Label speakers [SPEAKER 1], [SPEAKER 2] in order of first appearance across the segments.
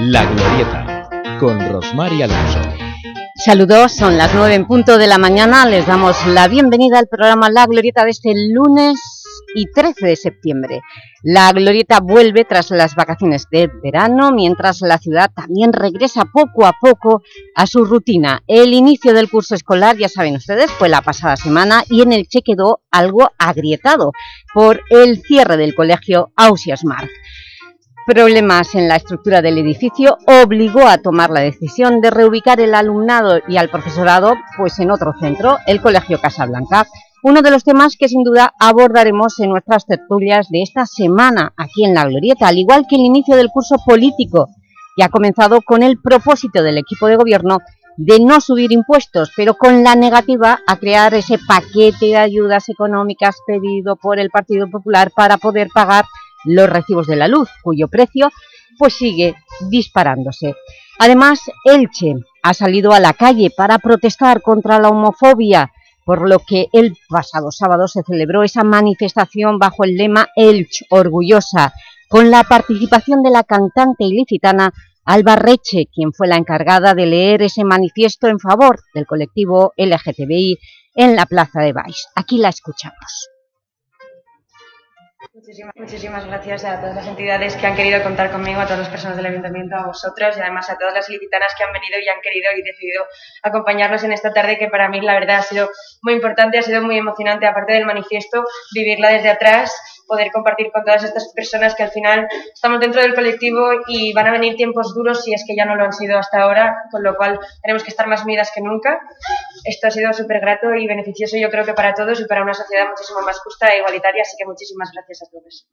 [SPEAKER 1] La Glorieta, con Rosmar y Alonso.
[SPEAKER 2] Saludos, son las nueve en punto de la mañana. Les damos la bienvenida al programa La Glorieta de este lunes y 13 de septiembre. La Glorieta vuelve tras las vacaciones de verano, mientras la ciudad también regresa poco a poco a su rutina. El inicio del curso escolar, ya saben ustedes, fue la pasada semana y en el Che quedó algo agrietado por el cierre del colegio Ausias Marc. Problemas en la estructura del edificio obligó a tomar la decisión de reubicar el alumnado y al profesorado pues en otro centro, el Colegio Casablanca uno de los temas que sin duda abordaremos en nuestras tertulias de esta semana aquí en La Glorieta, al igual que el inicio del curso político, que ha comenzado con el propósito del equipo de gobierno de no subir impuestos, pero con la negativa a crear ese paquete de ayudas económicas pedido por el Partido Popular para poder pagar los recibos de la luz, cuyo precio pues sigue disparándose. Además, Elche ha salido a la calle para protestar contra la homofobia por lo que el pasado sábado se celebró esa manifestación bajo el lema Elch Orgullosa, con la participación de la cantante ilicitana Alba Reche, quien fue la encargada de leer ese manifiesto en favor del colectivo LGTBI en la Plaza de Baix. Aquí la escuchamos.
[SPEAKER 3] Muchísimas, gracias a todas las entidades que han querido contar conmigo, a todas las personas del Ayuntamiento, a vosotros y además a todas las ilicitanas que han venido y han querido y decidido acompañarnos en esta tarde que para mí la verdad ha sido muy importante, ha sido muy emocionante, aparte del manifiesto, vivirla desde atrás poder compartir con todas estas personas que al final estamos dentro del colectivo y van a venir tiempos duros si es que ya no lo han sido hasta ahora, con lo cual tenemos que estar más unidas que nunca. Esto ha sido súper grato y beneficioso yo creo que para todos y para una sociedad muchísimo más justa e igualitaria, así que muchísimas gracias a todos.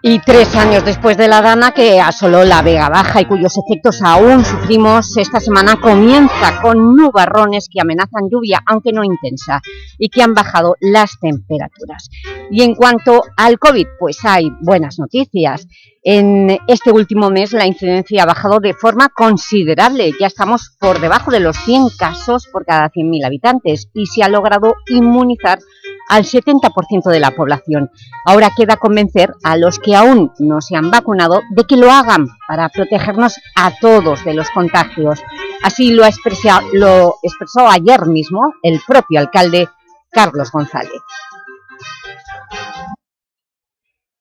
[SPEAKER 2] Y tres años después de la dana que asoló la Vega Baja y cuyos efectos aún sufrimos, esta semana comienza con nubarrones que amenazan lluvia, aunque no intensa, y que han bajado las temperaturas. Y en cuanto al COVID, pues hay buenas noticias. En este último mes la incidencia ha bajado de forma considerable, ya estamos por debajo de los 100 casos por cada 100.000 habitantes y se ha logrado inmunizar al 70% de la población. Ahora queda convencer a los que aún no se han vacunado de que lo hagan para protegernos a todos de los contagios. Así lo, expresó ayer mismo el propio alcalde Carlos González.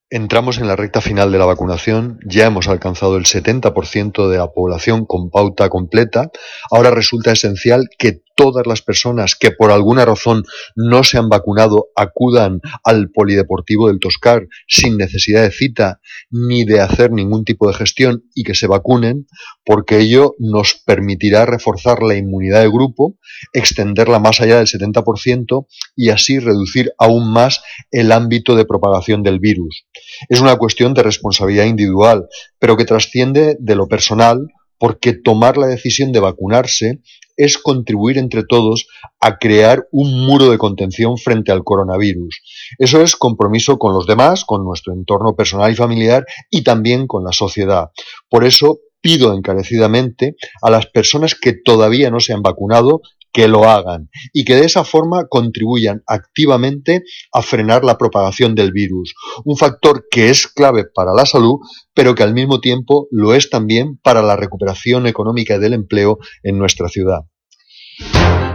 [SPEAKER 4] Entramos en la recta final de la vacunación, ya hemos alcanzado el 70% de la población con pauta completa. Ahora resulta esencial que todas las personas que por alguna razón no se han vacunado acudan al polideportivo del Toscar sin necesidad de cita ni de hacer ningún tipo de gestión y que se vacunen, porque ello nos permitirá reforzar la inmunidad de grupo, extenderla más allá del 70% y así reducir aún más el ámbito de propagación del virus. Es una cuestión de responsabilidad individual, pero que trasciende de lo personal porque tomar la decisión de vacunarse es contribuir entre todos a crear un muro de contención frente al coronavirus. Eso es compromiso con los demás, con nuestro entorno personal y familiar y también con la sociedad. Por eso pido encarecidamente a las personas que todavía no se han vacunado que lo hagan y que de esa forma contribuyan activamente a frenar la propagación del virus, un factor que es clave para la salud, pero que al mismo tiempo lo es también para la recuperación económica y del empleo en nuestra ciudad.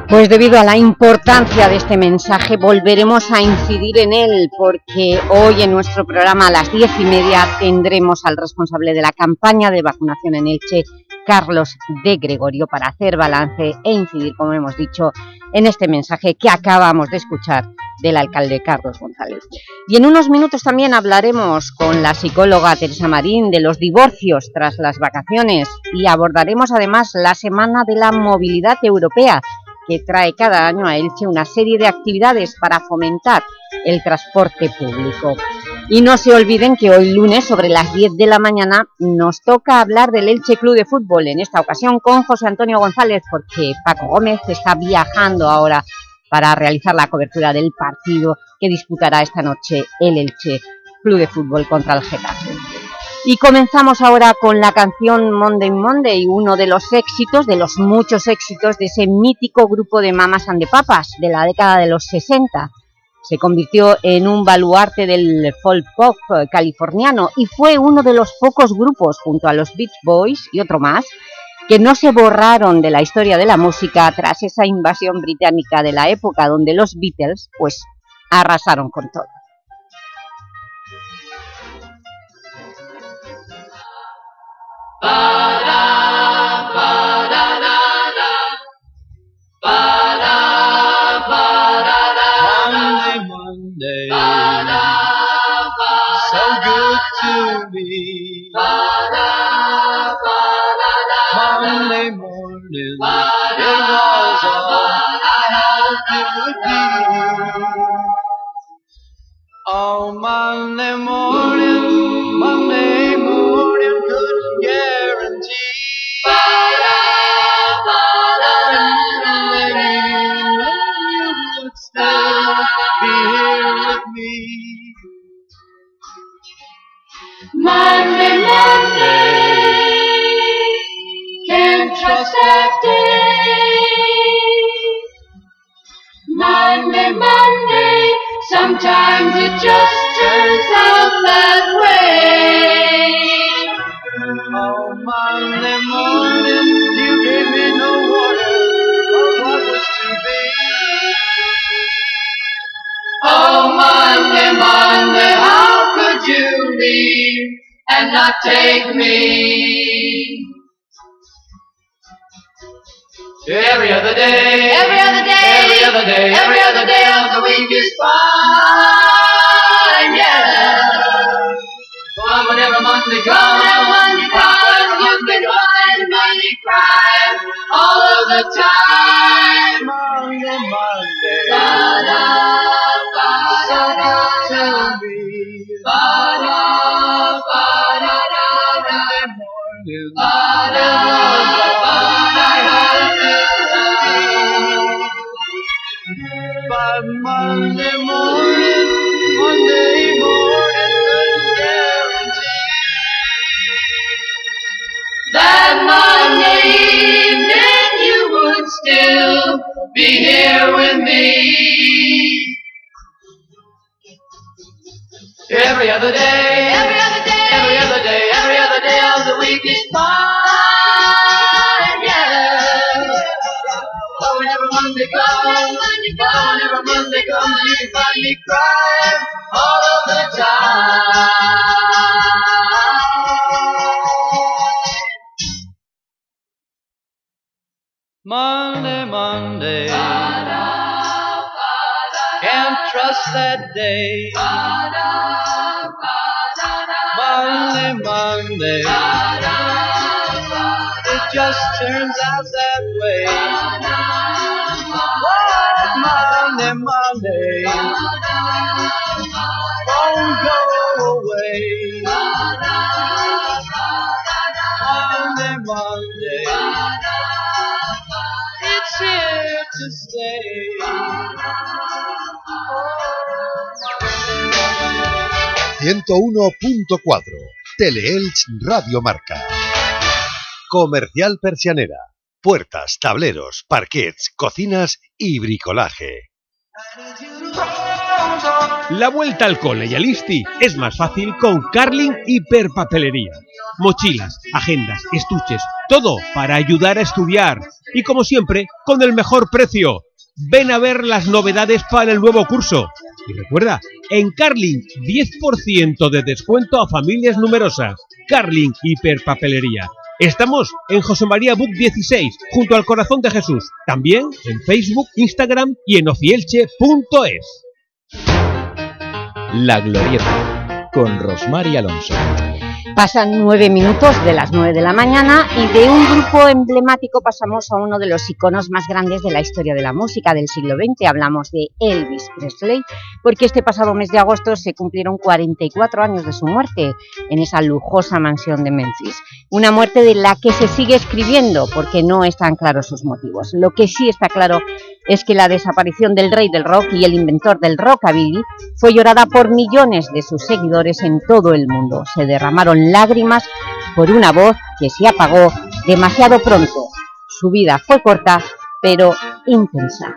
[SPEAKER 2] Pues debido a la importancia de este mensaje volveremos a incidir en él porque hoy en nuestro programa a las diez y media tendremos al responsable de la campaña de vacunación en Elche, Carlos de Gregorio, para hacer balance e incidir, como hemos dicho, en este mensaje que acabamos de escuchar del alcalde Carlos González. Y en unos minutos también hablaremos con la psicóloga Teresa Marín de los divorcios tras las vacaciones y abordaremos además la Semana de la Movilidad Europea que trae cada año a Elche una serie de actividades para fomentar el transporte público. Y no se olviden que hoy lunes, sobre las 10 de la mañana, nos toca hablar del Elche Club de Fútbol, en esta ocasión con José Antonio González, porque Paco Gómez está viajando ahora para realizar la cobertura del partido que disputará esta noche el Elche Club de Fútbol contra el Getafe. Y comenzamos ahora con la canción Monday Monday, uno de los éxitos, de los muchos éxitos de ese mítico grupo de Mamas and de Papas de la década de los 60. Se convirtió en un baluarte del folk pop californiano y fue uno de los pocos grupos, junto a los Beach Boys y otro más, que no se borraron de la historia de la música tras esa invasión británica de la época donde los Beatles pues arrasaron con todo.
[SPEAKER 5] Monday, Monday,
[SPEAKER 6] sometimes it just turns out that way.
[SPEAKER 5] Oh, Monday morning, you gave me no warning of what was to be.
[SPEAKER 6] Oh, Monday, Monday, how could you leave and not take me?
[SPEAKER 5] Every other day,
[SPEAKER 6] Every other day,
[SPEAKER 5] every other day,
[SPEAKER 6] every other day of the week is fine, yeah.
[SPEAKER 5] But whenever Monday
[SPEAKER 6] Come
[SPEAKER 5] comes,
[SPEAKER 6] and Monday comes, you can find money crying all of the time.
[SPEAKER 5] Monday, Monday,
[SPEAKER 6] Ba-da,
[SPEAKER 5] so
[SPEAKER 6] ba-da-da-da,
[SPEAKER 5] tell me,
[SPEAKER 6] ba-da, ba-da-da-da, be here with me.
[SPEAKER 5] Every other day,
[SPEAKER 6] Every other day,
[SPEAKER 5] every other day, every other day of the week is fine, yeah. Oh, but whenever Monday comes,
[SPEAKER 6] Monday
[SPEAKER 5] but
[SPEAKER 6] comes,
[SPEAKER 5] whenever Monday comes, you can find me crying all of the time. Monday, Monday, that day. Monday, Monday, it just turns out that way. Oh, Monday, Monday, won't
[SPEAKER 7] 101.4 Teleelch Radio Marca. Comercial Persianera. Puertas, tableros, parquets, cocinas y bricolaje. La vuelta al cole y al ISTI es más fácil con Carling Hiperpapelería. Mochilas, agendas, estuches, todo para ayudar a estudiar. Y como siempre, con el mejor precio. Ven a ver las novedades para el nuevo curso. Y recuerda, en Carling, 10% de descuento a familias numerosas. Carling Hiperpapelería. Estamos en José María Buc 16, junto al Corazón de Jesús. También en Facebook, Instagram y en ocielche.es. La Glorieta, con Rosmar Alonso.
[SPEAKER 2] Pasan nueve minutos de las nueve de la mañana y de un grupo emblemático pasamos a uno de los iconos más grandes de la historia de la música del siglo XX. Hablamos de Elvis Presley, porque este pasado mes de agosto se cumplieron 44 años de su muerte en esa lujosa mansión de Memphis. Una muerte de la que se sigue escribiendo porque no están claros sus motivos. Lo que sí está claro es que la desaparición del rey del rock y el inventor del rockabilly fue llorada por millones de sus seguidores en todo el mundo. Se derramaron lágrimas por una voz que se apagó demasiado pronto. Su vida fue corta, pero intensa.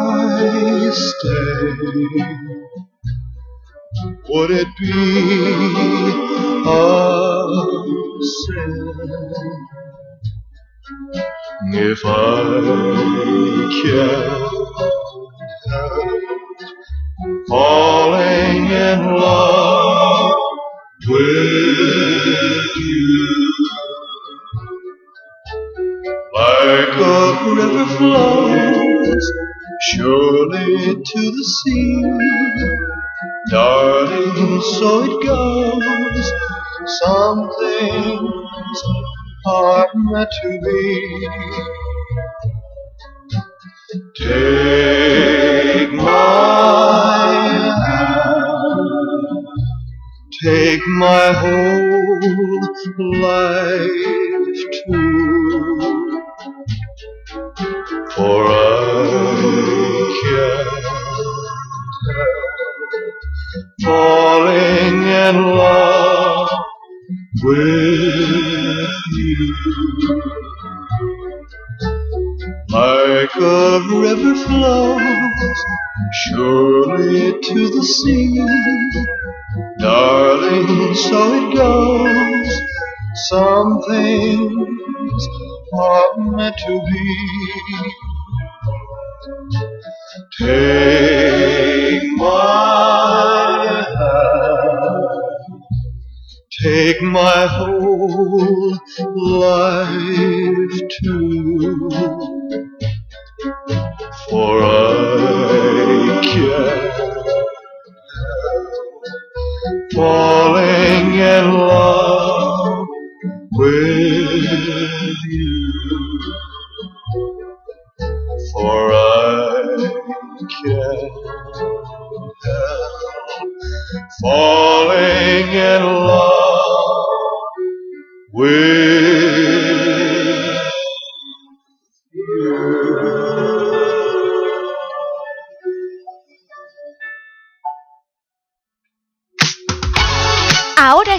[SPEAKER 8] stay? Would it be a sin if I help falling in love with you? Like a river flows surely to the sea. Darling, so it goes. Some things are meant to be. Take my hand, take my whole life too. For I falling in love with you. Like a river flows surely to the sea. Darling, so it goes. Some things are meant to be. Take my take my whole life too. For I can't falling in love with you. For I can't falling in love with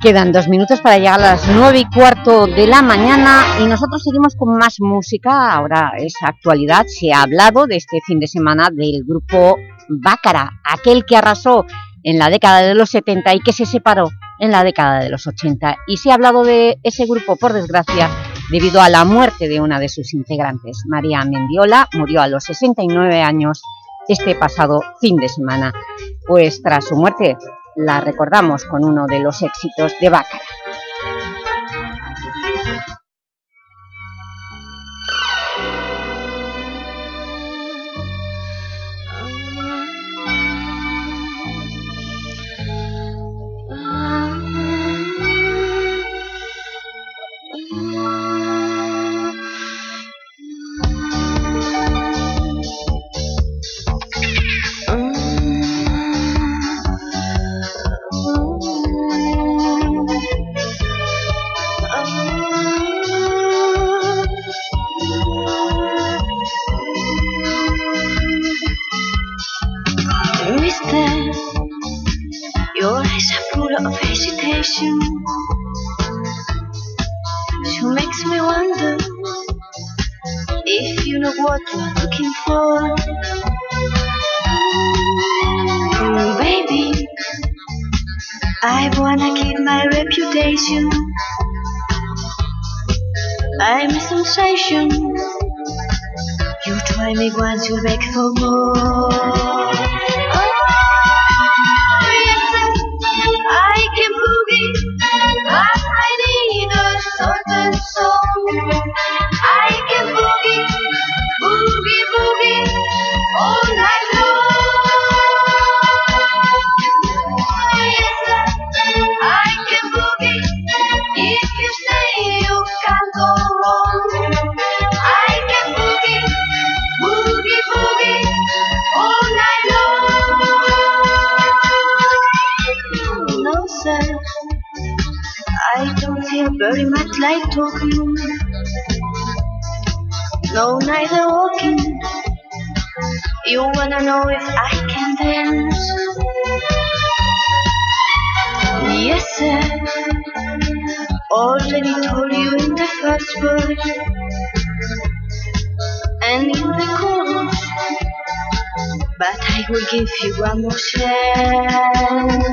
[SPEAKER 2] Quedan dos minutos para llegar a las nueve y cuarto de la mañana y nosotros seguimos con más música. Ahora es actualidad, se ha hablado de este fin de semana del grupo Bácara, aquel que arrasó en la década de los 70 y que se separó en la década de los 80. Y se ha hablado de ese grupo, por desgracia, debido a la muerte de una de sus integrantes. María Mendiola murió a los 69 años este pasado fin de semana. Pues tras su muerte la recordamos con uno de los éxitos de Bácara.
[SPEAKER 9] You know what you're looking for. Mm, baby, I wanna keep my reputation. I'm a sensation. You try me once, you'll beg for more.
[SPEAKER 6] You wanna know if I can dance? Yes, sir. Already told you in the first verse and in the chorus. But I will give you one more chance.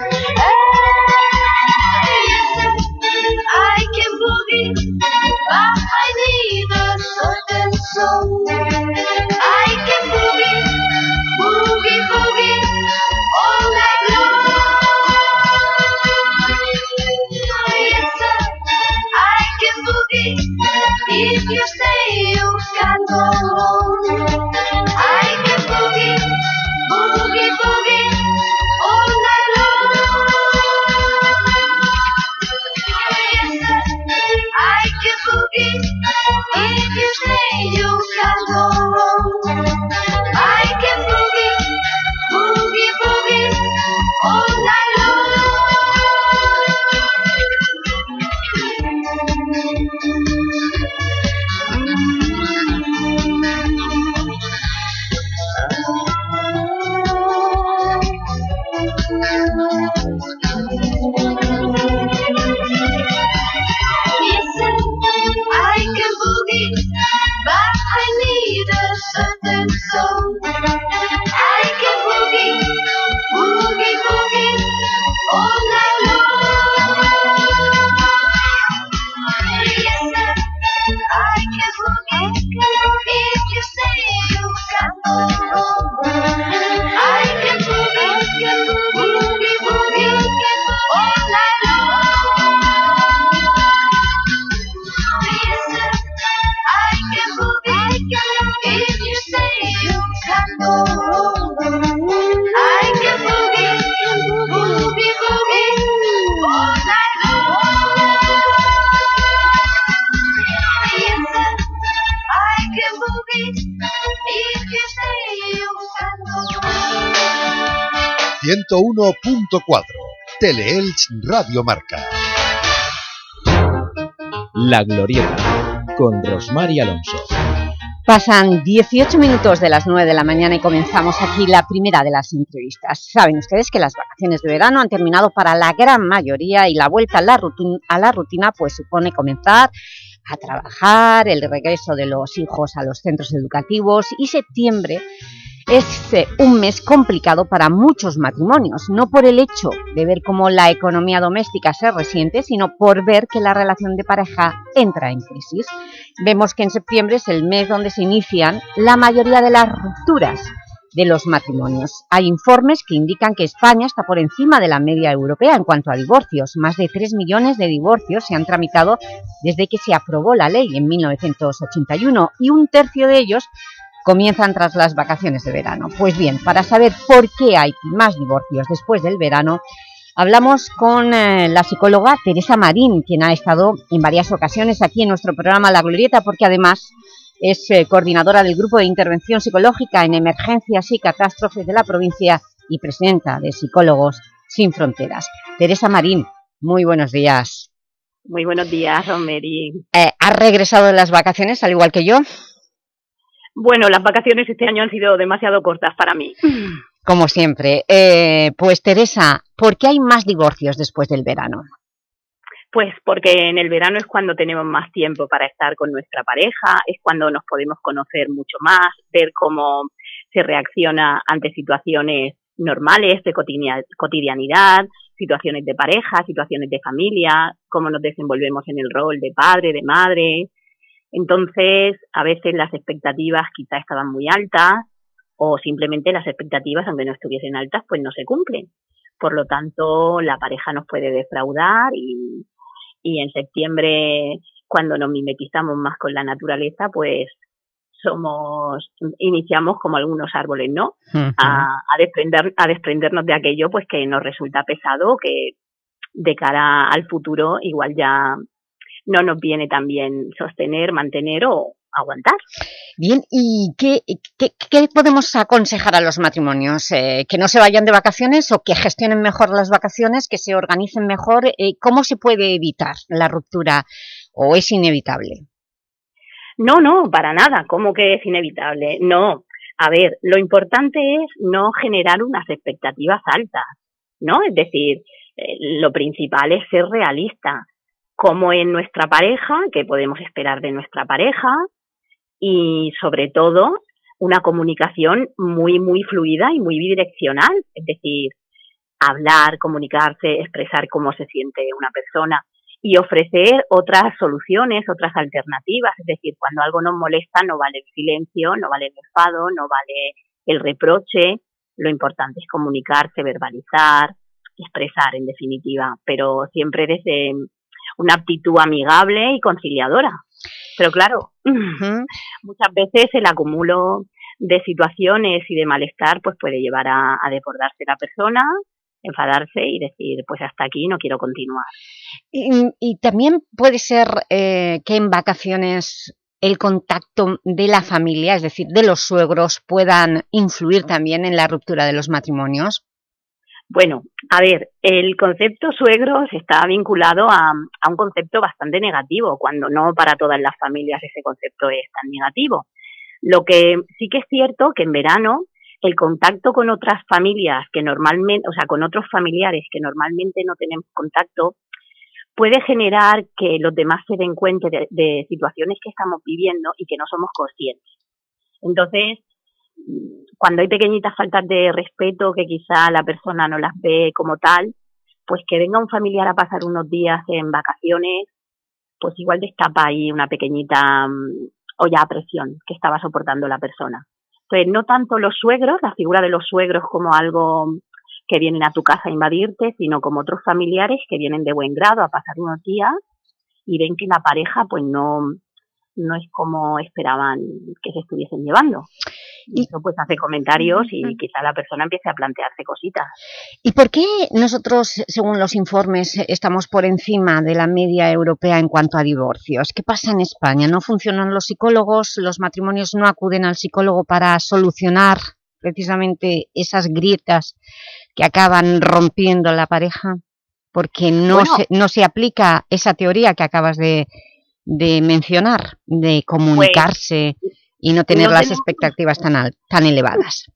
[SPEAKER 10] Radio Marca.
[SPEAKER 11] La Glorieta, con Rosmar y Alonso.
[SPEAKER 2] Pasan 18 minutos de las 9 de la mañana y comenzamos aquí la primera de las entrevistas. Saben ustedes que las vacaciones de verano han terminado para la gran mayoría y la vuelta a la rutina, a la rutina pues supone comenzar a trabajar, el regreso de los hijos a los centros educativos y septiembre es eh, un mes complicado para muchos matrimonios, no por el hecho de ver cómo la economía doméstica se resiente, sino por ver que la relación de pareja entra en crisis. Vemos que en septiembre es el mes donde se inician la mayoría de las rupturas de los matrimonios. Hay informes que indican que España está por encima de la media europea en cuanto a divorcios. Más de 3 millones de divorcios se han tramitado desde que se aprobó la ley en 1981 y un tercio de ellos comienzan tras las vacaciones de verano. Pues bien, para saber por qué hay más divorcios después del verano, hablamos con eh, la psicóloga Teresa Marín, quien ha estado en varias ocasiones aquí en nuestro programa La Glorieta, porque además es eh, coordinadora del Grupo de Intervención Psicológica en Emergencias y Catástrofes de la provincia y presidenta de Psicólogos Sin Fronteras. Teresa Marín, muy buenos días.
[SPEAKER 12] Muy buenos días, Romeri.
[SPEAKER 2] Eh, ¿Has regresado de las vacaciones, al igual que yo?
[SPEAKER 12] Bueno, las vacaciones este año han sido demasiado cortas para mí.
[SPEAKER 2] Como siempre. Eh, pues Teresa, ¿por qué hay más divorcios después del verano?
[SPEAKER 12] Pues porque en el verano es cuando tenemos más tiempo para estar con nuestra pareja, es cuando nos podemos conocer mucho más, ver cómo se reacciona ante situaciones normales de cotidia- cotidianidad, situaciones de pareja, situaciones de familia, cómo nos desenvolvemos en el rol de padre, de madre. Entonces, a veces las expectativas quizá estaban muy altas o simplemente las expectativas, aunque no estuviesen altas, pues no se cumplen. Por lo tanto, la pareja nos puede defraudar y, y en septiembre, cuando nos mimetizamos más con la naturaleza, pues somos, iniciamos como algunos árboles, ¿no? a, a desprender, a desprendernos de aquello pues que nos resulta pesado, que de cara al futuro igual ya no nos viene tan bien sostener, mantener o aguantar.
[SPEAKER 2] Bien, ¿y qué, qué, qué podemos aconsejar a los matrimonios? Eh, ¿Que no se vayan de vacaciones o que gestionen mejor las vacaciones, que se organicen mejor? Eh, ¿Cómo se puede evitar la ruptura o es inevitable?
[SPEAKER 12] No, no, para nada. ¿Cómo que es inevitable? No. A ver, lo importante es no generar unas expectativas altas, ¿no? Es decir, eh, lo principal es ser realista. Como en nuestra pareja, qué podemos esperar de nuestra pareja y sobre todo una comunicación muy, muy fluida y muy bidireccional. Es decir, hablar, comunicarse, expresar cómo se siente una persona y ofrecer otras soluciones, otras alternativas. Es decir, cuando algo nos molesta no vale el silencio, no vale el enfado, no vale el reproche. Lo importante es comunicarse, verbalizar, expresar en definitiva, pero siempre desde una actitud amigable y conciliadora. Pero claro, muchas veces el acumulo de situaciones y de malestar pues puede llevar a, a desbordarse la persona enfadarse y decir, pues hasta aquí no quiero continuar.
[SPEAKER 2] Y, y también puede ser eh, que en vacaciones el contacto de la familia, es decir, de los suegros, puedan influir también en la ruptura de los matrimonios.
[SPEAKER 12] Bueno, a ver, el concepto suegros está vinculado a, un concepto bastante negativo, cuando no para todas las familias ese concepto es tan negativo. Lo que sí que es cierto que en verano el contacto con otras familias que normalmente, o sea, con otros familiares que normalmente no tenemos contacto, puede generar que los demás se den cuenta de, de situaciones que estamos viviendo y que no somos conscientes. Entonces, cuando hay pequeñitas faltas de respeto que quizá la persona no las ve como tal, pues que venga un familiar a pasar unos días en vacaciones, pues igual destapa ahí una pequeñita um, olla a presión que estaba soportando la persona. Entonces, no tanto los suegros, la figura de los suegros como algo que vienen a tu casa a invadirte, sino como otros familiares que vienen de buen grado a pasar unos días y ven que la pareja pues no, no es como esperaban que se estuviesen llevando. Y eso pues hace comentarios y quizá la persona empiece a plantearse cositas.
[SPEAKER 2] ¿Y por qué nosotros, según los informes, estamos por encima de la media europea en cuanto a divorcios? ¿Qué pasa en España? ¿No funcionan los psicólogos? ¿Los matrimonios no acuden al psicólogo para solucionar precisamente esas grietas que acaban rompiendo la pareja? Porque no, bueno, se, no se aplica esa teoría que acabas de, de mencionar, de comunicarse... Pues, y no tener no las tenemos, expectativas tan, al, tan elevadas.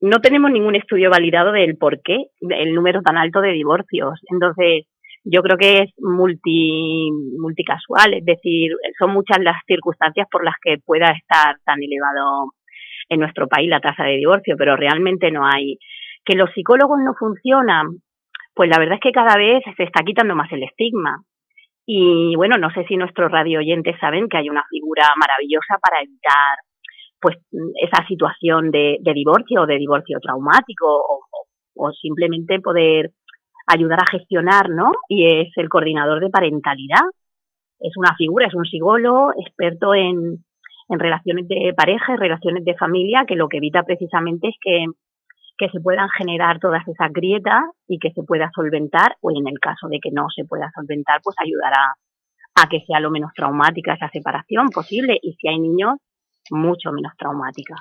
[SPEAKER 12] No tenemos ningún estudio validado del por qué el número tan alto de divorcios. Entonces, yo creo que es multi, multicasual, es decir, son muchas las circunstancias por las que pueda estar tan elevado en nuestro país la tasa de divorcio, pero realmente no hay. Que los psicólogos no funcionan, pues la verdad es que cada vez se está quitando más el estigma. Y bueno, no sé si nuestros radio oyentes saben que hay una figura maravillosa para evitar pues esa situación de, de divorcio o de divorcio traumático o, simplemente poder ayudar a gestionar, ¿no? Y es el coordinador de parentalidad. Es una figura, es un psicólogo experto en, en relaciones de pareja y relaciones de familia que lo que evita precisamente es que que se puedan generar todas esas grietas y que se pueda solventar, o en el caso de que no se pueda solventar, pues ayudará a que sea lo menos traumática esa separación posible. Y si hay niños, mucho menos traumática.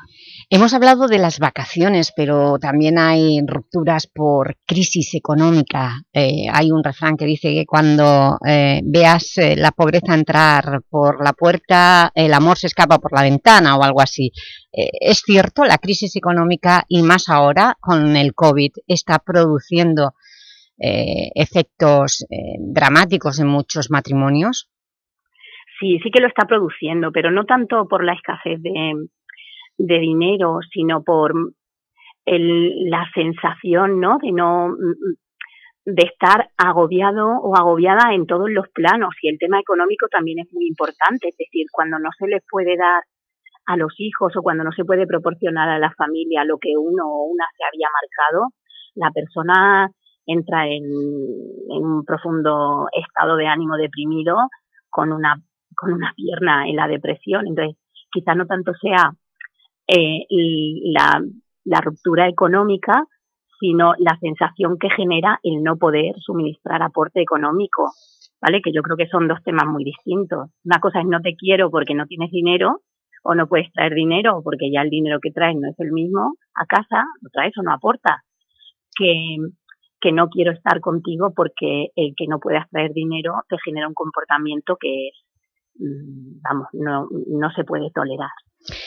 [SPEAKER 2] Hemos hablado de las vacaciones, pero también hay rupturas por crisis económica. Eh, hay un refrán que dice que cuando eh, veas eh, la pobreza entrar por la puerta, el amor se escapa por la ventana o algo así. Es cierto, la crisis económica y más ahora con el COVID está produciendo efectos dramáticos en muchos matrimonios
[SPEAKER 12] sí, sí que lo está produciendo, pero no tanto por la escasez de, de dinero, sino por el, la sensación, ¿no? De no de estar agobiado o agobiada en todos los planos y el tema económico también es muy importante, es decir, cuando no se les puede dar a los hijos o cuando no se puede proporcionar a la familia lo que uno o una se había marcado, la persona entra en, en un profundo estado de ánimo deprimido con una con una pierna en la depresión. Entonces, quizá no tanto sea eh, la, ruptura económica, sino la sensación que genera el no poder suministrar aporte económico, ¿vale? Que yo creo que son dos temas muy distintos. Una cosa es no te quiero porque no tienes dinero o no puedes traer dinero porque ya el dinero que traes no es el mismo a casa, lo traes o no aportas. Que, que no quiero estar contigo porque el que no puedas traer dinero te genera un comportamiento que vamos, no, no se puede tolerar.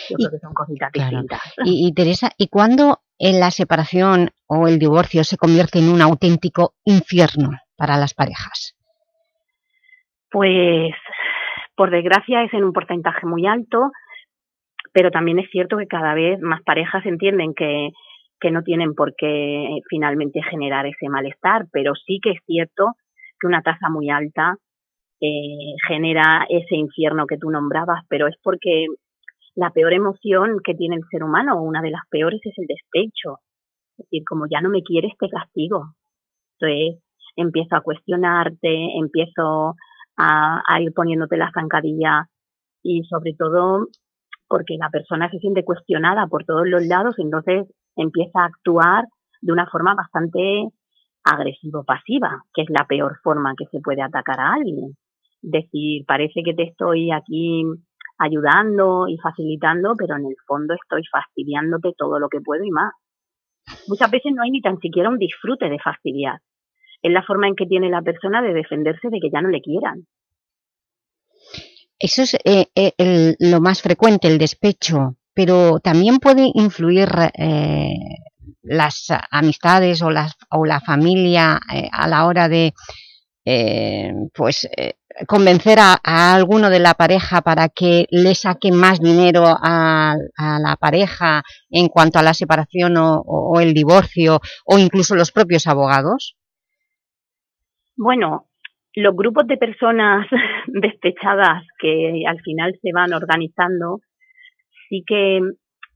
[SPEAKER 12] Yo creo que son cositas
[SPEAKER 2] Claro.
[SPEAKER 12] distintas.
[SPEAKER 2] Y, y, Teresa, ¿y cuándo en la separación o el divorcio se convierte en un auténtico infierno para las parejas?
[SPEAKER 12] Pues, por desgracia, es en un porcentaje muy alto, pero también es cierto que cada vez más parejas entienden que, que no tienen por qué finalmente generar ese malestar, pero sí que es cierto que una tasa muy alta eh, genera ese infierno que tú nombrabas, pero es porque la peor emoción que tiene el ser humano, una de las peores, es el despecho. Es decir, como ya no me quieres, te castigo. Entonces, empiezo a cuestionarte, empiezo a, a ir poniéndote la zancadilla y sobre todo porque la persona se siente cuestionada por todos los lados, entonces empieza a actuar de una forma bastante agresivo-pasiva, que es la peor forma que se puede atacar a alguien. Decir, parece que te estoy aquí ayudando y facilitando, pero en el fondo estoy fastidiándote todo lo que puedo y más. Muchas veces no hay ni tan siquiera un disfrute de fastidiar. Es la forma en que tiene la persona de defenderse de que ya no le quieran.
[SPEAKER 2] Eso es eh, eh, el- lo más frecuente, el despecho, pero también puede influir eh, las amistades o, las, o la familia eh, a la hora de pues, convencer a, alguno de la pareja para que le saque más dinero a, la pareja en cuanto a la separación o- o el divorcio o incluso los propios abogados.
[SPEAKER 12] Bueno, los grupos de personas despechadas que al final se van organizando sí que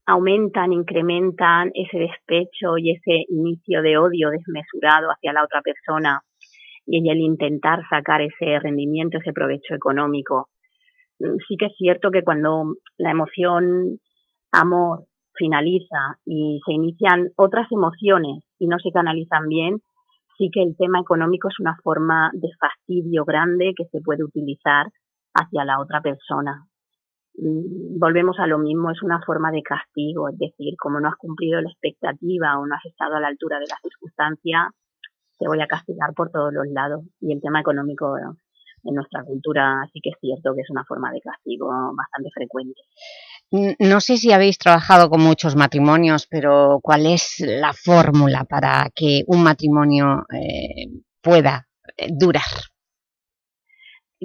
[SPEAKER 12] aumentan, incrementan ese despecho y ese inicio de odio desmesurado hacia la otra persona y el intentar sacar ese rendimiento, ese provecho económico. Mm, Sí que es cierto que cuando la emoción amor finaliza y se inician otras emociones y no se canalizan bien, sí que el tema económico es una forma de fastidio grande que se puede utilizar hacia la otra persona. Mm, Volvemos a lo mismo, es una forma de castigo, es decir, como no has cumplido la expectativa o no has estado a la altura de la circunstancia, te voy a castigar por todos los lados. Y el tema económico en nuestra cultura sí que es cierto que es una forma de castigo bastante frecuente.
[SPEAKER 2] No sé si habéis trabajado con muchos matrimonios, pero ¿cuál es la fórmula para que un matrimonio eh, pueda eh, durar?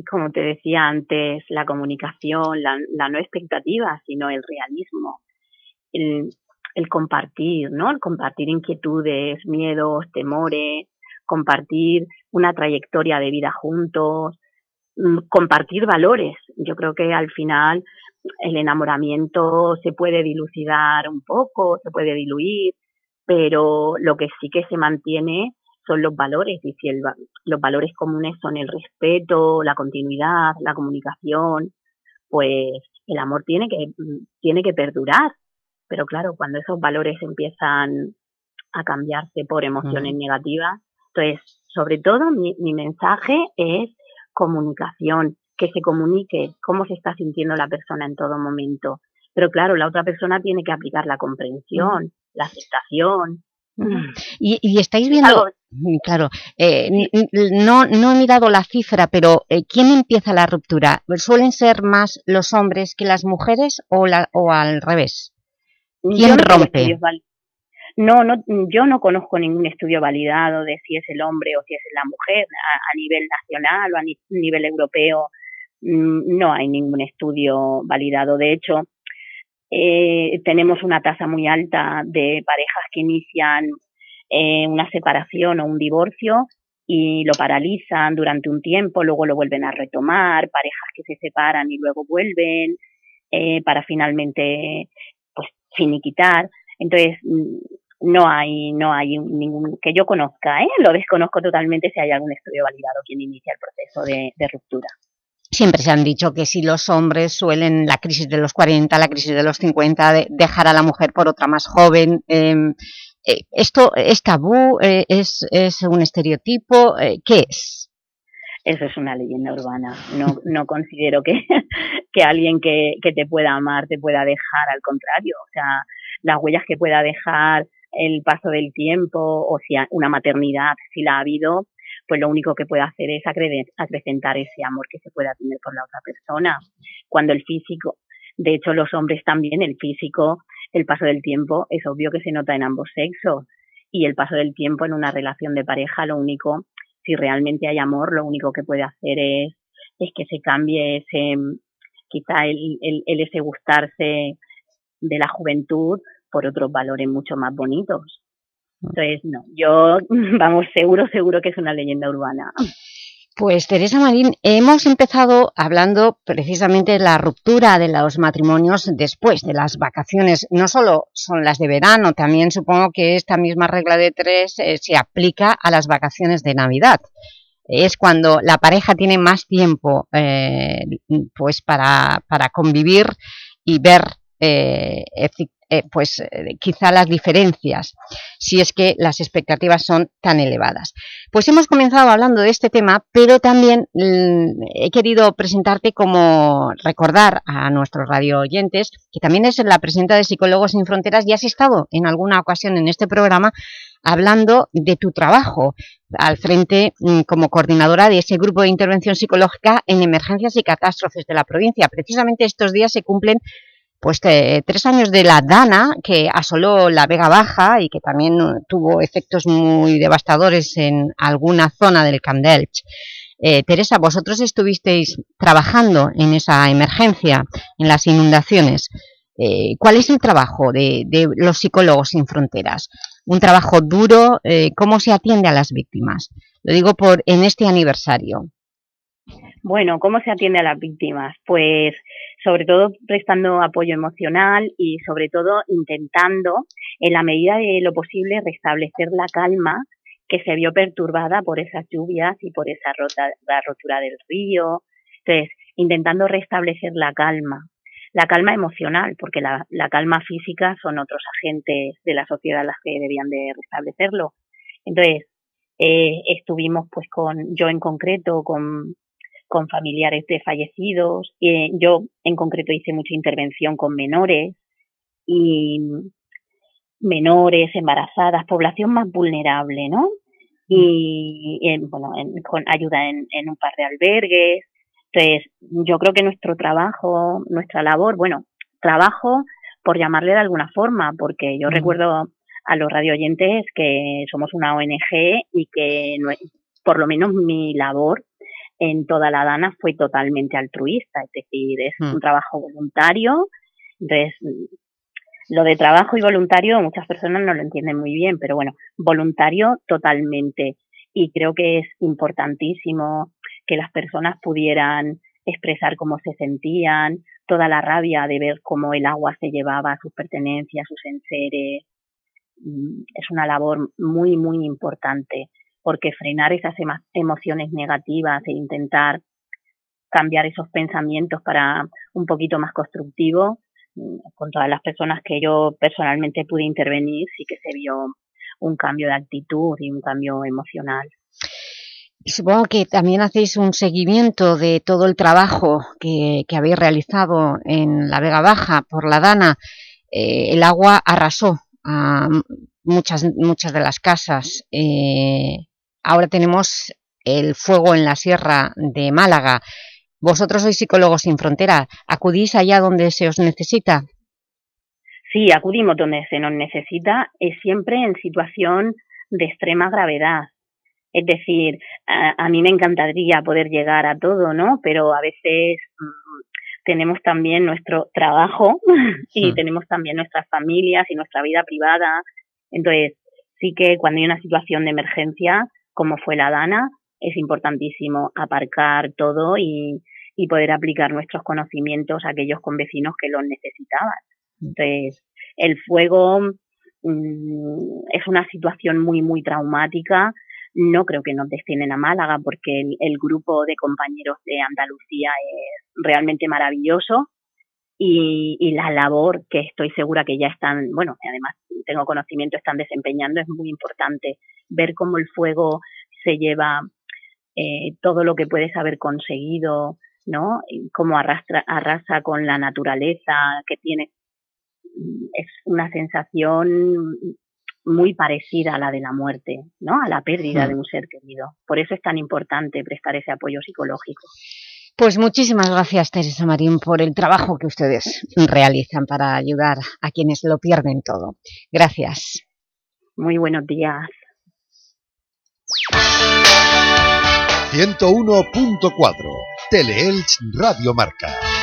[SPEAKER 12] Como te decía antes, la comunicación, la, la no expectativa, sino el realismo, el, el compartir, ¿no? El compartir inquietudes, miedos, temores, compartir una trayectoria de vida juntos, mm, compartir valores. Yo creo que al final el enamoramiento se puede dilucidar un poco, se puede diluir, pero lo que sí que se mantiene son los valores y si el los valores comunes son el respeto, la continuidad, la comunicación, pues el amor tiene que mm, tiene que perdurar. Pero claro, cuando esos valores empiezan a cambiarse por emociones negativas, entonces, sobre todo mi, mi mensaje es comunicación, que se comunique cómo se está sintiendo la persona en todo momento. Pero claro, la otra persona tiene que aplicar la comprensión, la aceptación.
[SPEAKER 2] Y, y estáis viendo, Mm, claro, eh, no, no he mirado la cifra, pero eh, ¿quién empieza la ruptura? ¿Suelen ser más los hombres que las mujeres o, la, o al revés? ¿Quién rompe?
[SPEAKER 12] No, no, yo no conozco ningún estudio validado de si es el hombre o si es la mujer a, a nivel nacional o a ni- nivel europeo. mm, No hay ningún estudio validado. De hecho, eh, tenemos una tasa muy alta de parejas que inician eh, una separación o un divorcio y lo paralizan durante un tiempo, luego lo vuelven a retomar, parejas que se separan y luego vuelven eh, para finalmente pues finiquitar. Entonces, mm, no hay, no hay ningún, que yo conozca, ¿eh? lo desconozco totalmente si hay algún estudio validado quien inicia el proceso de, de ruptura.
[SPEAKER 2] Siempre se han dicho que si los hombres suelen, la crisis de los 40, la crisis de los 50, de- dejar a la mujer por otra más joven. em, eh, ¿Esto es tabú? Eh, ¿Es, es un estereotipo? Eh, ¿Qué es?
[SPEAKER 12] Eso es una leyenda urbana. No, no considero que, que alguien que, que te pueda amar te pueda dejar, al contrario. O sea, las huellas que pueda dejar el paso del tiempo o si una maternidad, si la ha habido, pues lo único que puede hacer es acre- acrecentar ese amor que se pueda tener por la otra persona. Cuando el físico, de hecho los hombres también, el físico, el paso del tiempo, es obvio que se nota en ambos sexos. Y el paso del tiempo en una relación de pareja, lo único, si realmente hay amor, lo único que puede hacer es, es que se cambie ese, quizá el, el, el ese gustarse de la juventud por otros valores mucho más bonitos. Entonces, no, yo, vamos, seguro, seguro que es una leyenda urbana.
[SPEAKER 2] Pues Teresa Marín, hemos empezado hablando precisamente de la ruptura de los matrimonios después de las vacaciones. No solo son las de verano, también supongo que esta misma regla de tres eh, se aplica a las vacaciones de Navidad. Es cuando la pareja tiene más tiempo eh, pues para, para convivir y ver eh, eh, pues, eh, quizá las diferencias, si es que las expectativas son tan elevadas. Pues hemos comenzado hablando de este tema, pero también mm, he querido presentarte como recordar a nuestros radio oyentes que también es la presidenta de Psicólogos Sin Fronteras y has estado en alguna ocasión en este programa hablando de tu trabajo al frente mm, como coordinadora de ese grupo de intervención psicológica en emergencias y catástrofes de la provincia. Precisamente estos días se cumplen pues tres años de la Dana que asoló la Vega Baja y que también tuvo efectos muy devastadores en alguna zona del Camp d'Elx. Eh, Teresa, vosotros estuvisteis trabajando en esa emergencia, en las inundaciones. Eh, ¿Cuál es el trabajo de, de los psicólogos sin fronteras? ¿Un trabajo duro? Eh, ¿Cómo se atiende a las víctimas? Lo digo por en este aniversario.
[SPEAKER 12] Bueno, ¿cómo se atiende a las víctimas? Pues sobre todo prestando apoyo emocional y sobre todo intentando, en la medida de lo posible, restablecer la calma que se vio perturbada por esas lluvias y por esa rota, la rotura del río. Entonces, intentando restablecer la calma, la calma emocional, porque la, calma física son otros agentes de la sociedad las que debían de restablecerlo. Entonces, eh, estuvimos pues con, yo en concreto, con con familiares de fallecidos. Eh, yo en concreto hice mucha intervención con menores y menores, embarazadas, población más vulnerable, ¿no? Y en, bueno, en, con ayuda en, en un par de albergues. Entonces, yo creo que nuestro trabajo, nuestra labor, bueno, trabajo por llamarle de alguna forma, porque yo
[SPEAKER 2] Mm.
[SPEAKER 12] recuerdo a los radioyentes que somos una ONG y que por lo menos mi labor en toda la Dana fue totalmente altruista, es decir, es
[SPEAKER 2] Mm.
[SPEAKER 12] un trabajo voluntario. Entonces, lo de trabajo y voluntario muchas personas no lo entienden muy bien, pero bueno, voluntario totalmente. Y creo que es importantísimo que las personas pudieran expresar cómo se sentían, toda la rabia de ver cómo el agua se llevaba sus pertenencias, sus enseres. Mm, Es una labor muy, muy importante porque frenar esas emociones negativas e intentar cambiar esos pensamientos para un poquito más constructivo, mm, con todas las personas que yo personalmente pude intervenir, sí que se vio un cambio de actitud y un cambio emocional.
[SPEAKER 2] Supongo que también hacéis un seguimiento de todo el trabajo que, que habéis realizado en la Vega Baja por la Dana. Eh, el agua arrasó a muchas, muchas de las casas. Eh, ahora tenemos el fuego en la sierra de Málaga. Vosotros sois psicólogos sin frontera. ¿Acudís allá donde se os necesita?
[SPEAKER 12] Sí, acudimos donde se nos necesita, es siempre en situación de extrema gravedad. Es decir, a, a mí me encantaría poder llegar a todo, ¿no? Pero a veces mm, tenemos también nuestro trabajo y tenemos también nuestras familias y nuestra vida privada. Entonces, sí que cuando hay una situación de emergencia, como fue la Dana, es importantísimo aparcar todo y, y poder aplicar nuestros conocimientos a aquellos con vecinos que los necesitaban. Entonces, el fuego mm, es una situación muy, muy traumática. No creo que nos destinen a Málaga porque el, el grupo de compañeros de Andalucía es realmente maravilloso y, y la labor que estoy segura que ya están, bueno, además tengo conocimiento, están desempeñando es muy importante. Ver cómo el fuego se lleva eh, todo lo que puedes haber conseguido, ¿no? Y cómo arrastra, arrasa con la naturaleza que tiene. Es una sensación muy parecida a la de la muerte, ¿no? A la pérdida
[SPEAKER 2] Mm.
[SPEAKER 12] de un ser querido. Por eso es tan importante prestar ese apoyo psicológico.
[SPEAKER 2] Pues muchísimas gracias, Teresa Marín, por el trabajo que ustedes realizan para ayudar a quienes lo pierden todo. Gracias.
[SPEAKER 12] Muy buenos días.
[SPEAKER 10] 101.4 Teleelch Radio Marca.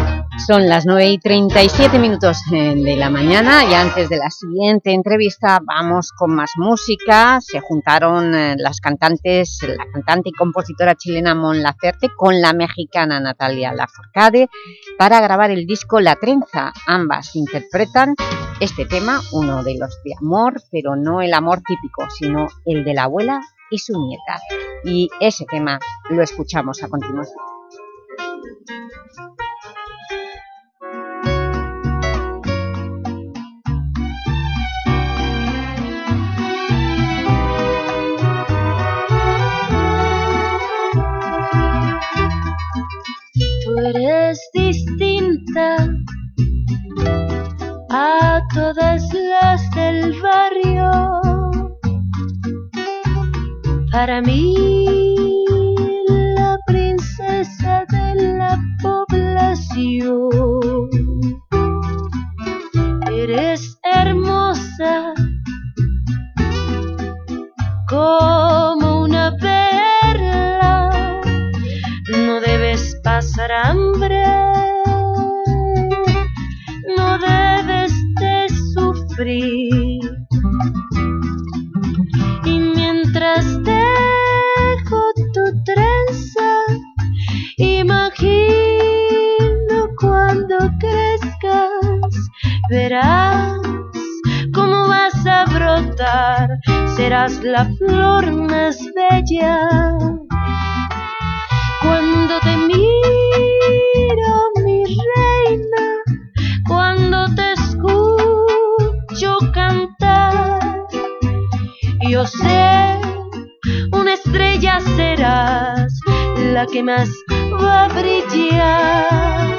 [SPEAKER 2] Son las 9 y 37 minutos eh, de la mañana y antes de la siguiente entrevista vamos con más música. Se juntaron eh, las cantantes, la cantante y compositora chilena Mon Laferte con la mexicana Natalia Lafourcade para grabar el disco La Trenza. Ambas interpretan este tema, uno de los de amor, pero no el amor típico, sino el de la abuela y su nieta. Y ese tema lo escuchamos a continuación.
[SPEAKER 13] Eres distinta a todas las del barrio. Para mí, la princesa de la población. Hambre, no debes de sufrir. Y mientras dejo tu trenza, imagino cuando crezcas, verás cómo vas a brotar, serás la flor más bella. Sé, una estrella serás la
[SPEAKER 9] que más va a brillar.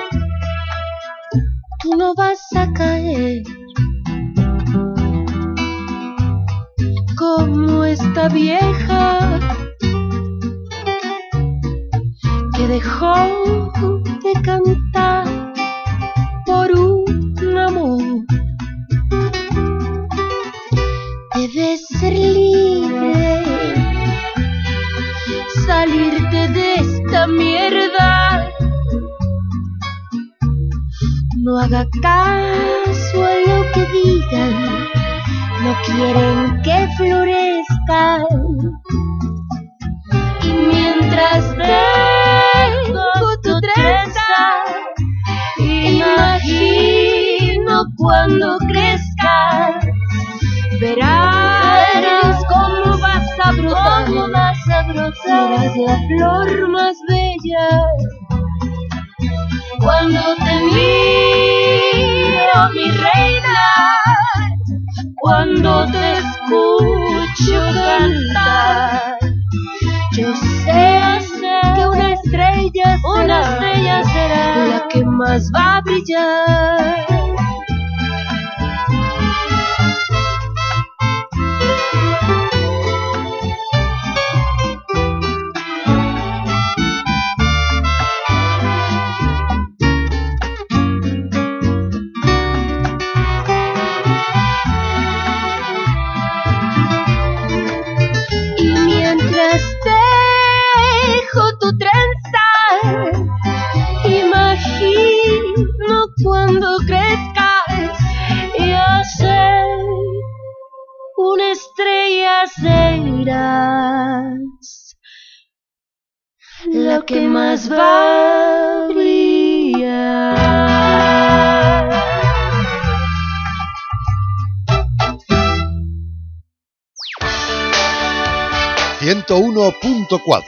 [SPEAKER 10] 101.4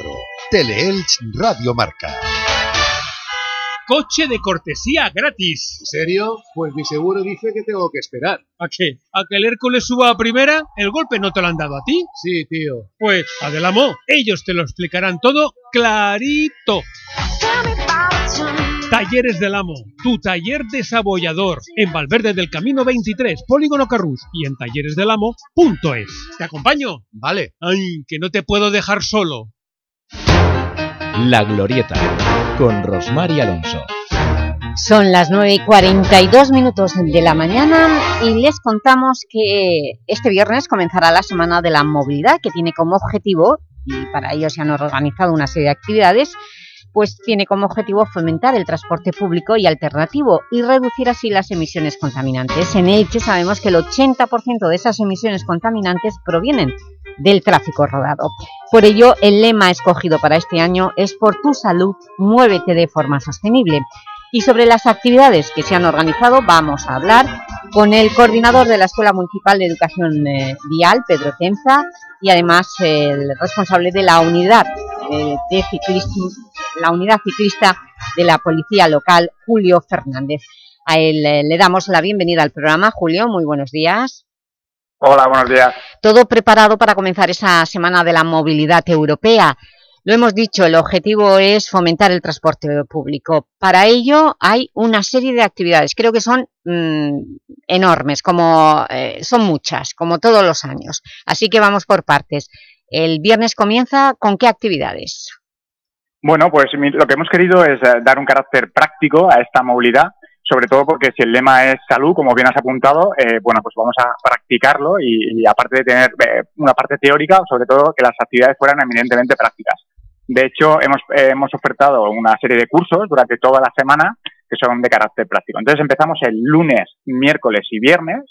[SPEAKER 10] Teleelch Radio Marca.
[SPEAKER 1] Coche de cortesía gratis.
[SPEAKER 14] ¿En serio? Pues mi seguro dice que tengo que esperar.
[SPEAKER 1] ¿A qué? ¿A que el Hércules suba a primera? ¿El golpe no te lo han dado a ti?
[SPEAKER 14] Sí, tío.
[SPEAKER 1] Pues, Adelamo, ellos te lo explicarán todo clarito. Talleres del Amo, tu taller desabollador, en Valverde del Camino 23, Polígono Carrús y en talleresdelamo.es. ¿Te acompaño?
[SPEAKER 14] Vale.
[SPEAKER 1] Ay, que no te puedo dejar solo.
[SPEAKER 11] La Glorieta, con Rosmar y Alonso.
[SPEAKER 2] Son las 9 y 42 minutos de la mañana y les contamos que este viernes comenzará la Semana de la Movilidad que tiene como objetivo, y para ello se han organizado una serie de actividades, pues tiene como objetivo fomentar el transporte público y alternativo y reducir así las emisiones contaminantes. En Elche sabemos que el 80% de esas emisiones contaminantes provienen del tráfico rodado. Por ello, el lema escogido para este año es Por tu salud, muévete de forma sostenible. Y sobre las actividades que se han organizado vamos a hablar con el coordinador de la Escuela Municipal de Educación eh, Vial, Pedro Tenza, y además el responsable de la unidad, de ciclismo, la unidad ciclista de la Policía Local, Julio Fernández. A él eh, le damos la bienvenida al programa. Julio, muy buenos días.
[SPEAKER 15] Hola, buenos días.
[SPEAKER 2] Todo preparado para comenzar esa Semana de la Movilidad Europea. Lo hemos dicho, el objetivo es fomentar el transporte público. Para ello hay una serie de actividades, creo que son mm, enormes, como eh, son muchas, como todos los años. Así que vamos por partes. El viernes comienza, ¿con qué actividades?
[SPEAKER 15] Bueno, pues lo que hemos querido es eh, dar un carácter práctico a esta movilidad, sobre todo porque si el lema es salud, como bien has apuntado, eh, bueno, pues vamos a practicarlo y, y aparte de tener eh, una parte teórica, sobre todo que las actividades fueran eminentemente prácticas. De hecho, hemos, eh, hemos ofertado una serie de cursos durante toda la semana que son de carácter práctico. Entonces empezamos el lunes, miércoles y viernes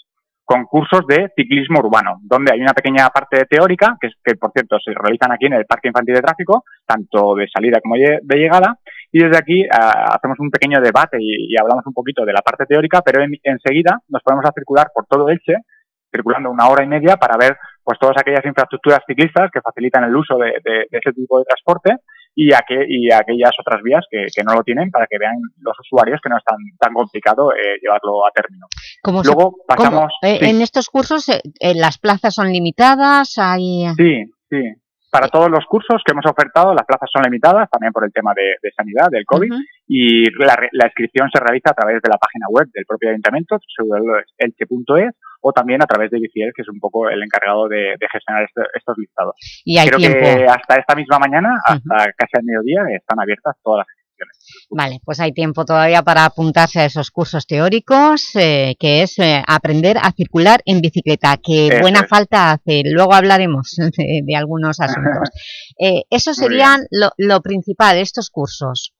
[SPEAKER 15] con cursos de ciclismo urbano, donde hay una pequeña parte teórica, que, que por cierto se realizan aquí en el Parque Infantil de Tráfico, tanto de salida como de llegada, y desde aquí ah, hacemos un pequeño debate y, y hablamos un poquito de la parte teórica, pero en- enseguida nos ponemos a circular por todo Elche, circulando una hora y media para ver pues todas aquellas infraestructuras ciclistas que facilitan el uso de, de- de ese tipo de transporte y, aqu- y aquellas otras vías que, que no lo tienen para que vean los usuarios que no es tan, tan complicado eh, llevarlo a término.
[SPEAKER 2] ¿Cómo se-
[SPEAKER 15] Luego
[SPEAKER 2] cómo?
[SPEAKER 15] pasamos...
[SPEAKER 2] Eh,
[SPEAKER 15] sí.
[SPEAKER 2] En estos cursos eh, eh, las plazas son limitadas, hay...
[SPEAKER 15] Sí, sí. Para todos los cursos que hemos ofertado, las plazas son limitadas, también por el tema de, de sanidad, del COVID, y la, la inscripción se realiza a través de la página web del propio ayuntamiento, elche.es, o también a través de Biciel, que es un poco el encargado de, de gestionar estos listados.
[SPEAKER 2] Y hay
[SPEAKER 15] Creo
[SPEAKER 2] tiempo.
[SPEAKER 15] que hasta esta misma mañana, hasta casi al mediodía, están abiertas todas las
[SPEAKER 2] Vale, pues hay tiempo todavía para apuntarse a esos cursos teóricos, eh, que es eh, aprender a circular en bicicleta, que
[SPEAKER 15] Eso
[SPEAKER 2] buena
[SPEAKER 15] es.
[SPEAKER 2] falta hace. Luego hablaremos de, de algunos asuntos. Eh, eso
[SPEAKER 15] Muy
[SPEAKER 2] sería lo, lo principal, estos cursos.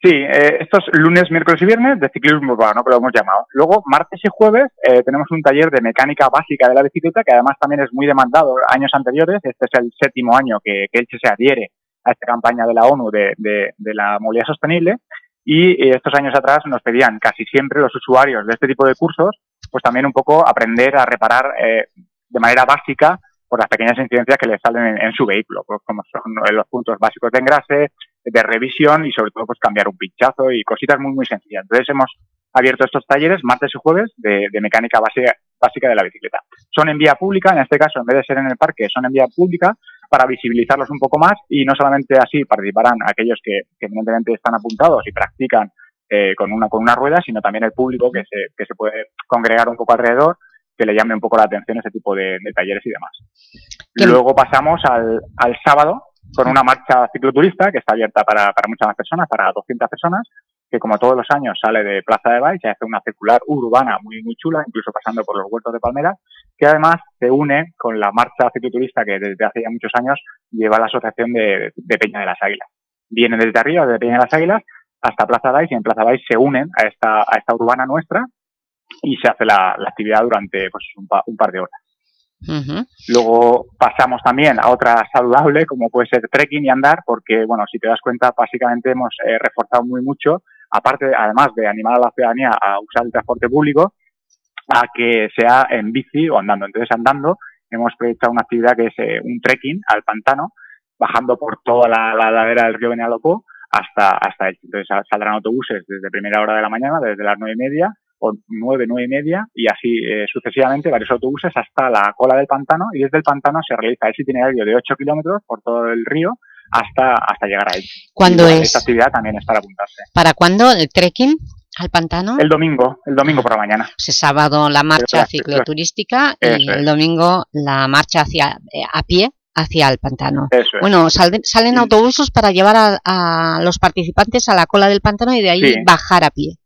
[SPEAKER 15] Sí, eh, estos lunes, miércoles y viernes de ciclismo urbano, que lo hemos llamado. Luego, martes y jueves, eh, tenemos un taller de mecánica básica de la bicicleta, que además también es muy demandado años anteriores. Este es el séptimo año que, que Elche se adhiere a esta campaña de la ONU de, de- de la movilidad sostenible. Y estos años atrás nos pedían casi siempre los usuarios de este tipo de cursos, pues también un poco aprender a reparar eh, de manera básica por las pequeñas incidencias que le salen en, en su vehículo, pues como son los puntos básicos de engrase, de revisión y sobre todo pues cambiar un pinchazo y cositas muy muy sencillas. Entonces hemos abierto estos talleres martes y jueves de, de mecánica básica, básica de la bicicleta. Son en vía pública, en este caso en vez de ser en el parque, son en vía pública para visibilizarlos un poco más y no solamente así participarán aquellos que, que evidentemente están apuntados y practican eh, con una con una rueda, sino también el público que se, que se puede congregar un poco alrededor, que le llame un poco la atención ese tipo de, de talleres y demás. Luego pasamos al, al sábado con una marcha cicloturista que está abierta para, para muchas más personas, para 200 personas, que como todos los años sale de Plaza de Baix y hace una circular urbana muy muy chula, incluso pasando por los huertos de Palmera, que además se une con la marcha cicloturista que desde hace ya muchos años lleva la Asociación de, de Peña de las Águilas. vienen desde arriba, desde Peña de las Águilas, hasta Plaza Dais y en Plaza Dais se unen a esta, a esta urbana nuestra y se hace la, la actividad durante pues, un, pa- un par de horas.
[SPEAKER 2] Ujú.
[SPEAKER 15] Luego pasamos también a otra saludable, como puede ser trekking y andar, porque, bueno, si te das cuenta, básicamente hemos eh, reforzado muy mucho, aparte, además de animar a la ciudadanía a usar el transporte público, a que sea en bici o andando. Entonces, andando, hemos proyectado una actividad que es eh, un trekking al pantano, bajando por toda la, la ladera del río Benalopó hasta, hasta Elche. Entonces, sal- saldrán autobuses desde primera hora de la mañana, desde las nueve y media, o nueve, nueve y media, y así eh, sucesivamente, varios autobuses hasta la cola del pantano, y desde el pantano se realiza ese itinerario de 8 kilómetros por todo el río hasta, hasta llegar a Elche.
[SPEAKER 2] ¿Cuándo
[SPEAKER 15] Y,
[SPEAKER 2] es?
[SPEAKER 15] Esta actividad también es para apuntarse.
[SPEAKER 2] ¿Para cuándo el trekking al pantano?
[SPEAKER 15] El domingo, el domingo por la mañana.
[SPEAKER 2] Sábado la marcha cicloturística y el domingo la marcha hacia eh, a pie hacia el pantano.
[SPEAKER 15] Eso es.
[SPEAKER 2] Bueno, salen, salen autobuses para llevar a, a los participantes a la cola del pantano y de ahí
[SPEAKER 15] Sí.
[SPEAKER 2] bajar a pie.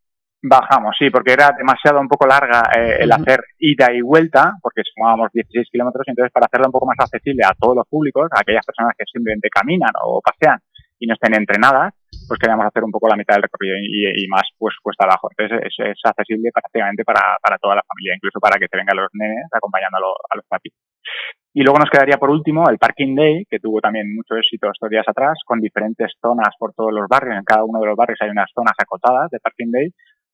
[SPEAKER 15] Bajamos, sí, porque era demasiado un poco larga eh, el hacer ida y vuelta, porque sumábamos 16 kilómetros, entonces para hacerla un poco más accesible a todos los públicos, a aquellas personas que simplemente caminan o pasean y no estén entrenadas, pues queríamos hacer un poco la mitad del recorrido y, y más pues cuesta abajo. Entonces es, es accesible prácticamente para, para toda la familia, incluso para que te vengan los nenes acompañando a, lo- a los papis. Y luego nos quedaría por último el Parking Day, que tuvo también mucho éxito estos días atrás, con diferentes zonas por todos los barrios. En cada uno de los barrios hay unas zonas acotadas de Parking Day,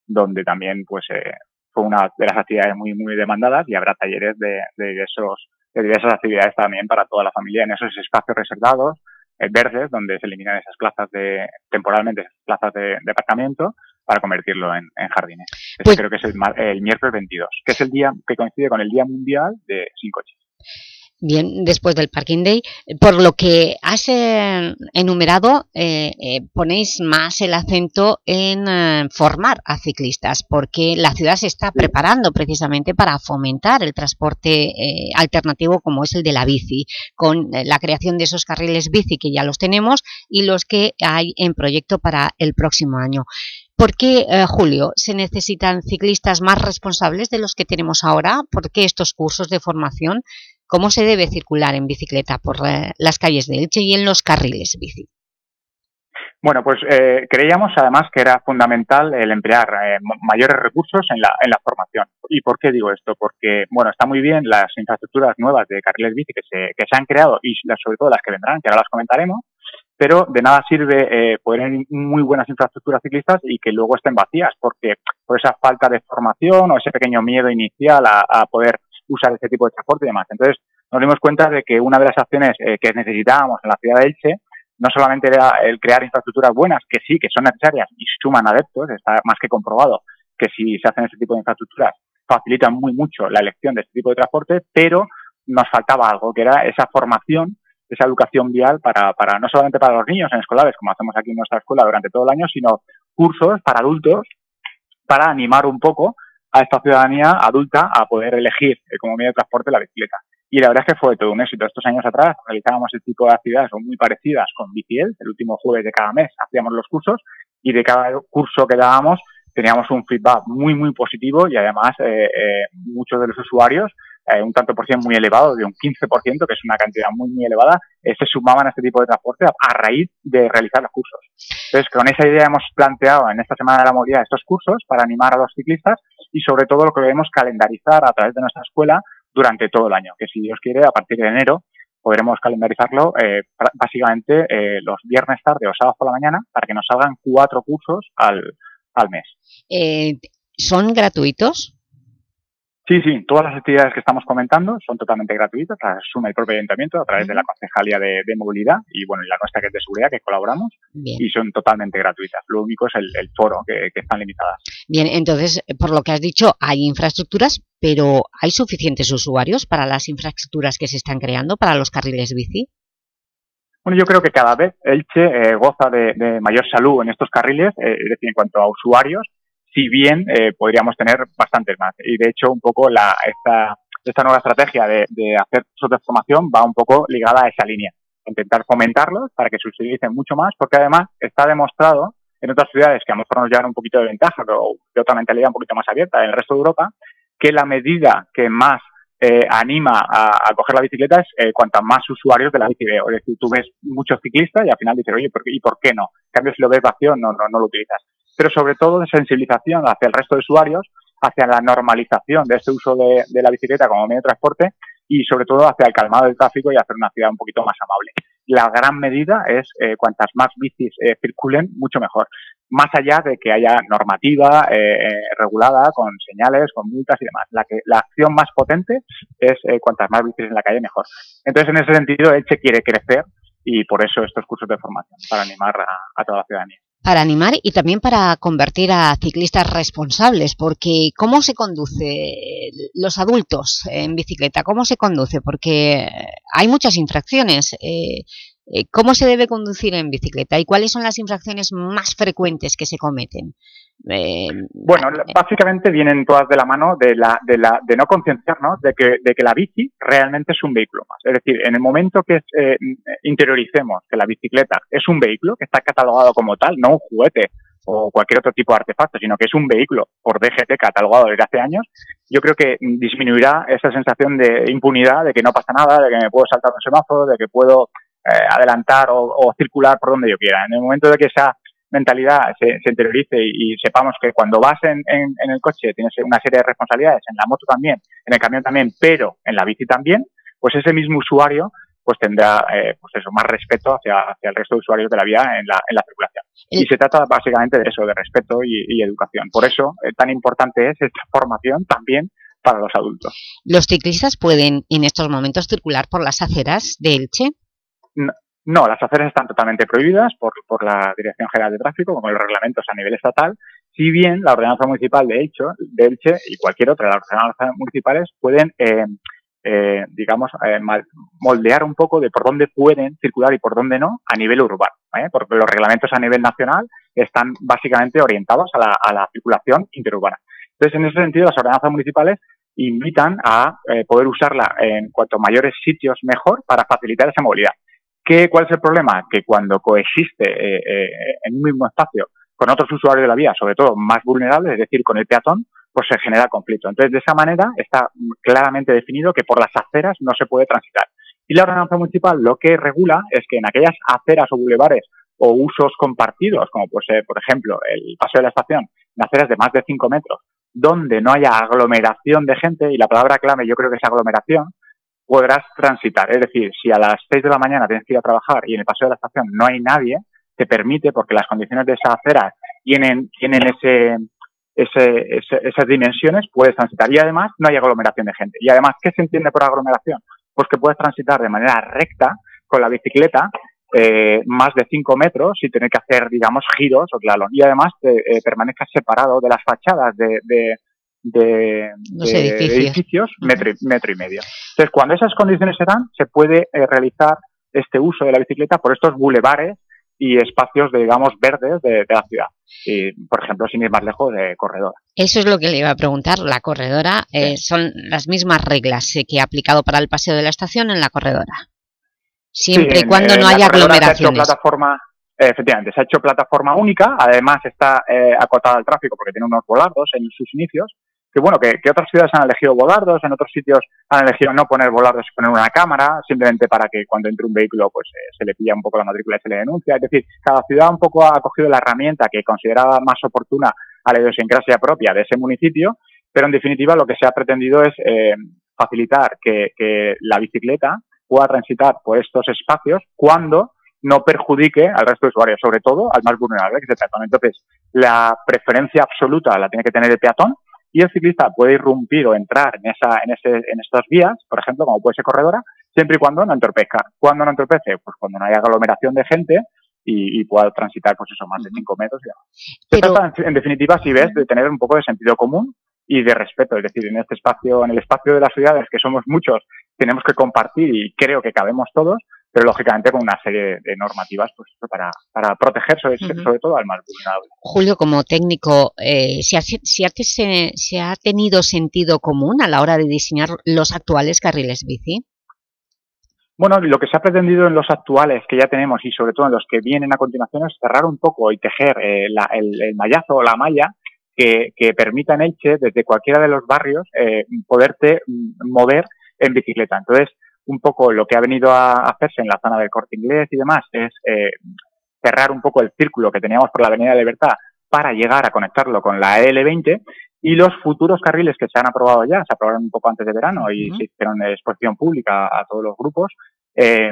[SPEAKER 15] donde también pues eh, fue una de las actividades muy muy demandadas y habrá talleres de, de esos de diversas actividades también para toda la familia en esos espacios reservados eh, verdes donde se eliminan esas plazas de temporalmente esas plazas de, de aparcamiento para convertirlo en, en jardines.
[SPEAKER 2] Pues-
[SPEAKER 15] creo que es el, el miércoles 22, que es el día que coincide con el Día Mundial de Sin Coches.
[SPEAKER 2] Bien, después del Parking Day, por lo que has eh, enumerado, eh, eh, ponéis más el acento en formar a ciclistas, porque la ciudad se está preparando precisamente para fomentar el transporte alternativo como es el de la bici, con la creación de esos carriles bici que ya los tenemos y los que hay en proyecto para el próximo año. ¿Por qué, eh, Julio, se necesitan ciclistas más responsables de los que tenemos ahora? ¿Por qué estos cursos de formación? ¿Cómo se debe circular en bicicleta por las calles de Elche y en los carriles bici?
[SPEAKER 15] Bueno, pues eh, creíamos además que era fundamental el emplear eh, ma- mayores recursos en la, en la formación. ¿Y por qué digo esto? Porque, bueno, está muy bien las infraestructuras nuevas de carriles bici que se, que se han creado y sobre todo las que vendrán, que ahora las comentaremos, pero de nada sirve eh, poner in- muy buenas infraestructuras ciclistas y que luego estén vacías, porque por esa falta de formación o ese pequeño miedo inicial a poder usar este tipo de transporte y demás. Entonces, nos dimos cuenta de que una de las acciones eh, que necesitábamos en la ciudad de Elche no solamente era el crear infraestructuras buenas, que sí, que son necesarias y suman adeptos, está más que comprobado que si se hacen ese tipo de infraestructuras facilitan muy mucho la elección de este tipo de transporte, pero nos faltaba algo, que era esa formación, esa educación vial para, para no solamente para los niños en escolares, como hacemos aquí en nuestra escuela durante todo el año, sino cursos para adultos para animar un poco a esta ciudadanía adulta a poder elegir como medio de transporte la bicicleta. Y la verdad es que fue todo un éxito. Estos años atrás realizábamos este tipo de actividades muy parecidas con Biciel. El último jueves de cada mes hacíamos los cursos y de cada curso que dábamos teníamos un feedback muy, muy positivo y además eh, eh, muchos de los usuarios, eh, un tanto por ciento muy elevado, de un 15%, que es una cantidad muy, elevada, eh, se sumaban a este tipo de transporte a, raíz de realizar los cursos. Entonces, con esa idea hemos planteado en esta Semana de la Movilidad estos cursos para animar a los ciclistas y sobre todo lo que debemos calendarizar a través de nuestra escuela durante todo el año, que si Dios quiere, a partir de enero podremos calendarizarlo eh, básicamente los viernes tarde o sábados por la mañana para que nos salgan cuatro cursos al, al mes.
[SPEAKER 2] ¿Son gratuitos?
[SPEAKER 15] Sí, sí, todas las actividades que estamos comentando son totalmente gratuitas, las asume el propio ayuntamiento a través de la Concejalía de, de Movilidad y bueno, y la nuestra que es de seguridad que colaboramos
[SPEAKER 2] Bien.
[SPEAKER 15] y son totalmente gratuitas. Lo único es el, el foro que, que están limitadas.
[SPEAKER 2] Bien, entonces, por lo que has dicho, hay infraestructuras, pero ¿hay suficientes usuarios para las infraestructuras que se están creando para los carriles bici?
[SPEAKER 15] Bueno, yo creo que cada vez Elche eh, goza de, de mayor salud en estos carriles, eh, es decir, en cuanto a usuarios, si bien eh, podríamos tener bastantes más. Y de hecho, un poco la, esta, esta nueva estrategia de, de hacer cursos de va un poco ligada a esa línea. Intentar fomentarlos para que se utilicen mucho más, porque además está demostrado en otras ciudades que a lo mejor nos llevan un poquito de ventaja o de otra mentalidad un poquito más abierta en el resto de Europa, que la medida que más eh, anima a, a coger la bicicleta es eh, cuantas más usuarios de la bici veo. Es decir, tú ves muchos ciclistas y al final dices, oye, ¿por ¿y por qué no? En cambio, si lo ves vacío, no, no, no lo utilizas. Pero sobre todo de sensibilización hacia el resto de usuarios, hacia la normalización de este uso de, la bicicleta como medio de transporte y sobre todo hacia el calmado del tráfico y hacer una ciudad un poquito más amable. La gran medida es eh, cuantas más bicis eh, circulen, mucho mejor. Más allá de que haya normativa eh, regulada con señales, con multas y demás. La, que, la acción más potente es eh, cuantas más bicis en la calle, mejor. Entonces, en ese sentido, Elche quiere crecer y por eso estos cursos de formación, para animar a toda la ciudadanía.
[SPEAKER 2] Para animar y también para convertir a ciclistas responsables, porque ¿cómo se conduce los adultos en bicicleta? ¿Cómo se conduce? Porque hay muchas infracciones. Eh, eh, ¿Cómo se debe conducir en bicicleta y cuáles son las infracciones más frecuentes que se cometen? Eh,
[SPEAKER 15] Bueno, la- básicamente vienen todas de la mano de, la, de, la, de no concienciarnos de que, de que la bici realmente es un vehículo más. Es decir, en el momento que eh, interioricemos que la bicicleta es un vehículo, que está catalogado como tal, no un juguete o cualquier otro tipo de artefacto, sino que es un vehículo por DGT catalogado desde hace años, yo creo que disminuirá esa sensación de impunidad, de que no pasa nada, de que me puedo saltar un semáforo, de que puedo eh, adelantar o, o circular por donde yo quiera. En el momento de que esa mentalidad se, se interiorice y, y sepamos que cuando vas en, en, en el coche tienes una serie de responsabilidades, en la moto también, en el camión también, pero en la bici también, pues ese mismo usuario pues tendrá eh, pues eso, más respeto hacia, hacia el resto de usuarios de la vía en la, en la circulación. Y se trata básicamente de eso, de respeto y, y educación. Por eso eh, tan importante es esta formación también para los adultos.
[SPEAKER 2] ¿Los ciclistas pueden en estos momentos circular por las aceras de Elche?
[SPEAKER 15] No, no, las aceras están totalmente prohibidas por, por la Dirección General de Tráfico, como los reglamentos a nivel estatal, si bien la ordenanza municipal de Elche, de Elche y cualquier otra de las ordenanzas municipales pueden, eh, eh, digamos, eh, moldear un poco de por dónde pueden circular y por dónde no a nivel urbano, ¿eh? porque los reglamentos a nivel nacional están básicamente orientados a la, a la circulación interurbana. Entonces, en ese sentido, las ordenanzas municipales invitan a eh, poder usarla en cuanto mayores sitios mejor para facilitar esa movilidad. ¿Qué, ¿Cuál es el problema? Que cuando coexiste eh, eh, en un mismo espacio con otros usuarios de la vía, sobre todo más vulnerables, es decir, con el peatón, pues se genera conflicto. Entonces, de esa manera está claramente definido que por las aceras no se puede transitar. Y la ordenanza municipal lo que regula es que en aquellas aceras o bulevares o usos compartidos, como puede ser, por ejemplo, el paseo de la estación, en aceras de más de 5 metros, donde no haya aglomeración de gente, y la palabra clave yo creo que es aglomeración, podrás transitar. Es decir, si a las 6 de la mañana tienes que ir a trabajar y en el paseo de la estación no hay nadie, te permite, porque las condiciones de esa acera tienen, tienen ese, ese, ese- esas dimensiones, puedes transitar. Y además no hay aglomeración de gente. Y además, ¿qué se entiende por aglomeración? Pues que puedes transitar de manera recta con la bicicleta eh, más de 5 metros y tener que hacer, digamos, giros o slalom. Y además te, eh, permanezcas separado de las fachadas de, de, de,
[SPEAKER 2] Los
[SPEAKER 15] de
[SPEAKER 2] edificios.
[SPEAKER 15] metro, y- metro y medio. Entonces, cuando esas condiciones se dan, se puede eh, realizar este uso de la bicicleta por estos bulevares y espacios, de, digamos, verdes de, de la ciudad. Y, por ejemplo, sin ir más lejos, de corredor.
[SPEAKER 2] Eso es lo que le iba a preguntar. La corredora, eh, ¿son las mismas reglas eh, que ha aplicado para el paseo de la estación en la corredora? Siempre
[SPEAKER 15] Sí,
[SPEAKER 2] y cuando
[SPEAKER 15] en
[SPEAKER 2] no haya
[SPEAKER 15] corredora
[SPEAKER 2] aglomeraciones.
[SPEAKER 15] plataforma, efectivamente, se ha hecho plataforma única, además está eh, acotada al tráfico porque tiene unos volardos en sus inicios, que bueno, que, que otras ciudades han elegido volardos, en otros sitios han elegido no poner volardos poner una cámara, simplemente para que cuando entre un vehículo pues eh, se le pilla un poco la matrícula y se le denuncia. Es decir, cada ciudad un poco ha cogido la herramienta que consideraba más oportuna a la idiosincrasia propia de ese municipio, pero en definitiva lo que se ha pretendido es eh, facilitar que, que la bicicleta pueda transitar por estos espacios cuando no perjudique al resto de usuarios, sobre todo al más vulnerable, que es el peatón. Entonces, la preferencia absoluta la tiene que tener el peatón y el ciclista puede irrumpir o entrar en, esa, en, ese, en estas vías, por ejemplo, como puede ser corredora, siempre y cuando no entorpezca. ¿Cuándo no entorpece? Pues cuando no haya aglomeración de gente y, y pueda transitar, pues eso, más de 5 metros. y demás. Se trata, en, en definitiva, si ves, de tener un poco de sentido común y de respeto. Es decir, en este espacio, en el espacio de las ciudades, que somos muchos, tenemos que compartir y creo que cabemos todos, pero lógicamente con una serie de normativas pues, para, para proteger sobre, todo al más vulnerable.
[SPEAKER 2] Julio, como técnico, eh, ¿se, ha, se, ha, se- se ha tenido sentido común a la hora de diseñar los actuales carriles bici?
[SPEAKER 15] Bueno, lo que se ha pretendido en los actuales que ya tenemos y sobre todo en los que vienen a continuación es cerrar un poco y tejer eh, la- el, el mallazo o la malla que, que permita en Elche, desde cualquiera de los barrios, eh, poderte mm, mover en bicicleta. Entonces, un poco lo que ha venido a hacerse en la zona del corte inglés y demás es eh, cerrar un poco el círculo que teníamos por la Avenida de Libertad para llegar a conectarlo con la L20 y los futuros carriles que se han aprobado ya, se aprobaron un poco antes de verano y se hicieron exposición pública a todos los grupos, eh,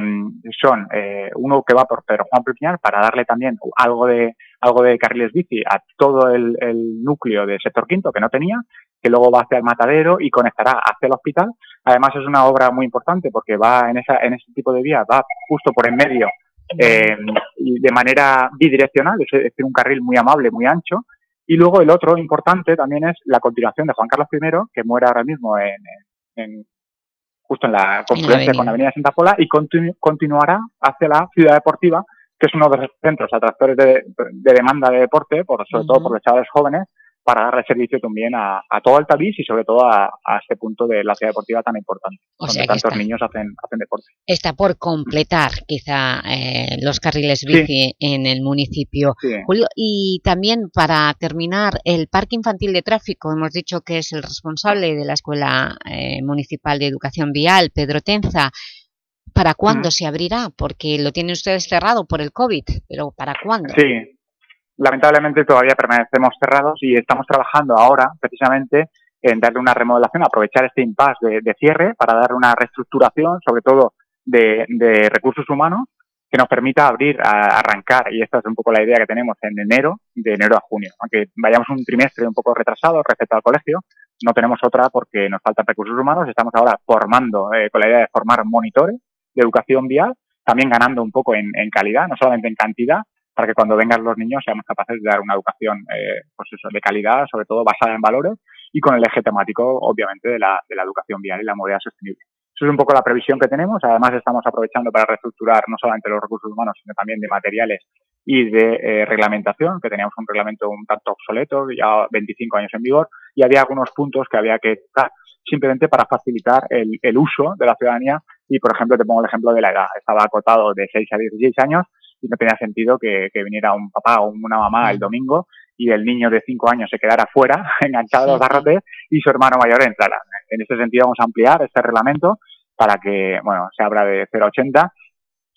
[SPEAKER 15] son eh, uno que va por Pedro Juan Perpiñán para darle también algo de algo de carriles bici a todo el, el núcleo del sector quinto que no tenía, que luego va hacia el matadero y conectará hacia el hospital. Además es una obra muy importante porque va en esa en ese tipo de vía, va justo por en medio eh, y de manera bidireccional, es decir, un carril muy amable, muy ancho. Y luego el otro importante también es la continuación de Juan Carlos I, que muere ahora mismo en, en- justo en la confluencia con la Avenida Santa Pola y continu- continuará hacia la Ciudad Deportiva, que es uno de los centros atractores de, de demanda de deporte, por, sobre todo por los chavales jóvenes, para darle servicio también a, a todo Altavís y sobre todo a, a este punto de la ciudad deportiva tan importante,
[SPEAKER 2] O sea que
[SPEAKER 15] tantos
[SPEAKER 2] está.
[SPEAKER 15] niños hacen, hacen deporte.
[SPEAKER 2] Está por completar quizá eh, los carriles
[SPEAKER 15] Sí.
[SPEAKER 2] bici en el municipio.
[SPEAKER 15] Sí.
[SPEAKER 2] Julio, y también para terminar, el Parque Infantil de Tráfico, hemos dicho que es el responsable de la Escuela eh, Municipal de Educación Vial, Pedro Tenza. ¿Para cuándo
[SPEAKER 15] Ujú.
[SPEAKER 2] se abrirá? Porque lo tienen ustedes cerrado por el COVID, pero ¿para cuándo?
[SPEAKER 15] Sí, lamentablemente todavía permanecemos cerrados y estamos trabajando ahora precisamente en darle una remodelación, aprovechar este impasse de, cierre para darle una reestructuración, sobre todo de, de recursos humanos, que nos permita abrir, a, arrancar, y esta es un poco la idea que tenemos en enero, de enero a junio. Aunque vayamos un trimestre un poco retrasado respecto al colegio, no tenemos otra porque nos faltan recursos humanos. Estamos ahora formando, eh, con la idea de formar monitores de educación vial, también ganando un poco en calidad, no solamente en cantidad, para que cuando vengan los niños seamos capaces de dar una educación eh, pues eso, de calidad, sobre todo basada en valores y con el eje temático, obviamente, de la, educación vial y la movilidad sostenible. Eso es un poco la previsión que tenemos. Además, estamos aprovechando para reestructurar no solamente los recursos humanos, sino también de materiales y de eh, reglamentación, que teníamos un reglamento un tanto obsoleto, ya 25 años en vigor, y había algunos puntos que había que tocar simplemente para facilitar el, el uso de la ciudadanía. Y, por ejemplo, te pongo el ejemplo de la edad. Estaba acotado de 6 a 16 años y no tenía sentido que, que viniera un papá o una mamá el domingo y el niño de 5 años se quedara fuera, enganchado a los barrotes, y su hermano mayor entrara. En ese sentido vamos a ampliar este reglamento para que, bueno, se abra de 0 a 80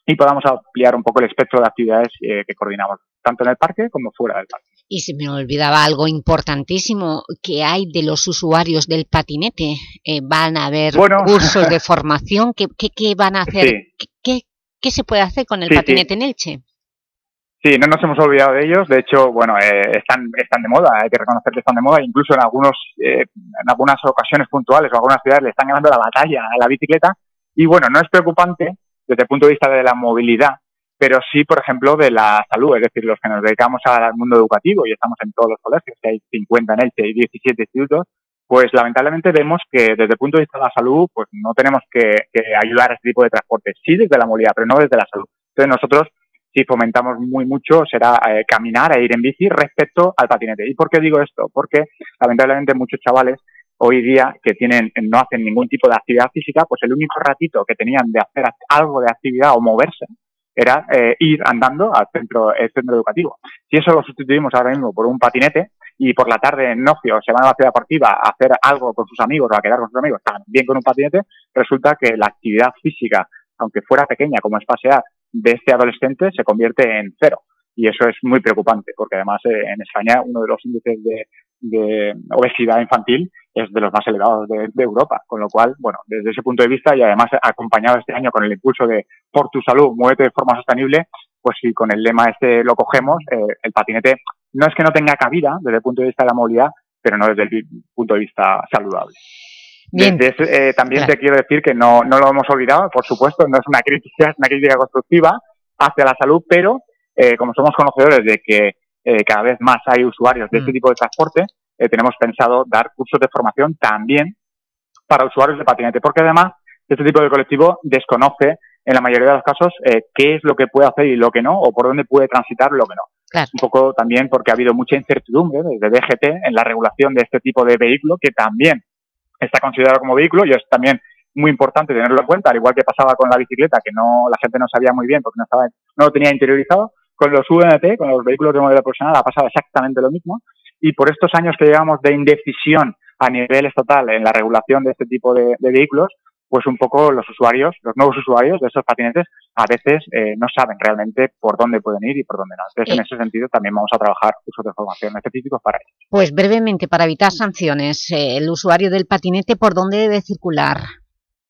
[SPEAKER 15] y podamos ampliar un poco el espectro de actividades eh, que coordinamos, tanto en el parque como fuera del parque.
[SPEAKER 2] Y se me olvidaba algo importantísimo que hay de los usuarios del patinete. Eh, ¿Van a haber
[SPEAKER 15] Bueno.
[SPEAKER 2] cursos de formación? ¿Qué, qué, qué van a hacer?
[SPEAKER 15] Sí.
[SPEAKER 2] ¿Qué, se puede hacer con el
[SPEAKER 15] Sí, sí.
[SPEAKER 2] patinete en Elche?
[SPEAKER 15] Sí, no nos hemos olvidado de ellos. De hecho, bueno, eh, están, están de moda. Hay que reconocer que están de moda. Incluso en algunos, eh, en algunas ocasiones puntuales o algunas ciudades le están ganando la batalla a la bicicleta. Y bueno, no es preocupante desde el punto de vista de la movilidad, pero sí, por ejemplo, de la salud. Es decir, los que nos dedicamos al mundo educativo y estamos en todos los colegios, que hay 50 en Elche y 17 institutos, pues lamentablemente vemos que desde el punto de vista de la salud, pues no tenemos que, que ayudar a este tipo de transporte. Sí desde la movilidad, pero no desde la salud. Entonces nosotros si fomentamos muy mucho será eh, caminar e ir en bici respecto al patinete. ¿Y por qué digo esto? Porque lamentablemente muchos chavales hoy día que tienen no hacen ningún tipo de actividad física, pues el único ratito que tenían de hacer algo de actividad o moverse era eh, ir andando al centro, el centro educativo. Si eso lo sustituimos ahora mismo por un patinete y por la tarde en ocio se van a la ciudad deportiva a hacer algo con sus amigos o a quedar con sus amigos también con un patinete, resulta que la actividad física, aunque fuera pequeña como es pasear, de este adolescente se convierte en cero. Y eso es muy preocupante, porque además eh, en España uno de los índices de, obesidad infantil es de los más elevados de, de, Europa. Con lo cual, bueno, desde ese punto de vista y además acompañado este año con el impulso de por tu salud, muévete de forma sostenible, pues si con el lema este lo cogemos, eh, el patinete no es que no tenga cabida desde el punto de vista de la movilidad, pero no desde el punto de vista saludable.
[SPEAKER 2] Bien.
[SPEAKER 15] Desde, eh, también claro. te quiero decir que no, no lo hemos olvidado, por supuesto, no es una crítica, es una crítica constructiva hacia la salud, pero eh, como somos conocedores de que eh, cada vez más hay usuarios de mm. este tipo de transporte, eh, tenemos pensado dar cursos de formación también para usuarios de patinete, porque además este tipo de colectivo desconoce en la mayoría de los casos eh, qué es lo que puede hacer y lo que no, o por dónde puede transitar lo que no. Un poco también porque ha habido mucha incertidumbre desde DGT en la regulación de este tipo de vehículo, que también está considerado como vehículo y es también muy importante tenerlo en cuenta, al igual que pasaba con la bicicleta, que no la gente no sabía muy bien porque no, estaba, no lo tenía interiorizado. Con los VMT, con los vehículos de modelo profesional, ha pasado exactamente lo mismo. y por estos años que llevamos de indecisión a nivel estatal en la regulación de este tipo de vehículos, pues un poco los usuarios, los nuevos usuarios de estos patinetes, a veces eh, no saben realmente por dónde pueden ir y por dónde no. Entonces, en
[SPEAKER 2] Eh.
[SPEAKER 15] ese sentido, también vamos a trabajar usos de formación específicos para ello.
[SPEAKER 2] Pues brevemente, para evitar sanciones, eh, el usuario del patinete, ¿por dónde debe circular?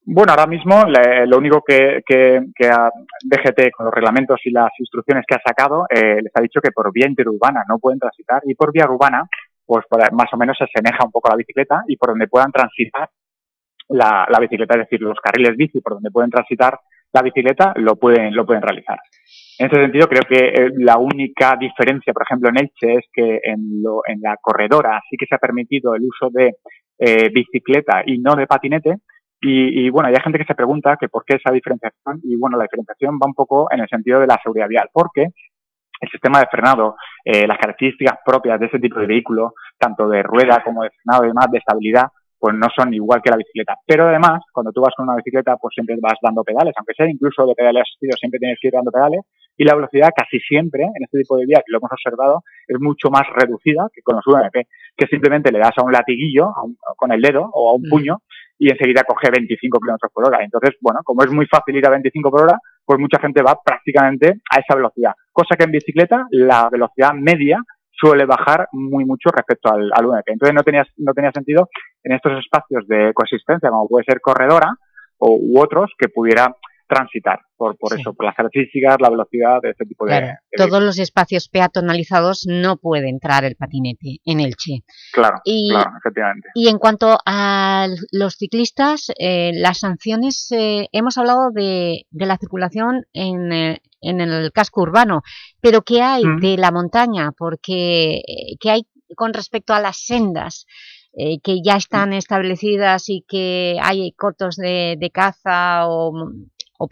[SPEAKER 15] Bueno, ahora mismo le- lo único que, que, que a DGT con los reglamentos y las instrucciones que ha sacado eh, les ha dicho que por vía interurbana no pueden transitar y por vía urbana pues por- más o menos se asemeja un poco a la bicicleta y por donde puedan transitar la, la bicicleta, es decir, los carriles bici por donde pueden transitar la bicicleta lo pueden, lo pueden realizar. En ese sentido, creo que eh, la única diferencia, por ejemplo, en Elche es que en, lo- en la corredora sí que se ha permitido el uso de eh, bicicleta y no de patinete. Y, y, bueno, hay gente que se pregunta que por qué esa diferenciación. Y bueno, la diferenciación va un poco en el sentido de la seguridad vial, porque el sistema de frenado, eh, las características propias de ese tipo de vehículo, tanto de rueda como de frenado y demás, de estabilidad, pues no son igual que la bicicleta. Pero además, cuando tú vas con una bicicleta, pues siempre vas dando pedales, aunque sea incluso de pedales asistidos, siempre tienes que ir dando pedales, y la velocidad casi siempre, en este tipo de vía, que lo hemos observado, es mucho más reducida que con los UMP, que simplemente le das a un latiguillo, a un- con el dedo o a un puño, y enseguida coge 25 kilómetros por hora. Entonces, bueno, como es muy fácil ir a 25 por hora, pues mucha gente va prácticamente a esa velocidad. Cosa que en bicicleta, la velocidad media suele bajar muy mucho respecto al, al. Entonces no tenía, no tenía sentido en estos espacios de coexistencia, como puede ser corredora o, u otros, que pudiera transitar por, por eso, por las características, la velocidad de este tipo de,
[SPEAKER 2] Claro,
[SPEAKER 15] de
[SPEAKER 2] todos los espacios peatonalizados no puede entrar el patinete en Elche.
[SPEAKER 15] Claro,
[SPEAKER 2] Y-
[SPEAKER 15] claro, efectivamente.
[SPEAKER 2] Y en cuanto a los ciclistas, eh, las sanciones, eh, hemos hablado de, de la circulación en, eh, en el casco urbano, pero ¿qué hay
[SPEAKER 15] Mm.
[SPEAKER 2] de la montaña? Porque, eh, ¿qué hay con respecto a las sendas? eh, que ya están establecidas y que hay cotos de, de caza o, o,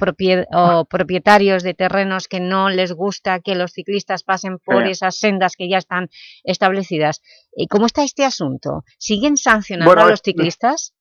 [SPEAKER 2] o propietarios de terrenos que no les gusta que los ciclistas pasen por
[SPEAKER 15] Sí.
[SPEAKER 2] esas sendas que ya están establecidas. Eh, ¿Cómo está este asunto? ¿Siguen sancionando
[SPEAKER 15] Bueno,
[SPEAKER 2] a los ciclistas?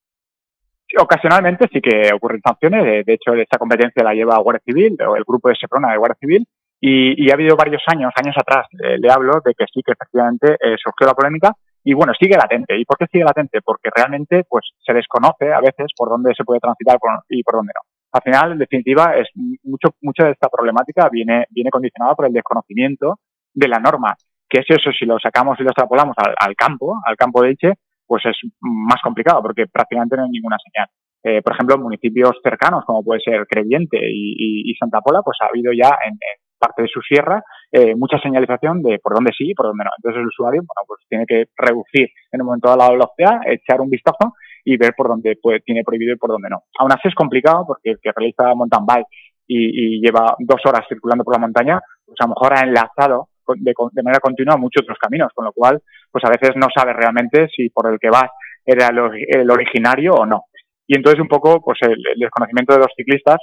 [SPEAKER 15] Ocasionalmente sí que ocurren sanciones, de, de hecho esta competencia la lleva Guardia Civil o el grupo de Seprona de Guardia Civil y, y ha habido varios años, años atrás, eh, le hablo de que sí que efectivamente eh, surgió la polémica y bueno, sigue latente. ¿Y por qué sigue latente? Porque realmente pues se desconoce a veces por dónde se puede transitar y por dónde no. Al final, en definitiva, es mucho, mucha de esta problemática viene, viene condicionada por el desconocimiento de la norma, que es eso, si lo sacamos y lo extrapolamos al, al campo, al campo de Elche, pues es más complicado porque prácticamente no hay ninguna señal. Eh, por ejemplo, en municipios cercanos, como puede ser Crevillente y, Santa Pola, pues ha habido ya en, en parte de su sierra eh, mucha señalización de por dónde sí y por dónde no. Entonces el usuario, bueno, pues tiene que reducir en un momento dado la velocidad, echar un vistazo y ver por dónde puede- tiene prohibido y por dónde no. Aún así es complicado porque el que realiza mountain bike y, lleva dos horas circulando por la montaña, pues a lo mejor ha enlazado de, de manera continua muchos otros caminos, con lo cual, pues a veces no sabe realmente si por el que vas era el, el originario o no. Y entonces un poco, pues el, desconocimiento de los ciclistas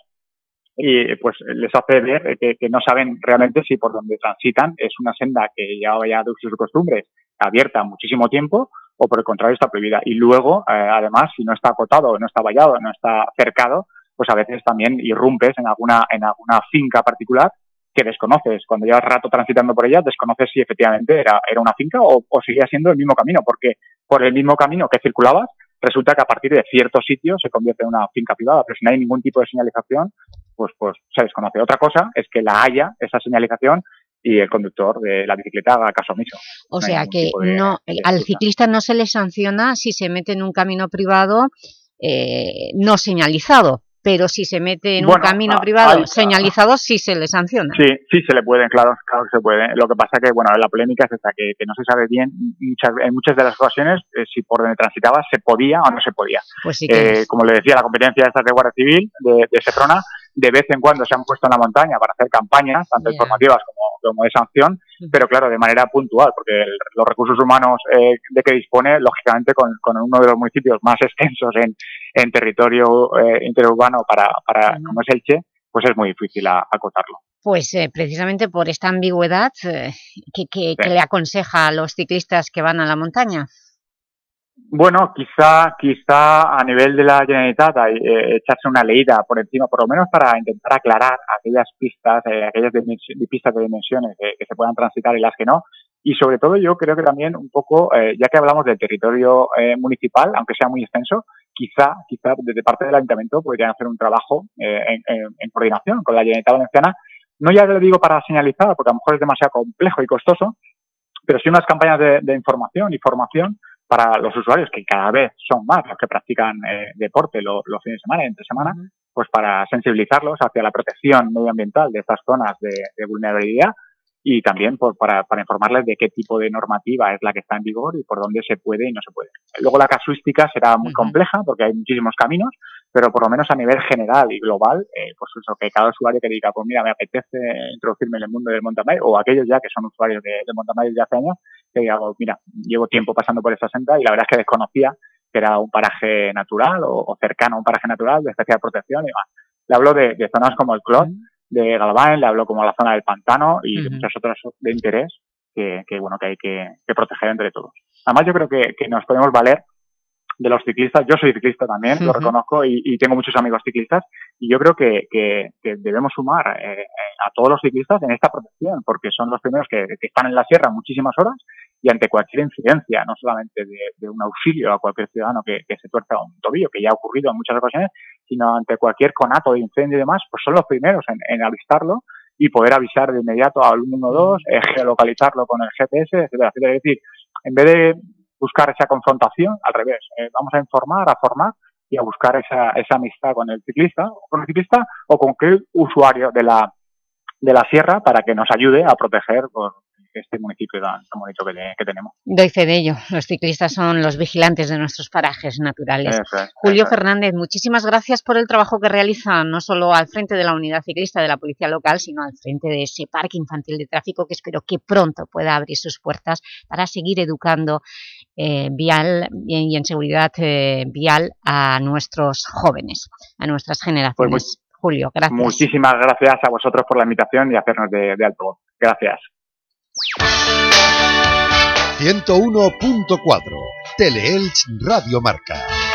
[SPEAKER 15] y pues les hace ver que, no saben realmente si por donde transitan es una senda que ya de usos y costumbres abierta muchísimo tiempo o por el contrario está prohibida. Y luego, eh, además, si no está acotado, no está vallado, no está cercado, pues a veces también irrumpes en alguna, en alguna finca particular que desconoces. Cuando llevas rato transitando por ella, desconoces si efectivamente era, era una finca o, o seguía siendo el mismo camino, porque por el mismo camino que circulabas, resulta que a partir de cierto sitio se convierte en una finca privada, pero si no hay ningún tipo de señalización, pues, pues se desconoce. Otra cosa es que la haya, esa señalización, y el conductor de la bicicleta haga caso omiso.
[SPEAKER 2] O
[SPEAKER 15] No
[SPEAKER 2] sea que
[SPEAKER 15] de-
[SPEAKER 2] no,
[SPEAKER 15] de
[SPEAKER 2] al ciclista no se le sanciona si se mete en un camino privado eh, no señalizado, pero si se mete en un camino
[SPEAKER 15] ah,
[SPEAKER 2] privado
[SPEAKER 15] hay-
[SPEAKER 2] señalizado sí se le sanciona.
[SPEAKER 15] Sí, sí se le pueden, claro, claro que se puede. Lo que pasa que, bueno, la polémica es esta, que, que no se sabe bien, muchas, en muchas de las ocasiones, eh, si por donde transitaba se podía o no se podía.
[SPEAKER 2] Pues sí que
[SPEAKER 15] Eh,
[SPEAKER 2] es.
[SPEAKER 15] como le decía, la competencia esta de Guardia Civil, de, de Seprona, de vez en cuando se han puesto en la montaña para hacer campañas, tanto
[SPEAKER 2] Ya.
[SPEAKER 15] informativas como, como de sanción, pero claro, de manera puntual, porque el- los recursos humanos eh, de que dispone, lógicamente, con, con uno de los municipios más extensos en, en territorio eh, interurbano para, para como es Elche, pues es muy difícil a- acotarlo.
[SPEAKER 2] Pues eh, precisamente por esta ambigüedad eh, que, que- que le aconseja a los ciclistas que van a la montaña.
[SPEAKER 15] Bueno, quizá, quizá a nivel de la Generalitat eh, echarse una leída por encima, por lo menos para intentar aclarar aquellas pistas, eh, aquellas pistas de dimensiones que, se puedan transitar y las que no, y sobre todo yo creo que también un poco, eh, ya que hablamos del territorio eh, municipal, aunque sea muy extenso, quizá, quizá desde parte del ayuntamiento podrían hacer un trabajo en, en- coordinación con la Generalitat Valenciana, no ya lo digo para señalizar, porque a lo mejor es demasiado complejo y costoso, pero sí unas campañas de información y formación para los usuarios, que cada vez son más los que practican eh, deporte lo- los fines de semana y entre semana, pues para sensibilizarlos hacia la protección medioambiental de estas zonas de, de vulnerabilidad y también por- para, para informarles de qué tipo de normativa es la que está en vigor y por dónde se puede y no se puede. Luego la casuística será muy compleja porque hay muchísimos caminos, pero por lo menos a nivel general y global, eh, pues eso, que cada usuario que diga, pues mira, me apetece introducirme en el mundo del mountain bike, o aquellos ya que son usuarios de, de mountain bike desde hace años, que diga, pues mira, llevo tiempo pasando por esa senda y la verdad es que desconocía que era un paraje natural o, o cercano a un paraje natural de especial protección y demás. Le hablo de, de zonas como el Clot, de Galván, le hablo como la zona del pantano y de muchas otras de interés que, que, bueno, que hay que, que proteger entre todos. Además, yo creo que, que nos podemos valer de los ciclistas. Yo soy ciclista también, lo reconozco, y, y tengo muchos amigos ciclistas. Y yo creo que, que- que debemos sumar eh, a todos los ciclistas en esta protección, porque son los primeros que, que están en la sierra muchísimas horas y ante cualquier incidencia, no solamente de, de un auxilio a cualquier ciudadano que, que se tuerza un tobillo, que ya ha ocurrido en muchas ocasiones, sino ante cualquier conato de incendio y demás, pues son los primeros en, en avistarlo y poder avisar de inmediato al 112, eh, geolocalizarlo con el GPS, etcétera, etcétera. Es decir, en vez de buscar esa confrontación, al revés, eh, vamos a informar, a formar y a buscar esa, esa amistad con el ciclista, o con el ciclista o con aquel usuario de la, de la sierra para que nos ayude a proteger pues, este municipio tan, bonito que, te- que tenemos.
[SPEAKER 2] Doy fe de ello. Los ciclistas son los vigilantes de nuestros parajes naturales.
[SPEAKER 15] Es,
[SPEAKER 2] Julio
[SPEAKER 15] es.
[SPEAKER 2] Fernández, muchísimas gracias por el trabajo que realiza, no solo al frente de la unidad ciclista de la Policía Local, sino al frente de ese parque infantil de tráfico que espero que pronto pueda abrir sus puertas para seguir educando eh, vial y en seguridad eh, vial a nuestros jóvenes, a nuestras generaciones. Julio, gracias.
[SPEAKER 15] Muchísimas gracias a vosotros por la invitación y hacernos de, de altavoz. Gracias.
[SPEAKER 10] 101.4 Teleelch Radio Marca.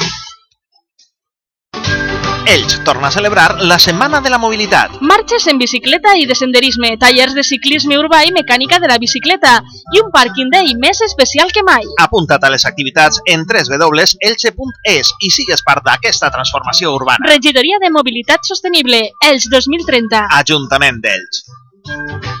[SPEAKER 16] Elx torna a celebrar la Setmana de la Mobilitat.
[SPEAKER 17] Marxes en bicicleta i de senderisme, tallers de ciclisme urbà i mecànica de la bicicleta i un parking day més especial que mai.
[SPEAKER 16] Apunta't a les activitats en www.elche.es i sigues part d'aquesta transformació urbana.
[SPEAKER 17] Regidoria de Mobilitat Sostenible, Els 2030.
[SPEAKER 16] Ajuntament d'Elx.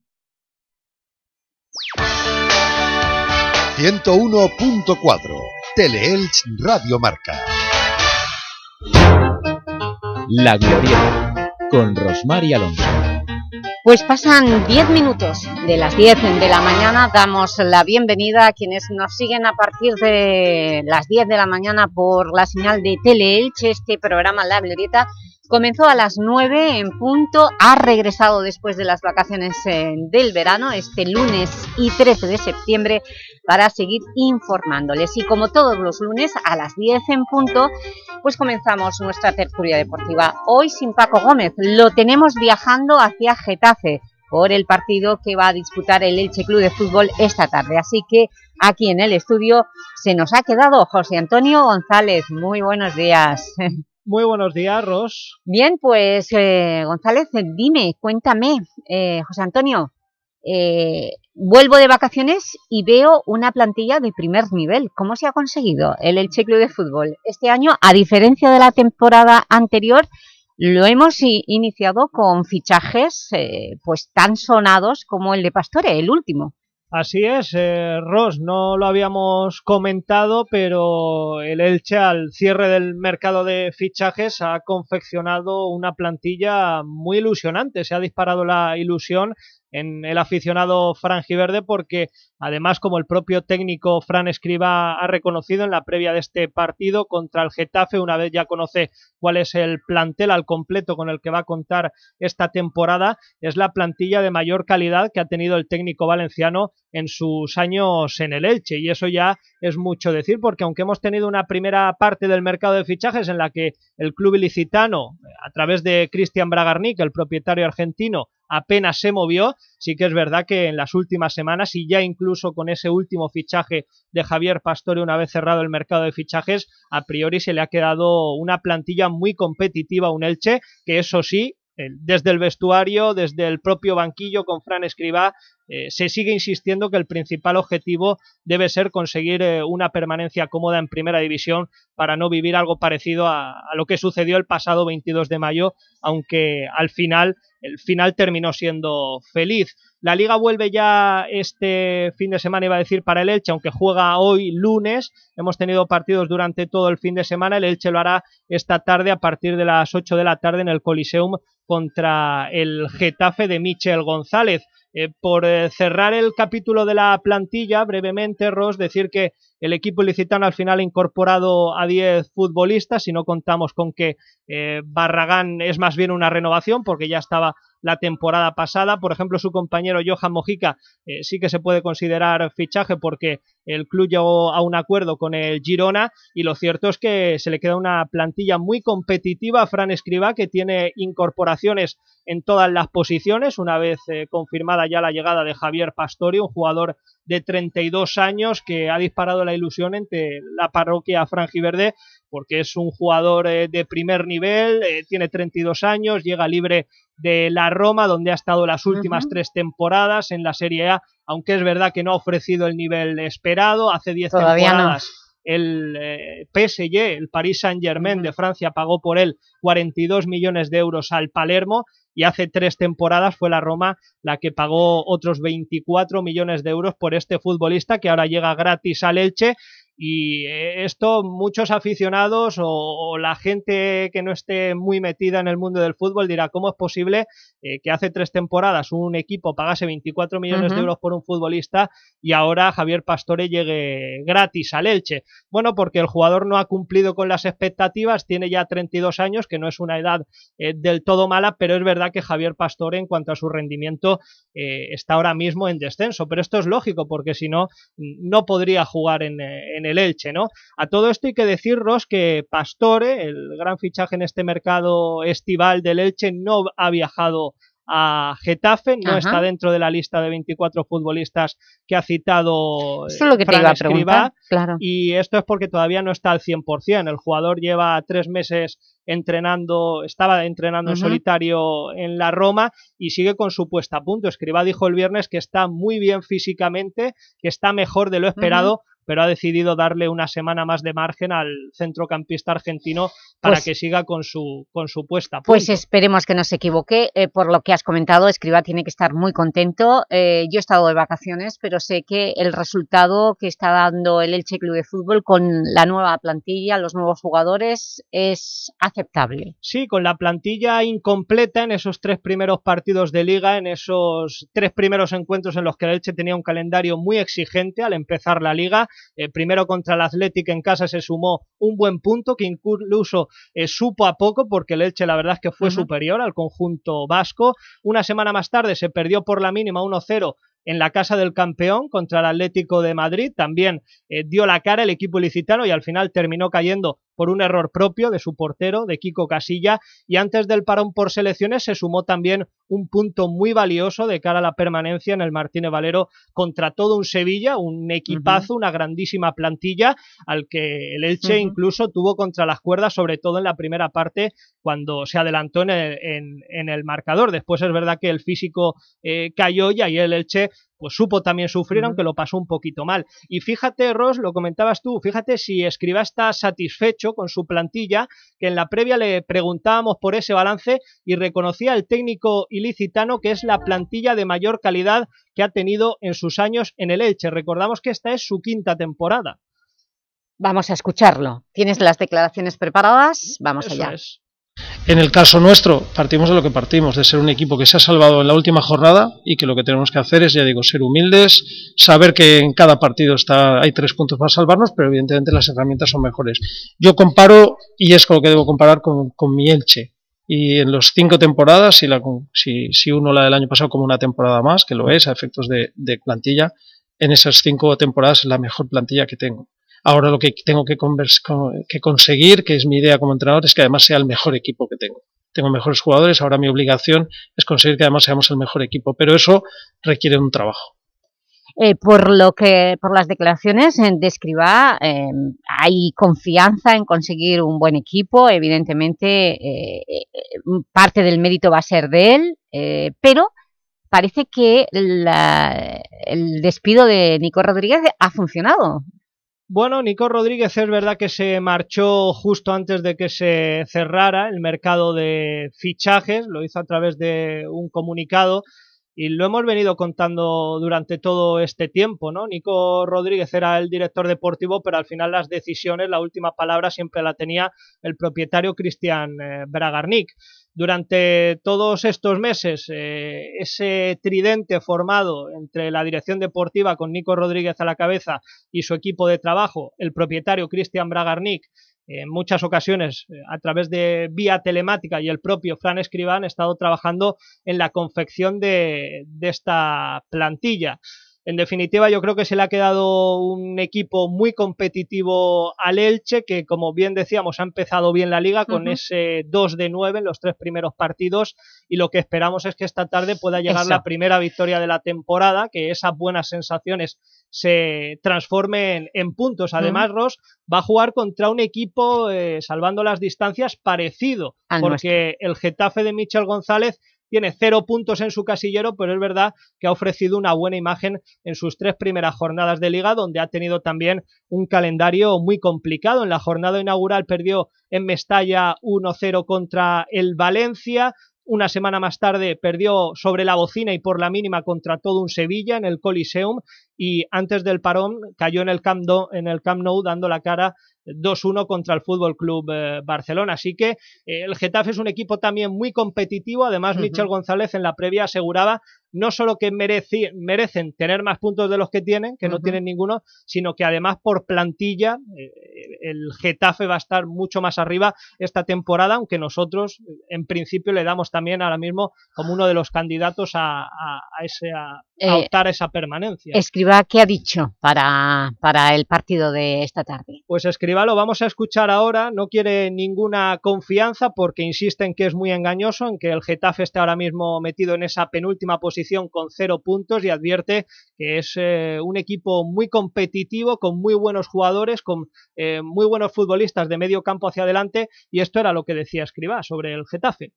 [SPEAKER 10] 101.4 Teleelch Radio Marca.
[SPEAKER 11] La Glorieta, con Rosmar y Alonso.
[SPEAKER 2] Pues pasan 10 minutos de las 10 de la mañana, damos la bienvenida a quienes nos siguen a partir de las 10 de la mañana por la señal de Teleelch, este programa La Glorieta comenzó a las 9 en punto, ha regresado después de las vacaciones eh, del verano, este lunes y 13 de septiembre, para seguir informándoles. Y como todos los lunes, a las 10 en punto, pues comenzamos nuestra tertulia deportiva. Hoy sin Paco Gómez, lo tenemos viajando hacia Getafe por el partido que va a disputar el Elche Club de Fútbol esta tarde. Así que aquí en el estudio se nos ha quedado José Antonio González. Muy buenos días.
[SPEAKER 18] Muy buenos días, Ros.
[SPEAKER 2] Bien, pues eh, González, eh, dime, cuéntame, eh, José Antonio, eh, vuelvo de vacaciones y veo una plantilla de primer nivel. ¿Cómo se ha conseguido el Elche Club de Fútbol? Este año, a diferencia de la temporada anterior, lo hemos iniciado con fichajes eh, pues tan sonados como el de Pastore, el último.
[SPEAKER 18] Así es, eh, Ros, no lo habíamos comentado, pero el Elche al cierre del mercado de fichajes ha confeccionado una plantilla muy ilusionante. Se ha disparado la ilusión en el aficionado franjiverde porque además como el propio técnico Fran Escriba ha reconocido en la previa de este partido contra el Getafe, una vez ya conoce cuál es el plantel al completo con el que va a contar esta temporada, es la plantilla de mayor calidad que ha tenido el técnico valenciano en sus años en el Elche y eso ya es mucho decir porque aunque hemos tenido una primera parte del mercado de fichajes en la que el club ilicitano a través de Cristian Bragarnik, el propietario argentino, apenas se movió, sí que es verdad que en las últimas semanas y ya incluso con ese último fichaje de Javier Pastore una vez cerrado el mercado de fichajes, a priori se le ha quedado una plantilla muy competitiva a un Elche que eso sí, desde el vestuario, desde el propio banquillo con Fran Escribá, eh, se sigue insistiendo que el principal objetivo debe ser conseguir eh, una permanencia cómoda en primera división para no vivir algo parecido a, a lo que sucedió el pasado 22 de mayo, aunque al final el final terminó siendo feliz. La Liga vuelve ya este fin de semana, iba a decir, para el Elche, aunque juega hoy lunes. Hemos tenido partidos durante todo el fin de semana. El Elche lo hará esta tarde a partir de las 8 de la tarde en el Coliseum contra el Getafe de Michel González. Eh, por eh, cerrar el capítulo de la plantilla, brevemente, Ross, decir que el equipo ilicitano al final ha incorporado a 10 futbolistas, si no contamos con que eh, Barragán es más bien una renovación, porque ya estaba la temporada pasada. Por ejemplo, su compañero Johan Mojica eh, sí que se puede considerar fichaje porque el club llegó a un acuerdo con el Girona y lo cierto es que se le queda una plantilla muy competitiva a Fran Escribá que tiene incorporaciones en todas las posiciones, una vez eh, confirmada ya la llegada de Javier Pastori, un jugador de 32 años que ha disparado la ilusión entre la parroquia franjiverde porque es un jugador eh, de primer nivel, eh, tiene 32 años, llega libre de la Roma, donde ha estado las últimas tres temporadas en la Serie A, aunque es verdad que no ha ofrecido el nivel esperado, hace 10
[SPEAKER 2] Todavía no.
[SPEAKER 18] temporadas el eh, PSG, el Paris Saint-Germain de Francia, pagó por él 42 millones de euros al Palermo y hace tres temporadas fue la Roma la que pagó otros 24 millones de euros por este futbolista que ahora llega gratis al Elche y eh, esto muchos aficionados o, o la gente que no esté muy metida en el mundo del fútbol dirá cómo es posible eh, que hace tres temporadas un equipo pagase 24 millones de euros por un futbolista y ahora Javier Pastore llegue gratis al Elche. Bueno, porque el jugador no ha cumplido con las expectativas, tiene ya 32 años, que no es una edad eh, del todo mala, pero es verdad que Javier Pastore en cuanto a su rendimiento eh, está ahora mismo en descenso, pero esto es lógico porque si no, no podría jugar en, en el Elche, ¿no? A todo esto hay que decir, Ross, que Pastore, el gran fichaje en este mercado estival del Elche, no ha viajado a Getafe, no
[SPEAKER 2] Ajá.
[SPEAKER 18] está dentro de la lista de 24 futbolistas que ha citado
[SPEAKER 2] Eso es lo que te
[SPEAKER 18] Fran
[SPEAKER 2] iba a
[SPEAKER 18] Escribá,
[SPEAKER 2] claro.
[SPEAKER 18] y esto es porque todavía no está al 100%. El jugador lleva tres meses entrenando, estaba entrenando en solitario en la Roma y sigue con su puesta a punto. Escribá dijo el viernes que está muy bien físicamente, que está mejor de lo esperado, pero ha decidido darle una semana más de margen al centrocampista argentino para
[SPEAKER 2] Pues-
[SPEAKER 18] que siga con su, con su puesta.
[SPEAKER 2] Pues esperemos que no se equivoque. eh, por lo que has comentado, Escriba tiene que estar muy contento. Eh, yo he estado de vacaciones, pero sé que el resultado que está dando el Elche Club de Fútbol con la nueva plantilla, los nuevos jugadores, es aceptable.
[SPEAKER 18] Sí, con la plantilla incompleta en esos tres primeros partidos de liga, en esos tres primeros encuentros en los que el Elche tenía un calendario muy exigente al empezar la liga. Eh, primero contra el Athletic en casa se sumó un buen punto que incluso eh, supo a poco porque el Elche la verdad es que fue superior al conjunto vasco. Una semana más tarde se perdió por la mínima 1-0 en la casa del campeón contra el Atlético de Madrid. También eh, dio la cara el equipo ilicitano y al final terminó cayendo por un error propio de su portero, de Kiko Casilla, y antes del parón por selecciones se sumó también un punto muy valioso de cara a la permanencia en el Martínez Valero contra todo un Sevilla, un equipazo, una grandísima plantilla, al que el Elche incluso tuvo contra las cuerdas, sobre todo en la primera parte, cuando se adelantó en el, en- en el marcador. Después es verdad que el físico eh, cayó y ahí el Elche pues supo también sufrir,
[SPEAKER 2] Ujú.
[SPEAKER 18] aunque lo pasó un poquito mal. Y fíjate, Ross, lo comentabas tú, fíjate si Escribá está satisfecho con su plantilla, que en la previa le preguntábamos por ese balance y reconocía el técnico ilicitano que es la plantilla de mayor calidad que ha tenido en sus años en el Elche. Recordamos que esta es su quinta temporada.
[SPEAKER 2] Vamos a escucharlo. ¿Tienes las declaraciones preparadas? Vamos
[SPEAKER 18] Eso
[SPEAKER 2] allá.
[SPEAKER 18] es.
[SPEAKER 19] En el caso nuestro, partimos de lo que partimos, de ser un equipo que se ha salvado en la última jornada y que lo que tenemos que hacer es, ya digo, ser humildes, saber que en cada partido está, hay tres puntos para salvarnos, pero evidentemente las herramientas son mejores. Yo comparo, y es con lo que debo comparar con, mi Elche, y en los cinco temporadas, si, la, si, si uno la del año pasado como una temporada más, que lo es a efectos de plantilla, en esas cinco temporadas es la mejor plantilla que tengo. Ahora lo que tengo que, que conseguir, que es mi idea como entrenador, es que además sea el mejor equipo que tengo. Tengo mejores jugadores, ahora mi obligación es conseguir que además seamos el mejor equipo, pero eso requiere un trabajo.
[SPEAKER 2] Eh, por lo que por las declaraciones de Escribá, eh, hay confianza en conseguir un buen equipo, evidentemente eh, eh, parte del mérito va a ser de él, eh, pero parece que el despido de Nico Rodríguez ha funcionado.
[SPEAKER 18] Bueno, Nico Rodríguez es verdad que se marchó justo antes de que se cerrara el mercado de fichajes, lo hizo a través de un comunicado y lo hemos venido contando durante todo este tiempo, ¿no? Nico Rodríguez era el director deportivo, pero al final las decisiones, la última palabra siempre la tenía el propietario Cristian eh, Bragarnik. Durante todos estos meses, eh, ese tridente formado entre la dirección deportiva con Nico Rodríguez a la cabeza y su equipo de trabajo, el propietario Cristian Bragarnik, en muchas ocasiones eh, a través de vía telemática y el propio Fran Escribá han estado trabajando en la confección de esta plantilla. En definitiva, yo creo que se le ha quedado un equipo muy competitivo al Elche, que como bien decíamos, ha empezado bien la liga con ese 2 de 9 en los tres primeros partidos y lo que esperamos es que esta tarde pueda llegar
[SPEAKER 2] Eso.
[SPEAKER 18] la primera victoria de la temporada, que esas buenas sensaciones se transformen en puntos. Además, Ross va a jugar contra un equipo, eh, salvando las distancias, parecido,
[SPEAKER 2] Al
[SPEAKER 18] porque el Getafe de Michel González tiene cero puntos en su casillero, pero es verdad que ha ofrecido una buena imagen en sus tres primeras jornadas de liga, donde ha tenido también un calendario muy complicado. En la jornada inaugural perdió en Mestalla 1-0 contra el Valencia, una semana más tarde perdió sobre la bocina y por la mínima contra todo un Sevilla en el Coliseum y antes del parón cayó en el Camp, Nou- en el Camp Nou dando la cara 2-1 contra el Fútbol Club Barcelona. Así que eh, el Getafe es un equipo también muy competitivo. Además. Michel González en la previa aseguraba no solo que merecen tener más puntos de los que tienen, que no tienen ninguno, sino que además por plantilla eh, el Getafe va a estar mucho más arriba esta temporada, aunque nosotros eh, en principio le damos también ahora mismo como uno de los candidatos a, a- a ese, a,
[SPEAKER 2] Eh,
[SPEAKER 18] optar a esa permanencia.
[SPEAKER 2] Escribá, ¿qué ha dicho para, para el partido de esta tarde?
[SPEAKER 18] Pues Escribá lo vamos a escuchar ahora, no quiere ninguna confianza porque insiste en que es muy engañoso, en que el Getafe está ahora mismo metido en esa penúltima posición con cero puntos y advierte que es eh, un equipo muy competitivo, con muy buenos jugadores, con eh, muy buenos futbolistas de medio campo hacia adelante y esto era lo que decía Escribá sobre el Getafe.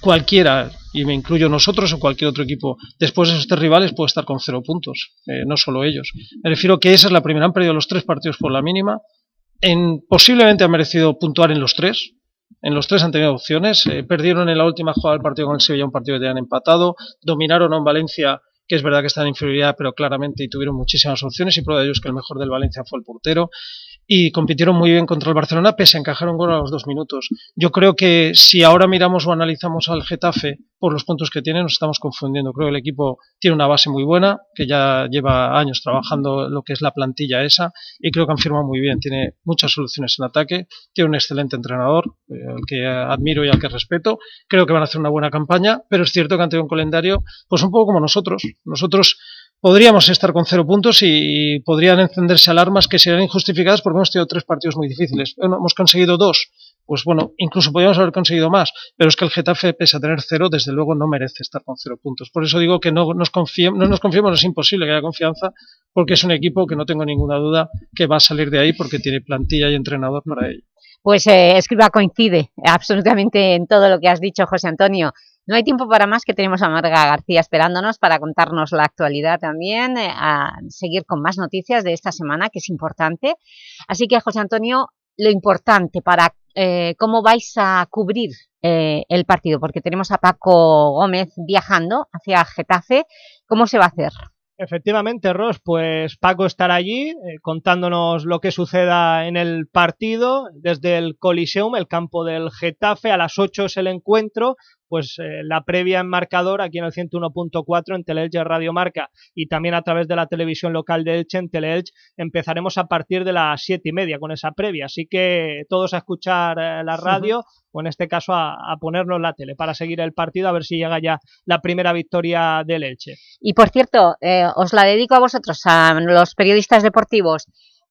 [SPEAKER 19] Cualquiera, y me incluyo nosotros o cualquier otro equipo, después de esos tres rivales puede estar con cero puntos, eh, no solo ellos. Me refiero que esa es la primera, han perdido los tres partidos por la mínima, en, posiblemente han merecido puntuar en los tres, en los tres han tenido opciones, eh, perdieron en la última jugada del partido con el Sevilla un partido que tenían empatado, dominaron a un Valencia que es verdad que está en inferioridad, pero claramente y tuvieron muchísimas opciones y prueba de ello que el mejor del Valencia fue el portero y compitieron muy bien contra el Barcelona pese a encajar un gol a los dos minutos. Yo creo que si ahora miramos o analizamos al Getafe por los puntos que tiene nos estamos confundiendo. Creo que el equipo tiene una base muy buena, que ya lleva años trabajando lo que es la plantilla esa y creo que han firmado muy bien. Tiene muchas soluciones en ataque, tiene un excelente entrenador, eh, al que admiro y al que respeto. Creo que van a hacer una buena campaña, pero es cierto que han tenido un calendario pues un poco como nosotros. Nosotros podríamos estar con cero puntos y podrían encenderse alarmas que serían injustificadas porque hemos tenido tres partidos muy difíciles. Hemos conseguido dos, pues bueno, incluso podríamos haber conseguido más, pero es que el Getafe, pese a tener cero, desde luego no merece estar con cero puntos. Por eso digo que no nos confiemos, no nos confiemos, es imposible que haya confianza, porque es un equipo que no tengo ninguna duda que va a salir de ahí porque tiene plantilla y entrenador para ello.
[SPEAKER 2] Pues eh, Escriba coincide absolutamente en todo lo que has dicho, José Antonio. No hay tiempo para más que tenemos a Marga García esperándonos para contarnos la actualidad también, eh, a seguir con más noticias de esta semana, que es importante. Así que, José Antonio, lo importante para eh, cómo vais a cubrir eh, el partido, porque tenemos a Paco Gómez viajando hacia Getafe. ¿Cómo se va a hacer?
[SPEAKER 18] Efectivamente, Ros, pues Paco estará allí eh, contándonos lo que suceda en el partido desde el Coliseum, el campo del Getafe, a las 8 es el encuentro, pues eh, la previa en marcador aquí en el 101.4 en Teleelch Radio Marca y también a través de la televisión local de Elche en Teleelch empezaremos a partir de las siete y media con esa previa, así que todos a escuchar eh, la radio o en este caso a, a ponernos la tele para seguir el partido a ver si llega ya la primera victoria del Elche.
[SPEAKER 2] Y por cierto, eh, os la dedico a vosotros, a los periodistas deportivos.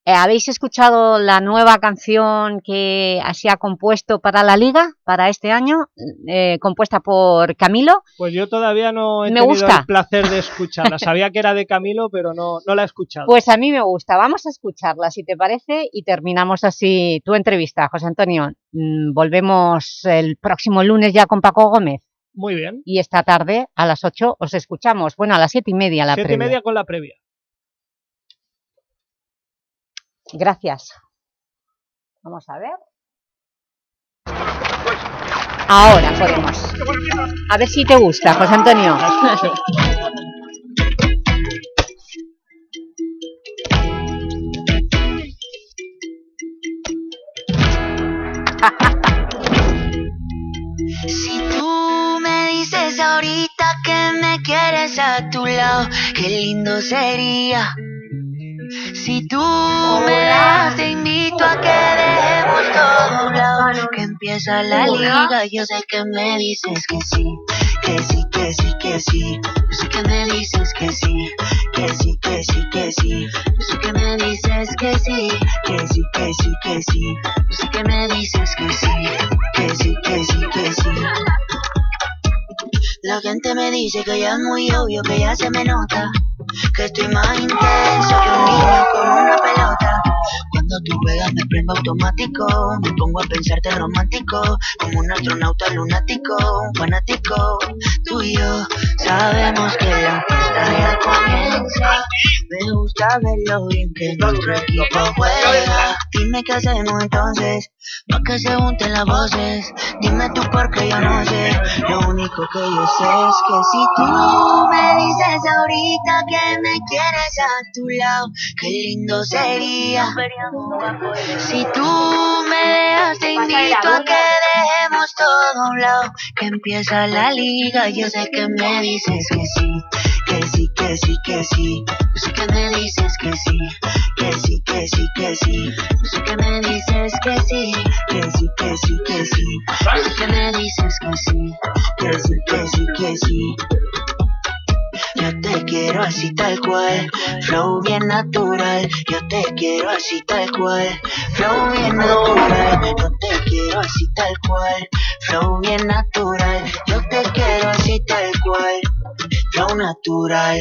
[SPEAKER 2] Eh, ¿Habéis escuchado la nueva canción que se ha compuesto para la Liga, para este año, eh, compuesta por Camilo?
[SPEAKER 18] Pues yo todavía no he
[SPEAKER 2] Me
[SPEAKER 18] tenido
[SPEAKER 2] gusta.
[SPEAKER 18] el placer de escucharla, sabía que era de Camilo pero no, no la he escuchado.
[SPEAKER 2] Pues a mí me gusta. Vamos a escucharla, si te parece, y terminamos así tu entrevista, José Antonio. Mm, Volvemos el próximo lunes ya con Paco Gómez.
[SPEAKER 18] Muy bien.
[SPEAKER 2] Y esta tarde, a las 8, os escuchamos. Bueno, a las siete y media la
[SPEAKER 18] Siete y
[SPEAKER 2] previa.
[SPEAKER 18] media con la previa.
[SPEAKER 2] Gracias. Vamos a ver. Ahora podemos. A ver si te gusta, José Antonio.
[SPEAKER 9] Si tú me dices ahorita que me quieres a tu lado, qué lindo sería. Si tú me das, te invito a que dejemos todo a un lado, que empieza la liga. Yo sé que me dices que sí, que sí, que sí, que sí. Yo sé que me dices que sí, que sí, que sí, que sí. Yo sé que me dices que sí, que sí, que sí, que sí. Yo sé que me dices que sí, que sí, que sí, que sí. La gente me dice que ya es muy obvio, que ya se me nota Que estoy más intenso que un niño con una pelota. Cuando tú juegas me prendo automático Me pongo a pensarte romántico Como un astronauta lunático, un fanático. Tú y yo sabemos que la fiesta ya comienza. Me gusta ver lo bien que nuestro equipo juega Dime qué hacemos entonces Pa' que se junten las voces. Dime tú porque yo no sé. Lo único que yo sé es que si tú me dices ahorita que me quieres a tu lado Qué lindo sería. Si tú me dejas te invito a que dejemos todo a un lado Que empieza la liga. Yo sé que me dices que sí Que sí, que sí, que sí. Yo sé que me dices que sí Que sí, que sí, que sí que me dices que sí Que sí, que sí, que sí sé que me dices que sí Que sí, que sí, que sí yo te quiero así tal cual, flow bien natural. Yo te quiero así tal cual, flow bien natural. Yo te quiero así tal cual, flow bien natural. Yo te quiero así tal cual, flow natural.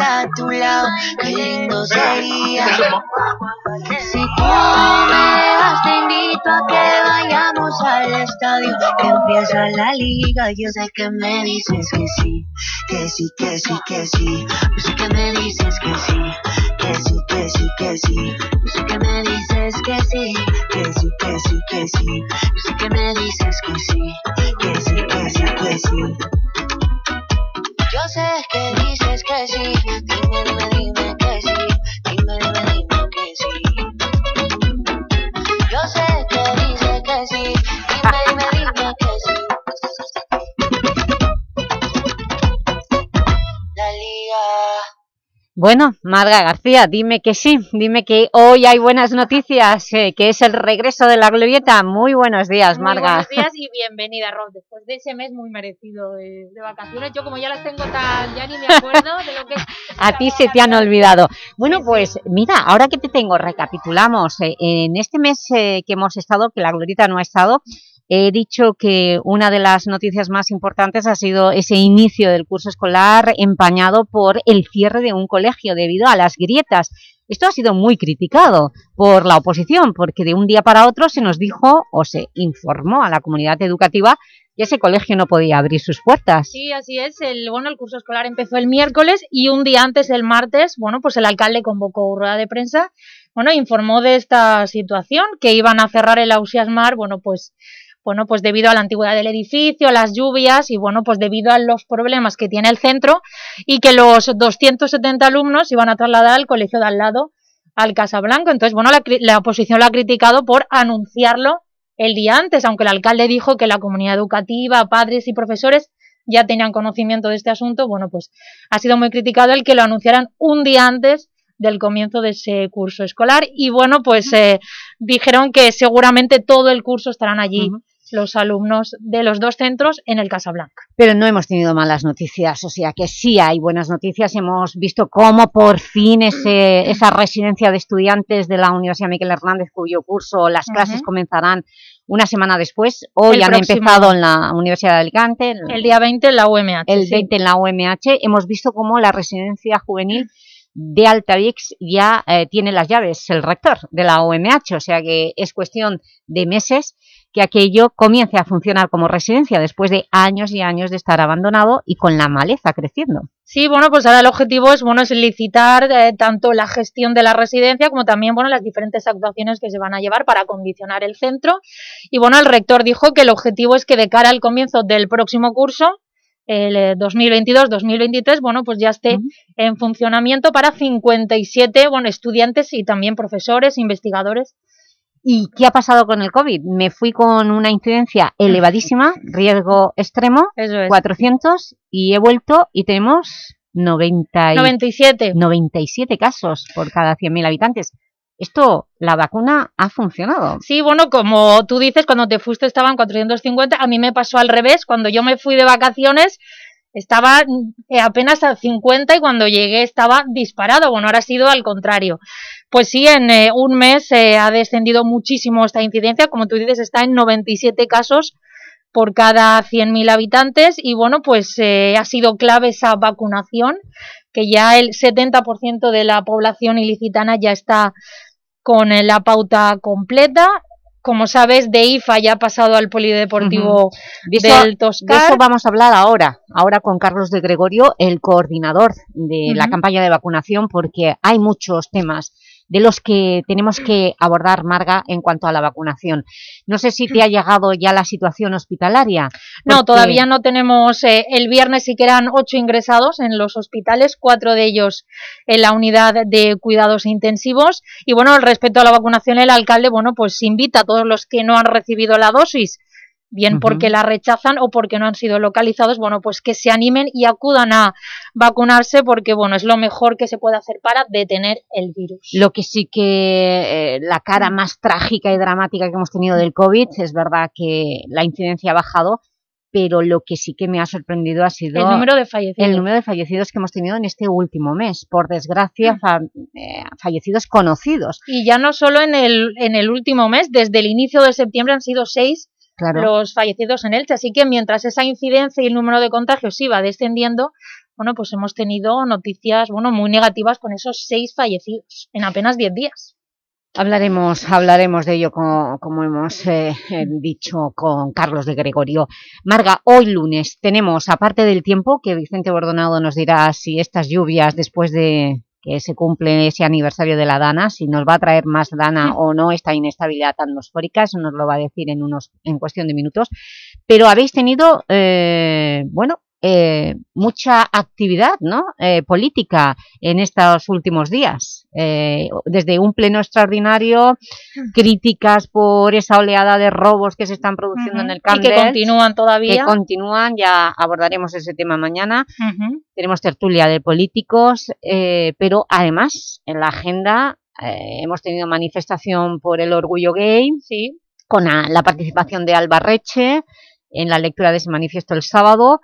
[SPEAKER 9] A tu lado, qué lindo sería. Si tú me dejas, te invito a que vayamos al estadio, que empieza la liga. Yo sé que me dices que sí, que sí, que sí, que sí. Yo sé que me dices que sí, que sí, que sí, que sí. Yo sé que me dices que sí, que sí, que sí, que sí. Yo sé que me dices que sí, que sí, que sí, que sí. Yo sé que dices que sí, dime, dime, dime que sí, dime, dime, dime que sí. Yo sé que dices que sí, dime, dime, dime que sí. La liga.
[SPEAKER 2] Bueno, Marga García, dime que sí, dime que hoy hay buenas noticias, eh, que es el regreso de la glorieta. Muy buenos días, Marga.
[SPEAKER 20] Muy buenos días y bienvenida, Rob, después de ese mes muy merecido de, de vacaciones. Yo como ya las tengo tan, ya ni me acuerdo de lo que
[SPEAKER 2] A ti se te han olvidado. Bueno, pues mira, ahora que te tengo, recapitulamos. eh, en este mes eh, que hemos estado, que la glorieta no ha estado, he dicho que una de las noticias más importantes ha sido ese inicio del curso escolar empañado por el cierre de un colegio debido a las grietas. Esto ha sido muy criticado por la oposición, porque de un día para otro se nos dijo o se informó a la comunidad educativa que ese colegio no podía abrir sus puertas.
[SPEAKER 20] Sí, así es. El, bueno, el curso escolar empezó el miércoles y un día antes, el martes, bueno, pues el alcalde convocó rueda de prensa, bueno, informó de esta situación, que iban a cerrar el Ausias Mar, bueno, pues bueno, pues debido a la antigüedad del edificio, las lluvias y bueno, pues debido a los problemas que tiene el centro y que los 270 alumnos iban a trasladar al colegio de al lado, al Casablanco. Entonces, bueno, la, la oposición lo ha criticado por anunciarlo el día antes, aunque el alcalde dijo que la comunidad educativa, padres y profesores ya tenían conocimiento de este asunto, bueno, pues ha sido muy criticado el que lo anunciaran un día antes del comienzo de ese curso escolar y bueno, pues eh, dijeron que seguramente todo el curso estarán allí los alumnos de los dos centros en el Casablanca.
[SPEAKER 2] Pero no hemos tenido malas noticias, o sea que sí hay buenas noticias. Hemos visto cómo por fin ese, esa residencia de estudiantes de la Universidad Miguel Hernández, cuyo curso las clases
[SPEAKER 20] Ujú.
[SPEAKER 2] comenzarán una semana después, hoy
[SPEAKER 20] El
[SPEAKER 2] han
[SPEAKER 20] próximo-
[SPEAKER 2] empezado en la Universidad de Alicante. en-
[SPEAKER 20] El día 20 en la UMH.
[SPEAKER 2] el
[SPEAKER 20] sí.
[SPEAKER 2] 20 en la UMH. Hemos visto cómo la residencia juvenil de Altavix ya eh, tiene las llaves, el rector de la UMH, o sea que es cuestión de meses que aquello comience a funcionar como residencia después de años y años de estar abandonado y con la maleza creciendo.
[SPEAKER 20] Sí, bueno, pues ahora el objetivo es, bueno, es licitar eh, tanto la gestión de la residencia como también, bueno, las diferentes actuaciones que se van a llevar para acondicionar el centro. Y bueno, el rector dijo que el objetivo es que de cara al comienzo del próximo curso, el eh, 2022-2023, bueno, pues ya esté en funcionamiento para 57, bueno, estudiantes y también profesores, investigadores.
[SPEAKER 2] ¿Y qué ha pasado con el COVID? Me fui con una incidencia elevadísima, riesgo extremo,
[SPEAKER 20] Eso es.
[SPEAKER 2] 400, y he vuelto y tenemos 90 y-
[SPEAKER 20] 97.
[SPEAKER 2] 97 casos por cada 100.000 habitantes. Esto, la vacuna ha funcionado.
[SPEAKER 20] Sí, bueno, como tú dices, cuando te fuiste estaban 450, a mí me pasó al revés, cuando yo me fui de vacaciones estaba eh, apenas a 50 y cuando llegué estaba disparado, bueno, ahora ha sido al contrario. Pues sí, en eh, un mes eh, ha descendido muchísimo esta incidencia, como tú dices, está en 97 casos por cada 100.000 habitantes y bueno, pues eh, ha sido clave esa vacunación, que ya el 70% de la población ilicitana ya está con la pauta completa. Como sabes, de IFA ya ha pasado al polideportivo
[SPEAKER 2] De
[SPEAKER 20] del Toscar.
[SPEAKER 2] de eso vamos a hablar ahora, ahora con Carlos de Gregorio, el coordinador de la campaña de vacunación, porque hay muchos temas de los que tenemos que abordar, Marga, en cuanto a la vacunación. No sé si te ha llegado ya la situación hospitalaria.
[SPEAKER 20] No,
[SPEAKER 2] porque-
[SPEAKER 20] todavía no tenemos. eh, el viernes sí que eran ocho ingresados en los hospitales, cuatro de ellos en la unidad de cuidados intensivos. Y bueno, respecto a la vacunación, el alcalde, bueno, pues invita a todos los que no han recibido la dosis, bien porque la rechazan o porque no han sido localizados, bueno, pues que se animen y acudan a vacunarse porque, bueno, es lo mejor que se puede hacer para detener el virus.
[SPEAKER 2] Lo que sí que eh, la cara más trágica y dramática que hemos tenido del COVID, es verdad que la incidencia ha bajado, pero lo que sí que me ha sorprendido ha sido
[SPEAKER 20] El número de fallecidos.
[SPEAKER 2] el número de fallecidos que hemos tenido en este último mes. Por desgracia, fa- eh, fallecidos conocidos.
[SPEAKER 20] Y ya no solo en el, en el último mes, desde el inicio de septiembre han sido seis
[SPEAKER 2] Claro.
[SPEAKER 20] los fallecidos en Elche. Así que mientras esa incidencia y el número de contagios iba descendiendo, bueno, pues hemos tenido noticias, bueno, muy negativas con esos seis fallecidos en apenas diez días.
[SPEAKER 2] Hablaremos, hablaremos de ello como, como hemos eh, eh, dicho con Carlos de Gregorio. Marga, hoy lunes tenemos, aparte del tiempo, que Vicente Bordonado nos dirá si estas lluvias después de que se cumple ese aniversario de la Dana, si nos va a traer más Dana o no esta inestabilidad atmosférica, eso nos lo va a decir en, unos, en cuestión de minutos. Pero habéis tenido, eh, bueno, eh, mucha actividad ¿no? eh, política en estos últimos días. Eh, desde un pleno extraordinario, críticas por esa oleada de robos que se están produciendo en el Camp
[SPEAKER 20] Y que continúan todavía.
[SPEAKER 2] Que continúan, ya abordaremos ese tema mañana.
[SPEAKER 20] Ujú.
[SPEAKER 2] Tenemos tertulia de políticos, eh, pero además en la agenda eh, hemos tenido manifestación por el orgullo gay,
[SPEAKER 20] sí.
[SPEAKER 2] con la participación de Alba Reche en la lectura de ese manifiesto el sábado,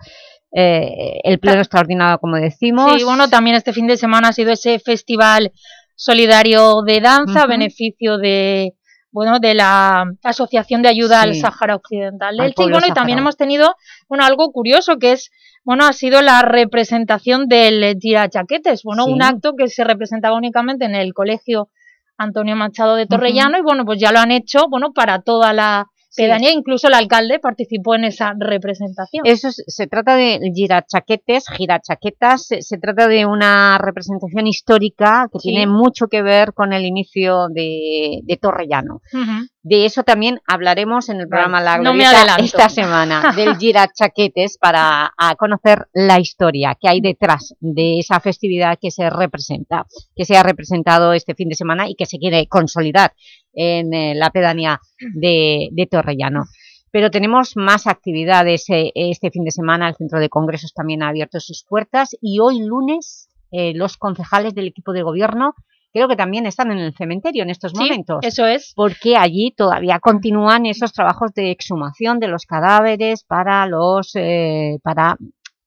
[SPEAKER 2] eh, el pleno extraordinario, como decimos.
[SPEAKER 20] Sí, bueno, también este fin de semana ha sido ese festival solidario de danza a beneficio de bueno, de la Asociación de Ayuda al
[SPEAKER 2] Sí.
[SPEAKER 20] Sáhara Occidental del
[SPEAKER 2] Al pueblo
[SPEAKER 20] bueno, y también hemos tenido bueno, algo curioso que es bueno, ha sido la representación del Gira Chaquetes, bueno,
[SPEAKER 2] Sí.
[SPEAKER 20] un acto que se representaba únicamente en el colegio Antonio Machado de Torrellano y bueno, pues ya lo han hecho, bueno, para toda la
[SPEAKER 2] Sí.
[SPEAKER 20] pedanía, incluso el alcalde participó en esa representación.
[SPEAKER 2] Eso es- se trata de girachaquetes, girachaquetas, se, se trata de una representación histórica que
[SPEAKER 20] Sí.
[SPEAKER 2] tiene mucho que ver con el inicio de, de Torrellano.
[SPEAKER 20] Ujú.
[SPEAKER 2] De eso también hablaremos en el programa La
[SPEAKER 20] no me
[SPEAKER 2] esta semana, del girachaquetes, para a conocer la historia que hay detrás de esa festividad que se representa, que se ha representado este fin de semana y que se quiere consolidar en eh, la pedanía de, de Torrellano. Pero tenemos más actividades eh, este fin de semana, el Centro de Congresos también ha abierto sus puertas y hoy lunes eh, los concejales del equipo de gobierno creo que también están en el cementerio en estos
[SPEAKER 20] Sí,
[SPEAKER 2] momentos.
[SPEAKER 20] eso es.
[SPEAKER 2] Porque allí todavía continúan esos trabajos de exhumación de los cadáveres para, los, eh, para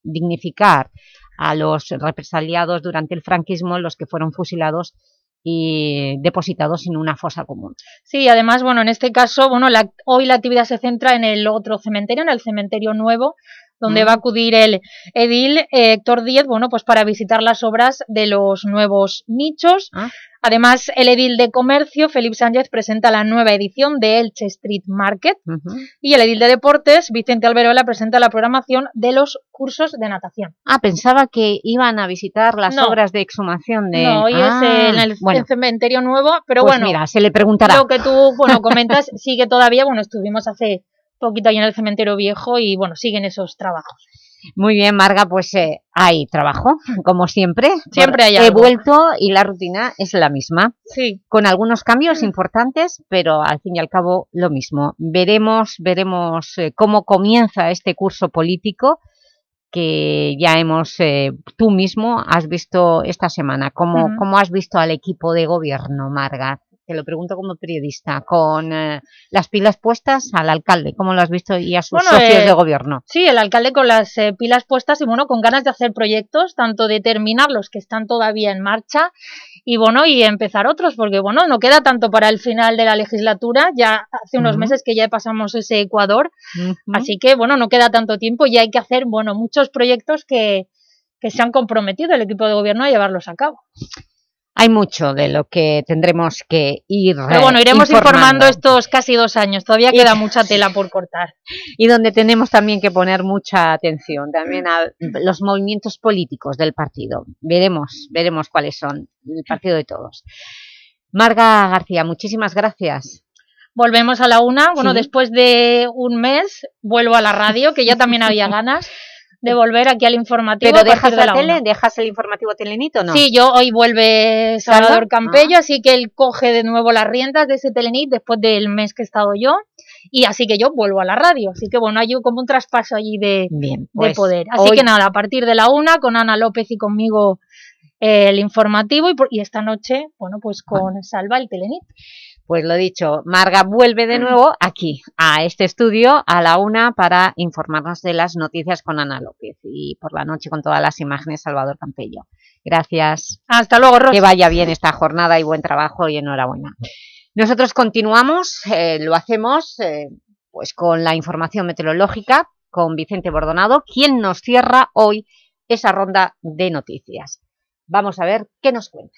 [SPEAKER 2] dignificar a los represaliados durante el franquismo, los que fueron fusilados y depositados en una fosa común.
[SPEAKER 20] Sí, además, bueno, en este caso, bueno, la- hoy la actividad se centra en el otro cementerio, en el cementerio nuevo, donde
[SPEAKER 2] Mm.
[SPEAKER 20] va a acudir el edil eh, Héctor Díez, bueno, pues para visitar las obras de los nuevos nichos.
[SPEAKER 2] Ah.
[SPEAKER 20] Además, el edil de comercio, Felipe Sánchez, presenta la nueva edición de Elche Street Market. Y el edil de deportes, Vicente Alberola, presenta la programación de los cursos de natación.
[SPEAKER 2] Ah, pensaba que iban a visitar las
[SPEAKER 20] No.
[SPEAKER 2] obras de exhumación de...
[SPEAKER 20] No, hoy
[SPEAKER 2] Ah,
[SPEAKER 20] es en el,
[SPEAKER 2] bueno,
[SPEAKER 20] el cementerio nuevo, pero
[SPEAKER 2] pues
[SPEAKER 20] bueno,
[SPEAKER 2] mira, se le preguntará.
[SPEAKER 20] lo que tú, bueno, comentas sigue todavía, bueno, estuvimos hace poquito ahí en el cementerio viejo y bueno, siguen esos trabajos.
[SPEAKER 2] Muy bien, Marga, pues eh, hay trabajo, como siempre.
[SPEAKER 20] Siempre hay
[SPEAKER 2] He
[SPEAKER 20] algo.
[SPEAKER 2] vuelto y la rutina es la misma.
[SPEAKER 20] Sí.
[SPEAKER 2] Con algunos cambios importantes, pero al fin y al cabo lo mismo. Veremos, veremos eh, cómo comienza este curso político que ya hemos, eh, tú mismo has visto esta semana. ¿Cómo,
[SPEAKER 20] Ujú.
[SPEAKER 2] cómo has visto al equipo de gobierno, Marga? Te lo pregunto como periodista, con eh, las pilas puestas al alcalde, ¿cómo lo has visto? Y a sus
[SPEAKER 20] Bueno,
[SPEAKER 2] socios
[SPEAKER 20] eh,
[SPEAKER 2] de gobierno.
[SPEAKER 20] Sí, el alcalde con las eh, pilas puestas y bueno, con ganas de hacer proyectos, tanto de terminar los que están todavía en marcha y bueno, y empezar otros, porque bueno, no queda tanto para el final de la legislatura, ya hace unos meses que ya pasamos ese Ecuador, así que bueno, no queda tanto tiempo y hay que hacer, bueno, muchos proyectos que, que se han comprometido el equipo de gobierno a llevarlos a cabo.
[SPEAKER 2] Hay mucho de lo que tendremos que ir
[SPEAKER 20] Pero bueno, iremos informando,
[SPEAKER 2] informando.
[SPEAKER 20] estos casi dos años, todavía
[SPEAKER 2] Y-
[SPEAKER 20] queda mucha tela por cortar.
[SPEAKER 2] y donde tenemos también que poner mucha atención también a los movimientos políticos del partido. Veremos, veremos cuáles son, el partido de todos. Marga García, muchísimas gracias.
[SPEAKER 20] Volvemos a la una. Bueno,
[SPEAKER 2] Sí.
[SPEAKER 20] después de un mes vuelvo a la radio, que ya también había ganas de volver aquí al informativo.
[SPEAKER 2] ¿Pero dejas
[SPEAKER 20] de
[SPEAKER 2] la,
[SPEAKER 20] la
[SPEAKER 2] tele? ¿Dejas el informativo Telenito no?
[SPEAKER 20] Sí, yo hoy vuelve
[SPEAKER 2] ¿Salva?
[SPEAKER 20] Salvador Campello, así que él coge de nuevo las riendas de ese Telenit después del mes que he estado yo. Y así que yo vuelvo a la radio. Así que bueno, hay como un traspaso allí de,
[SPEAKER 2] Bien,
[SPEAKER 20] de
[SPEAKER 2] pues
[SPEAKER 20] poder. Así
[SPEAKER 2] hoy-
[SPEAKER 20] que nada, a partir de la una, con Ana López y conmigo eh, el informativo y, por- y esta noche, bueno, pues con Salva el Telenit.
[SPEAKER 2] Pues lo dicho, Marga vuelve de nuevo aquí, a este estudio, a la una, para informarnos de las noticias con Ana López y por la noche con todas las imágenes Salvador Campello. Gracias.
[SPEAKER 20] Hasta luego, Ros.
[SPEAKER 2] Que vaya bien esta jornada y buen trabajo y enhorabuena. Nosotros continuamos, eh, lo hacemos eh, pues con la información meteorológica, con Vicente Bordonado, quien nos cierra hoy esa ronda de noticias. Vamos a ver qué nos cuenta.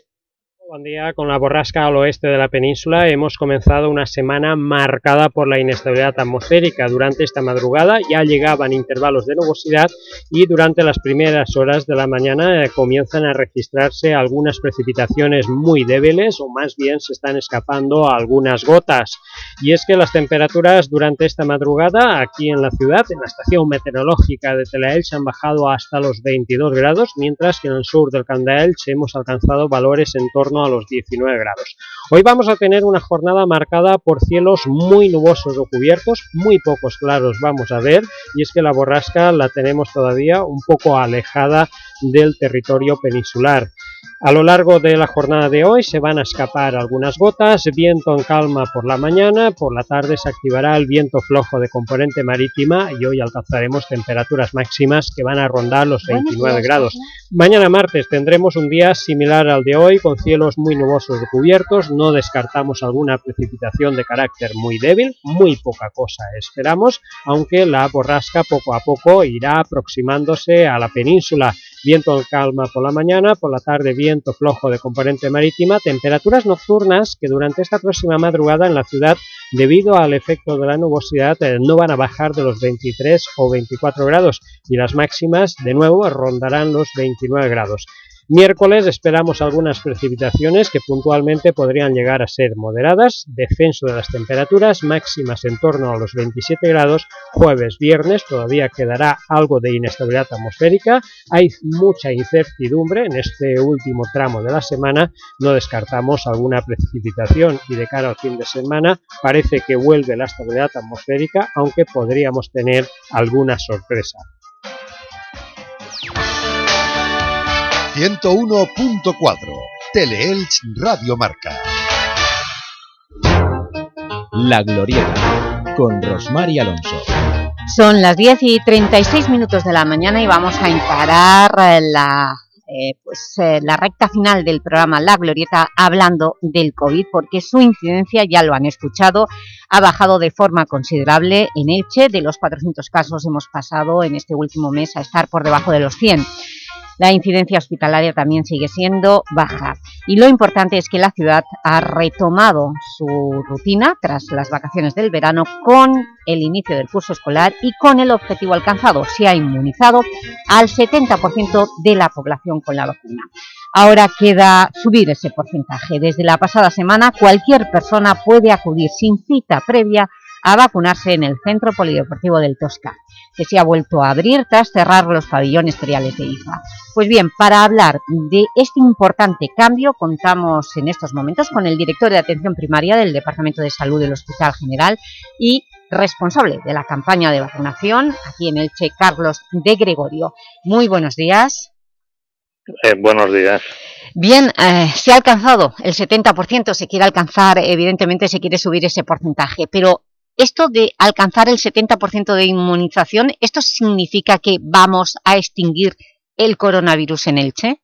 [SPEAKER 21] Buen día. Con la borrasca al oeste de la península hemos comenzado una semana marcada por la inestabilidad atmosférica. Durante esta madrugada ya llegaban intervalos de nubosidad y durante las primeras horas de la mañana eh, comienzan a registrarse algunas precipitaciones muy débiles o más bien se están escapando algunas gotas. Y es que las temperaturas durante esta madrugada aquí en la ciudad, en la estación meteorológica de Telaelch, han bajado hasta los 22 grados, mientras que en el sur del Candaelch hemos alcanzado valores en torno a los 19 grados. Hoy vamos a tener una jornada marcada por cielos muy nubosos o cubiertos, muy pocos claros vamos a ver, y es que la borrasca la tenemos todavía un poco alejada del territorio peninsular. A lo largo de la jornada de hoy se van a escapar algunas gotas, viento en calma por la mañana, por la tarde se activará el viento flojo de componente marítima y hoy alcanzaremos temperaturas máximas que van a rondar los 29 grados. Mañana martes tendremos un día similar al de hoy con cielos muy nubosos y cubiertos, no descartamos alguna precipitación de carácter muy débil, muy poca cosa esperamos, aunque la borrasca poco a poco irá aproximándose a la península. Viento en calma por la mañana, por la tarde viento flojo de componente marítima, temperaturas nocturnas que durante esta próxima madrugada en la ciudad, debido al efecto de la nubosidad, eh, no van a bajar de los 23 o 24 grados y las máximas de nuevo rondarán los 29 grados. Miércoles esperamos algunas precipitaciones que puntualmente podrían llegar a ser moderadas, descenso de las temperaturas máximas en torno a los 27 grados, jueves, viernes todavía quedará algo de inestabilidad atmosférica, hay mucha incertidumbre en este último tramo de la semana, no descartamos alguna precipitación y de cara al fin de semana parece que vuelve la estabilidad atmosférica, aunque podríamos tener alguna sorpresa.
[SPEAKER 10] 101.4 Teleelch Radio Marca.
[SPEAKER 11] La Glorieta con Rosmar y Alonso.
[SPEAKER 2] Son las 10 y 36 minutos de la mañana y vamos a encarar eh, la, eh, pues, eh, la recta final del programa La Glorieta hablando del COVID porque su incidencia, ya lo han escuchado, ha bajado de forma considerable en Elche. De los 400 casos hemos pasado en este último mes a estar por debajo de los 100. La incidencia hospitalaria también sigue siendo baja y lo importante es que la ciudad ha retomado su rutina tras las vacaciones del verano con el inicio del curso escolar y con el objetivo alcanzado. Se ha inmunizado al 70% de la población con la vacuna. Ahora queda subir ese porcentaje. Desde la pasada semana cualquier persona puede acudir sin cita previa a vacunarse en el Centro Polideportivo del Tosca, que se ha vuelto a abrir tras cerrar los pabellones feriales de IFA. Pues bien, para hablar de este importante cambio, contamos en estos momentos con el director de Atención Primaria del Departamento de Salud del Hospital General y responsable de la campaña de vacunación aquí en Elche, Carlos de Gregorio. Muy buenos días.
[SPEAKER 22] Eh, buenos días.
[SPEAKER 2] Bien, eh, se ha alcanzado el 70%, se quiere alcanzar, evidentemente se quiere subir ese porcentaje, pero esto de alcanzar el 70% de inmunización, ¿esto significa que vamos a extinguir el coronavirus en Elche?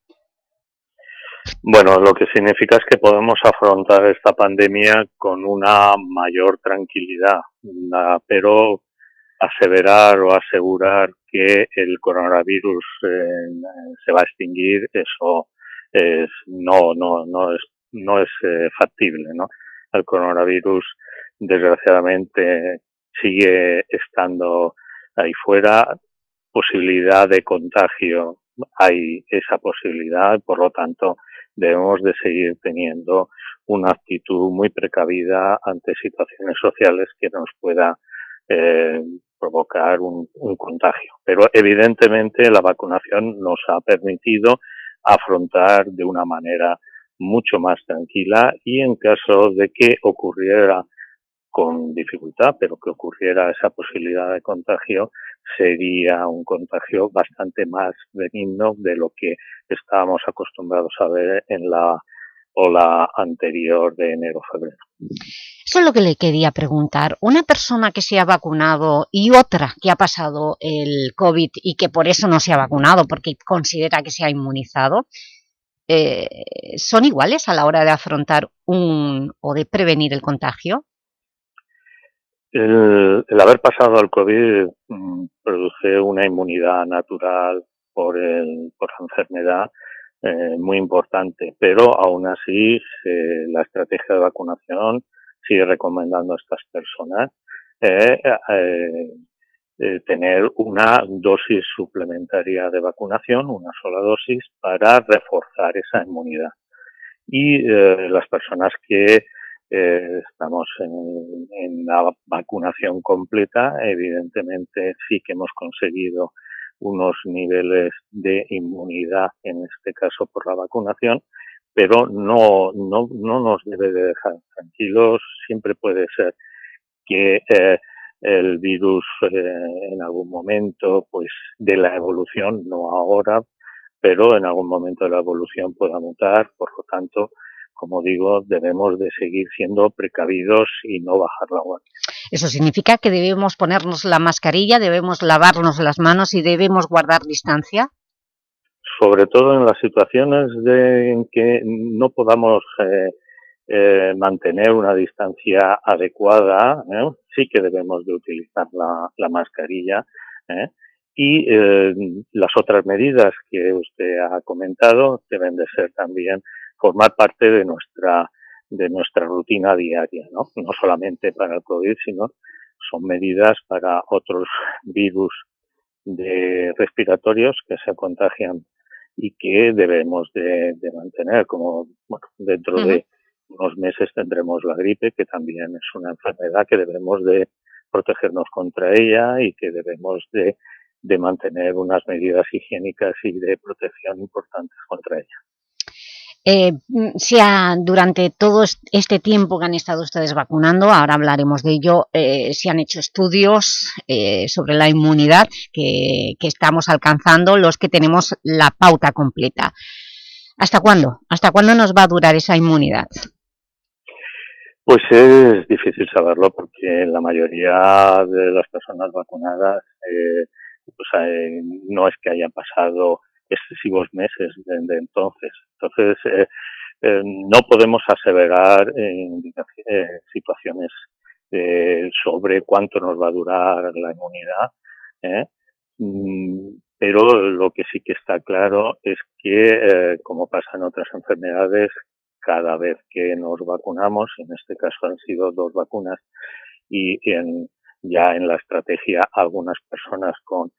[SPEAKER 22] Bueno, lo que significa es que podemos afrontar esta pandemia con una mayor tranquilidad, pero aseverar o asegurar que el coronavirus eh, se va a extinguir, eso es, no, no, no es, no es eh, factible, ¿no? El coronavirus, desgraciadamente, sigue estando ahí fuera, posibilidad de contagio, hay esa posibilidad, por lo tanto, debemos de seguir teniendo una actitud muy precavida ante situaciones sociales que nos pueda eh, provocar un, un contagio. Pero evidentemente la vacunación nos ha permitido afrontar de una manera mucho más tranquila y en caso de que ocurriera con dificultad, pero que ocurriera esa posibilidad de contagio, sería un contagio bastante más benigno de lo que estábamos acostumbrados a ver en la ola anterior de enero-febrero.
[SPEAKER 2] Eso es lo que le quería preguntar. Una persona que se ha vacunado y otra que ha pasado el COVID y que por eso no se ha vacunado, porque considera que se ha inmunizado, eh, ¿son iguales a la hora de afrontar un o de prevenir el contagio?
[SPEAKER 22] El, haber pasado al COVID mm, produce una inmunidad natural por, el, por la enfermedad eh, muy importante, pero aún así la estrategia de vacunación sigue recomendando a estas personas eh, eh, tener una dosis suplementaria de vacunación, una sola dosis, para reforzar esa inmunidad. Y las personas que eh, estamos en, en la vacunación completa, evidentemente sí que hemos conseguido unos niveles de inmunidad, en este caso por la vacunación, pero no, no, no nos debe de dejar tranquilos. Siempre puede ser que eh, el virus eh, en algún momento pues de la evolución, no ahora, pero en algún momento de la evolución pueda mutar, por lo tanto, como digo, debemos de seguir siendo precavidos y no bajar la guardia.
[SPEAKER 2] Eso significa que debemos ponernos la mascarilla, debemos lavarnos las manos y debemos guardar distancia.
[SPEAKER 22] Sobre todo en las situaciones de, en que no podamos eh, eh, mantener una distancia adecuada, ¿eh? sí que debemos de utilizar la, la mascarilla. Y las otras medidas que usted ha comentado deben de ser también formar parte de nuestra de nuestra rutina diaria, ¿no? No solamente para el COVID, sino son medidas para otros virus de respiratorios que se contagian y que debemos de, de mantener, como bueno, dentro uh -huh. de unos meses tendremos la gripe, que también es una enfermedad que debemos de protegernos contra ella y que debemos de, de mantener unas medidas higiénicas y de protección importantes contra ella.
[SPEAKER 2] Eh, ha, durante todo este tiempo que han estado ustedes vacunando, ahora hablaremos de ello, eh, se han hecho estudios eh, sobre la inmunidad que, que, estamos alcanzando, los que tenemos la pauta completa. ¿Hasta cuándo? ¿Hasta cuándo nos va a durar esa inmunidad?
[SPEAKER 22] Pues es difícil saberlo porque la mayoría de las personas vacunadas eh, pues, eh, no es que hayan pasado excesivos meses desde entonces. Entonces, eh, eh, no podemos aseverar en eh, situaciones eh, sobre cuánto nos va a durar la inmunidad, ¿eh? Mm, pero lo que sí que está claro es que, eh, como pasa en otras enfermedades, cada vez que nos vacunamos, en este caso han sido dos vacunas, y en, ya en la estrategia algunas personas con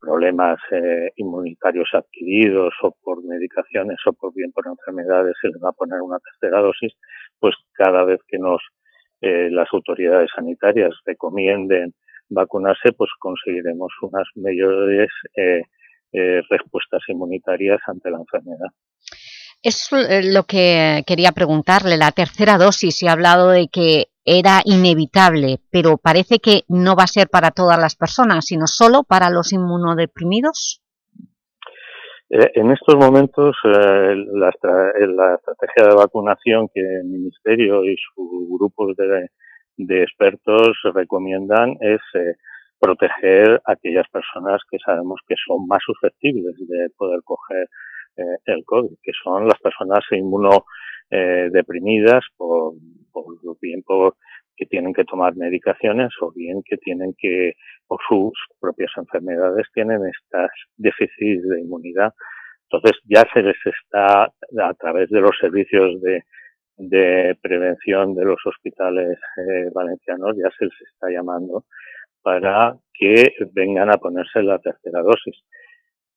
[SPEAKER 22] problemas eh, inmunitarios adquiridos o por medicaciones o por bien por enfermedades se les va a poner una tercera dosis, pues cada vez que nos eh, las autoridades sanitarias recomienden vacunarse, pues conseguiremos unas mayores eh, eh, respuestas inmunitarias ante la enfermedad.
[SPEAKER 2] Es lo que quería preguntarle, la tercera dosis, se ha hablado de que era inevitable, pero parece que no va a ser para todas las personas, sino solo para los inmunodeprimidos.
[SPEAKER 22] Eh, en estos momentos, eh, la, la, estrategia de vacunación que el Ministerio y sus grupos de, de expertos recomiendan es eh, proteger a aquellas personas que sabemos que son más susceptibles de poder coger eh, el COVID, que son las personas inmunodeprimidas eh, por, por bien por que tienen que tomar medicaciones o bien que tienen que, por sus propias enfermedades, tienen estas déficits de inmunidad. Entonces ya se les está, a través de los servicios de, de prevención de los hospitales eh, valencianos, ya se les está llamando para que vengan a ponerse la tercera dosis.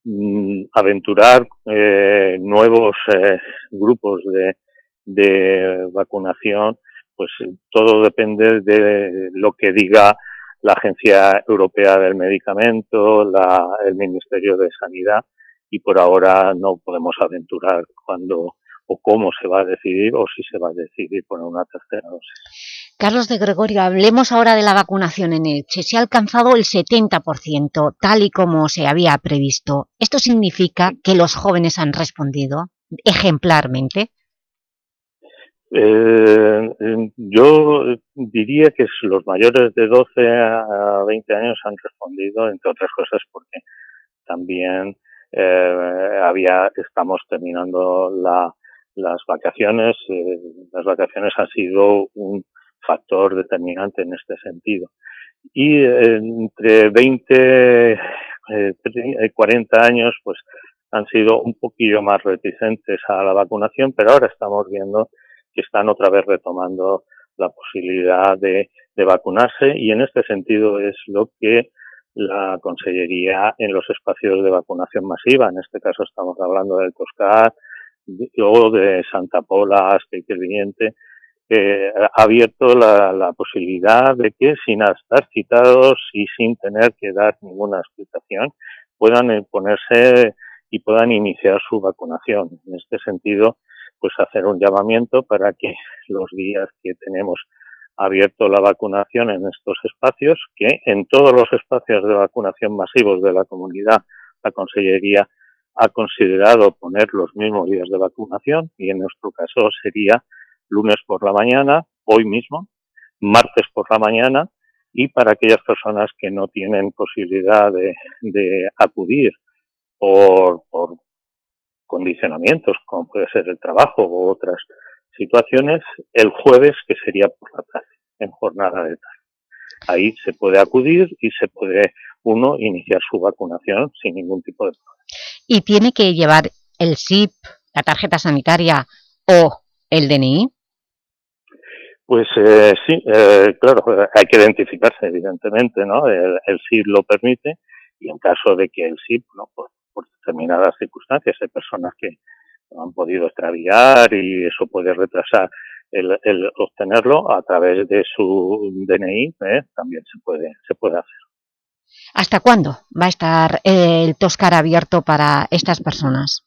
[SPEAKER 22] Mm, aventurar eh, nuevos eh, grupos de, de vacunación, pues todo depende de lo que diga la Agencia Europea del Medicamento, la, el Ministerio de Sanidad, y por ahora no podemos aventurar cuando o cómo se va a decidir o si se va a decidir poner una tercera dosis.
[SPEAKER 2] Carlos de Gregorio, hablemos ahora de la vacunación en Elche. Se ha alcanzado el 70%, tal y como se había previsto. ¿Esto significa que los jóvenes han respondido ejemplarmente?
[SPEAKER 22] Eh, yo diría que los mayores de 12 a 20 años han respondido, entre otras cosas, porque también eh, había estamos terminando la, las vacaciones. Eh, las vacaciones han sido un factor determinante en este sentido. Y eh, entre 20 y eh, 40 años, pues han sido un poquillo más reticentes a la vacunación, pero ahora estamos viendo que están otra vez retomando la posibilidad de, vacunarse y en este sentido es lo que la Consellería en los espacios de vacunación masiva, en este caso estamos hablando del Toscar o de Santa Pola, Viniente, eh, ha abierto la, la, posibilidad de que sin estar citados y sin tener que dar ninguna explicación puedan ponerse y puedan iniciar su vacunación. En este sentido, pues hacer un llamamiento para que los días que tenemos abierto la vacunación en estos espacios, que en todos los espacios de vacunación masivos de la comunidad, la Consellería ha considerado poner los mismos días de vacunación y en nuestro caso sería lunes por la mañana, hoy mismo, martes por la mañana y para aquellas personas que no tienen posibilidad de, acudir por, por condicionamientos, como puede ser el trabajo u otras situaciones, el jueves, que sería por la tarde, en jornada de tarde. Ahí se puede acudir y se puede uno iniciar su vacunación sin ningún tipo de problema.
[SPEAKER 2] ¿Y tiene que llevar el SIP, la tarjeta sanitaria o el DNI?
[SPEAKER 22] Pues eh, sí, eh, claro, hay que identificarse, evidentemente, ¿no? El, el SIP lo permite y en caso de que el SIP, ¿no? por, por determinadas circunstancias, hay personas que han podido extraviar y eso puede retrasar el, el obtenerlo a través de su DNI, ¿eh? también se puede, se puede hacer.
[SPEAKER 2] ¿Hasta cuándo va a estar el Toscar abierto para estas personas?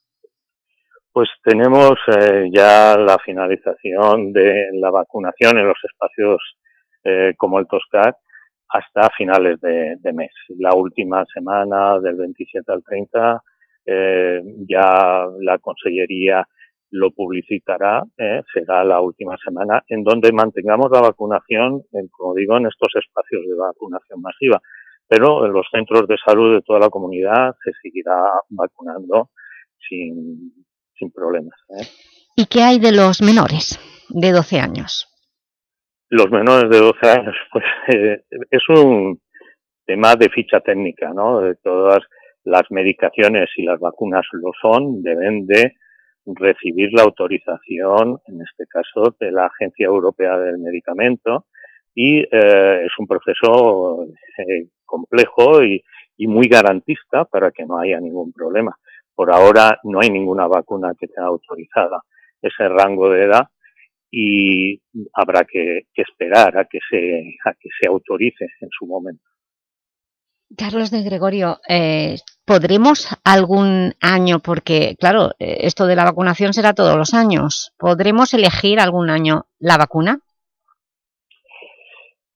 [SPEAKER 22] Pues tenemos eh, ya la finalización de la vacunación en los espacios eh, como el Toscar hasta finales de, mes. La última semana del 27 al 30 eh, ya la Consellería lo publicitará, eh, será la última semana, en donde mantengamos la vacunación, en, como digo, en estos espacios de vacunación masiva. Pero en los centros de salud de toda la comunidad se seguirá vacunando sin, sin problemas. ¿eh?
[SPEAKER 2] ¿Y qué hay de los menores de 12 años?
[SPEAKER 22] Los menores de 12 años, pues eh, es un tema de ficha técnica, ¿no? De todas las medicaciones y las vacunas lo son, deben de recibir la autorización, en este caso, de la Agencia Europea del Medicamento y eh, es un proceso eh, complejo y, muy garantista para que no haya ningún problema. Por ahora no hay ninguna vacuna que tenga autorizada ese rango de edad y habrá que, que esperar a que se a que se autorice en su momento.
[SPEAKER 2] Carlos de Gregorio, eh, ¿podremos algún año, porque claro, esto de la vacunación será todos los años, ¿podremos elegir algún año la vacuna?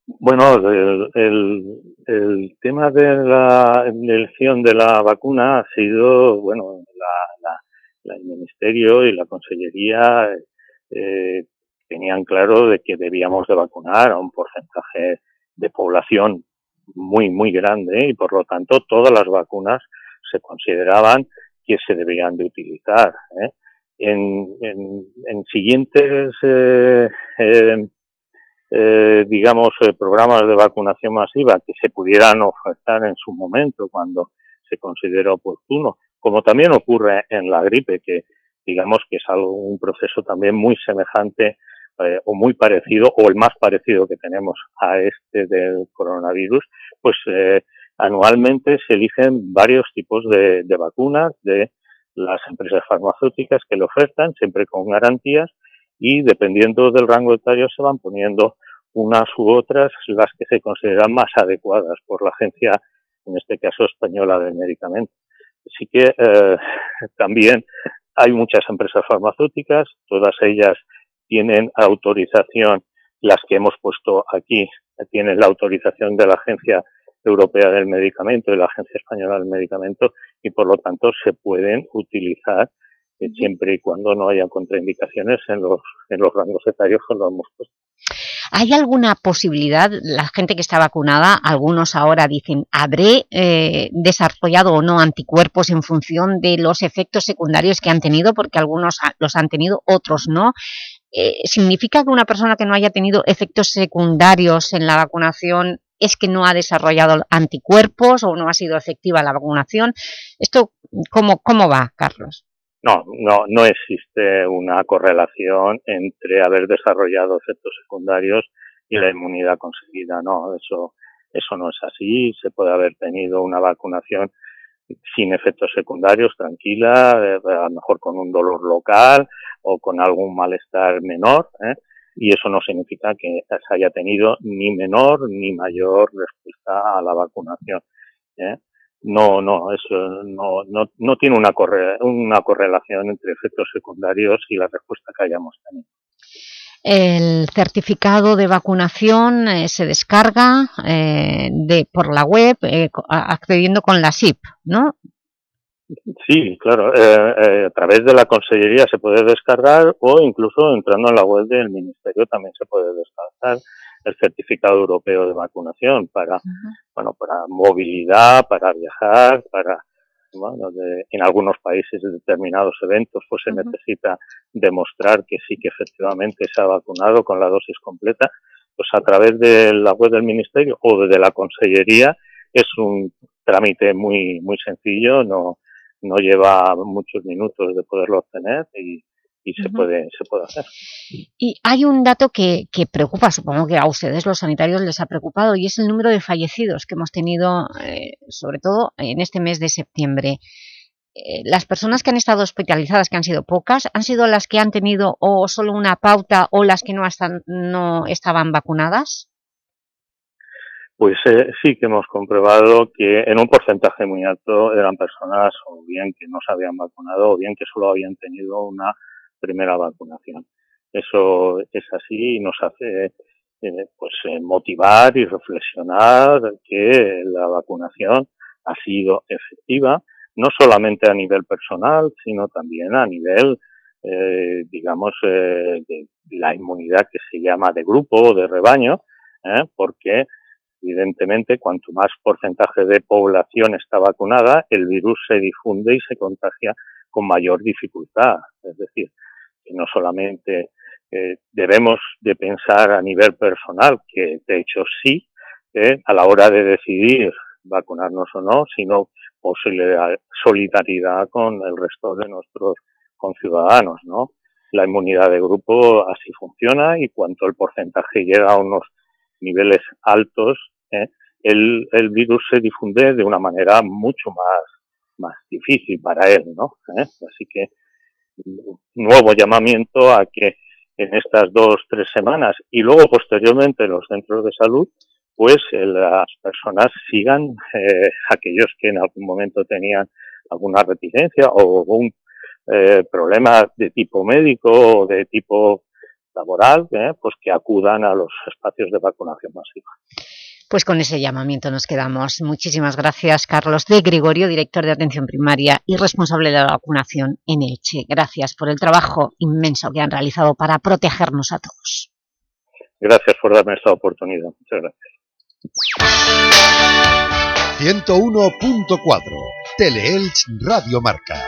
[SPEAKER 22] Bueno, el, el, el tema de la elección de la vacuna ha sido, bueno, la, la, la el Ministerio y la Consellería eh, tenían claro de que debíamos de vacunar a un porcentaje de población muy, muy grande y por lo tanto todas las vacunas se consideraban que se debían de utilizar. ¿eh? En, en, en, siguientes, eh, eh, eh, digamos, programas de vacunación masiva que se pudieran ofertar en su momento cuando se considera oportuno, como también ocurre en la gripe, que digamos que es algo, un proceso también muy semejante eh, o muy parecido o el más parecido que tenemos a este del coronavirus, pues eh, anualmente se eligen varios tipos de, de, vacunas de las empresas farmacéuticas que lo ofertan, siempre con garantías y dependiendo del rango etario se van poniendo unas u otras las que se consideran más adecuadas por la agencia, en este caso española del medicamento. Así que eh, también hay muchas empresas farmacéuticas, todas ellas tienen autorización, las que hemos puesto aquí, tienen la autorización de la Agencia Europea del Medicamento y la Agencia Española del Medicamento y por lo tanto se pueden utilizar eh, siempre y cuando no haya contraindicaciones en los, en los rangos etarios que lo hemos puesto.
[SPEAKER 2] ¿Hay alguna posibilidad, la gente que está vacunada, algunos ahora dicen, ¿habré eh, desarrollado o no anticuerpos en función de los efectos secundarios que han tenido? Porque algunos los han tenido, otros no. Eh, ¿Significa que una persona que no haya tenido efectos secundarios en la vacunación ¿Es que no ha desarrollado anticuerpos o no ha sido efectiva la vacunación? ¿Esto cómo, cómo va, Carlos?
[SPEAKER 22] No, no, no existe una correlación entre haber desarrollado efectos secundarios y la inmunidad conseguida, no, eso, eso no es así, se puede haber tenido una vacunación sin efectos secundarios, tranquila, eh, a lo mejor con un dolor local o con algún malestar menor, ¿eh? y eso no significa que se haya tenido ni menor ni mayor respuesta a la vacunación. ¿eh? No, no, eso no, no, no tiene una, corre, una correlación entre efectos secundarios y la respuesta que hayamos tenido.
[SPEAKER 2] El certificado de vacunación eh, se descarga eh, de, por la web eh, accediendo con la SIP, ¿no?
[SPEAKER 22] Sí, claro. a través de la Consellería se puede descargar o incluso entrando en la web del Ministerio también se puede descargar el certificado europeo de vacunación para, bueno, para movilidad, para viajar, para, bueno, de, en algunos países de determinados eventos pues se necesita demostrar que sí que efectivamente se ha vacunado con la dosis completa, pues a través de la web del ministerio o de la consellería es un trámite muy, muy sencillo, no, no lleva muchos minutos de poderlo obtener y, y se, puede, se puede hacer.
[SPEAKER 2] Y hay un dato que, que, preocupa, supongo que a ustedes los sanitarios les ha preocupado, y es el número de fallecidos que hemos tenido, eh, sobre todo en este mes de septiembre. Eh, las personas que han estado hospitalizadas, que han sido pocas, ¿han sido las que han tenido o solo una pauta o las que no, están, no estaban vacunadas?
[SPEAKER 22] Pues eh, sí que hemos comprobado que en un porcentaje muy alto eran personas o bien que no se habían vacunado o bien que solo habían tenido una primera vacunación. Eso es así y nos hace eh, pues eh, motivar y reflexionar que la vacunación ha sido efectiva, no solamente a nivel personal, sino también a nivel, eh, digamos, de la inmunidad que se llama de grupo o de rebaño, porque evidentemente cuanto más porcentaje de población está vacunada, el virus se difunde y se contagia con mayor dificultad. Es decir, que no solamente eh, debemos de pensar a nivel personal, que de hecho sí, eh, a la hora de decidir vacunarnos o no, sino por solidaridad con el resto de nuestros conciudadanos, ¿no? La inmunidad de grupo así funciona y cuanto el porcentaje llega a unos niveles altos, eh, el, el virus se difunde de una manera mucho más, más difícil para él, ¿no? ¿Eh? Así que nuevo llamamiento a que en estas dos, tres semanas y luego posteriormente en los centros de salud, pues eh, las personas sigan, eh, aquellos que en algún momento tenían alguna reticencia o algún eh, problema de tipo médico o de tipo laboral, eh, pues que acudan a los espacios de vacunación masiva.
[SPEAKER 2] Pues con ese llamamiento nos quedamos. Muchísimas gracias, Carlos de Gregorio, director de Atención Primaria y responsable de la vacunación en Elche. Gracias por el trabajo inmenso que han realizado para protegernos a todos.
[SPEAKER 22] Gracias por darme esta oportunidad. Muchas
[SPEAKER 10] gracias. 101.4 Teleelch Radio Marca.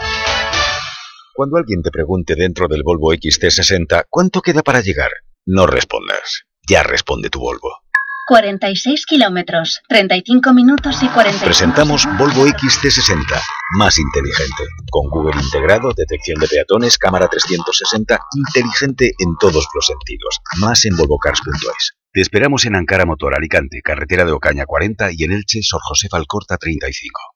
[SPEAKER 10] Cuando alguien te pregunte dentro del Volvo XT60 ¿cuánto queda para llegar? No respondas. Ya responde tu Volvo.
[SPEAKER 23] 46 kilómetros, 35 minutos y 40.
[SPEAKER 10] Presentamos Volvo XT60, más inteligente. Con Google integrado, detección de peatones, cámara 360, inteligente en todos los sentidos. Más en volvocars.es. Te esperamos en Ankara Motor Alicante, carretera de Ocaña 40 y en Elche, Sor José Falcorta 35.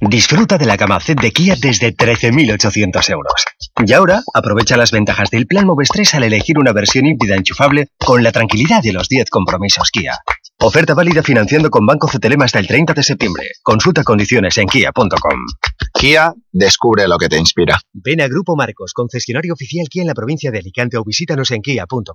[SPEAKER 24] Disfruta de la gama Z de Kia desde 13.800 euros. Y ahora, aprovecha las ventajas del plan Moves 3 al elegir una versión híbrida enchufable con la tranquilidad de los 10 compromisos Kia. Oferta válida financiando con Banco CTLM hasta el 30 de septiembre. Consulta condiciones en kia.com.
[SPEAKER 25] Kia, descubre lo que te inspira.
[SPEAKER 26] Ven a Grupo Marcos, concesionario oficial Kia en la provincia de Alicante o visítanos en kia.com.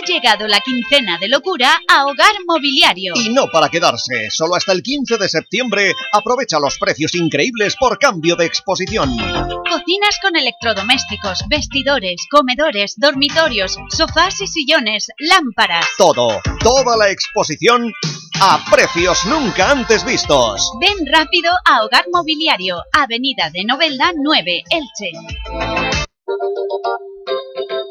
[SPEAKER 27] Ha llegado la quincena de locura a Hogar Mobiliario.
[SPEAKER 28] Y no para quedarse, solo hasta el 15 de septiembre aprovecha los precios increíbles por cambio de exposición.
[SPEAKER 27] Cocinas con electrodomésticos, vestidores, comedores, dormitorios, sofás y sillones, lámparas.
[SPEAKER 28] Todo, toda la exposición a precios nunca antes vistos.
[SPEAKER 27] Ven rápido a Hogar Mobiliario, Avenida de Novelda 9, Elche.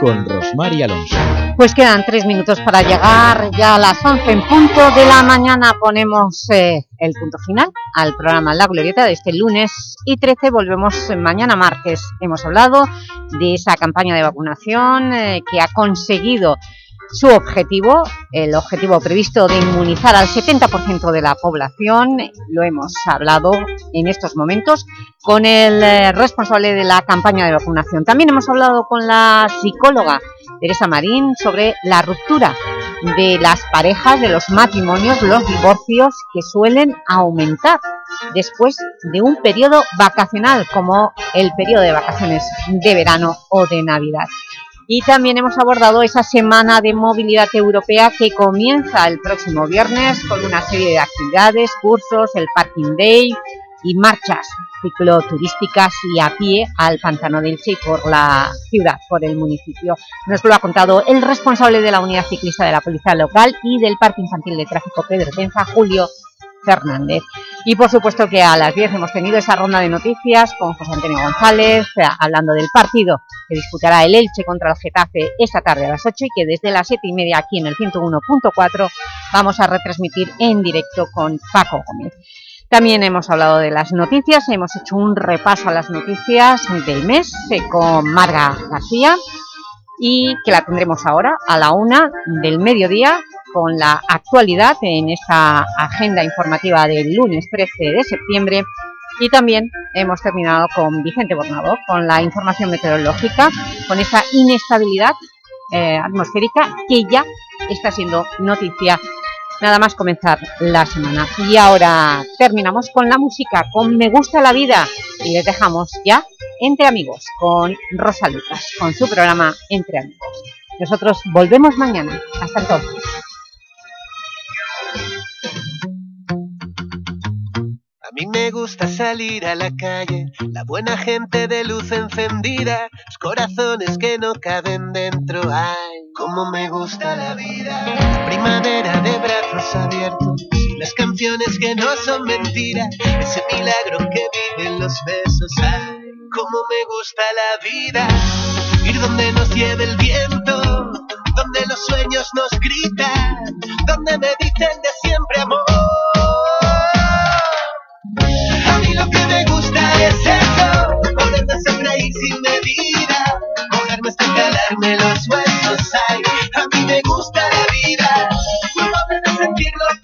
[SPEAKER 11] con Rosmar y Alonso.
[SPEAKER 2] Pues quedan tres minutos para llegar ya a las 11 en punto de la mañana. Ponemos eh, el punto final al programa La Glorieta de este lunes y 13. Volvemos mañana martes. Hemos hablado de esa campaña de vacunación eh, que ha conseguido su objetivo, el objetivo previsto de inmunizar al 70% de la población, lo hemos hablado en estos momentos con el eh, responsable de la campaña de vacunación. También hemos hablado con la psicóloga Teresa Marín sobre la ruptura de las parejas, de los matrimonios, los divorcios que suelen aumentar después de un periodo vacacional como el periodo de vacaciones de verano o de Navidad. Y también hemos abordado esa semana de movilidad europea que comienza el próximo viernes con una serie de actividades, cursos, el Parking Day y marchas cicloturísticas y a pie al Pantano del Che por la ciudad, por el municipio. Nos lo ha contado el responsable de la unidad ciclista de la Policía Local y del Parque Infantil de Tráfico Pedro Tenza, Julio Fernández. Y por supuesto que a las 10 hemos tenido esa ronda de noticias con José Antonio González, eh, hablando del partido que disputará el Elche contra el Getafe esta tarde a las 8 y que desde las 7 y media aquí en el 101.4 vamos a retransmitir en directo con Paco Gómez. También hemos hablado de las noticias, hemos hecho un repaso a las noticias del mes eh, con Marga García y que la tendremos ahora a la una del mediodía con la actualidad en esta agenda informativa del lunes 13 de septiembre y también hemos terminado con Vicente Bornado, con la información meteorológica, con esa inestabilidad eh, atmosférica que ya está siendo noticia nada más comenzar la semana. Y ahora terminamos con la música, con Me Gusta la Vida y les dejamos ya Entre Amigos con Rosa Lucas, con su programa Entre Amigos. Nosotros volvemos mañana. Hasta entonces.
[SPEAKER 29] Mí me gusta salir a la calle, la buena gente de luz encendida, los corazones que no caben dentro. Ay, cómo me gusta la vida. La primavera de brazos abiertos, las canciones que no son mentira, ese milagro que viven los besos. Ay, cómo me gusta la vida, ir donde nos lleve el viento sueños nos gritan, donde me dicen lo que me gusta es eso, poderme hacer reír sin medida, mojarme hasta calarme los huesos, ay, a mí me gusta la vida.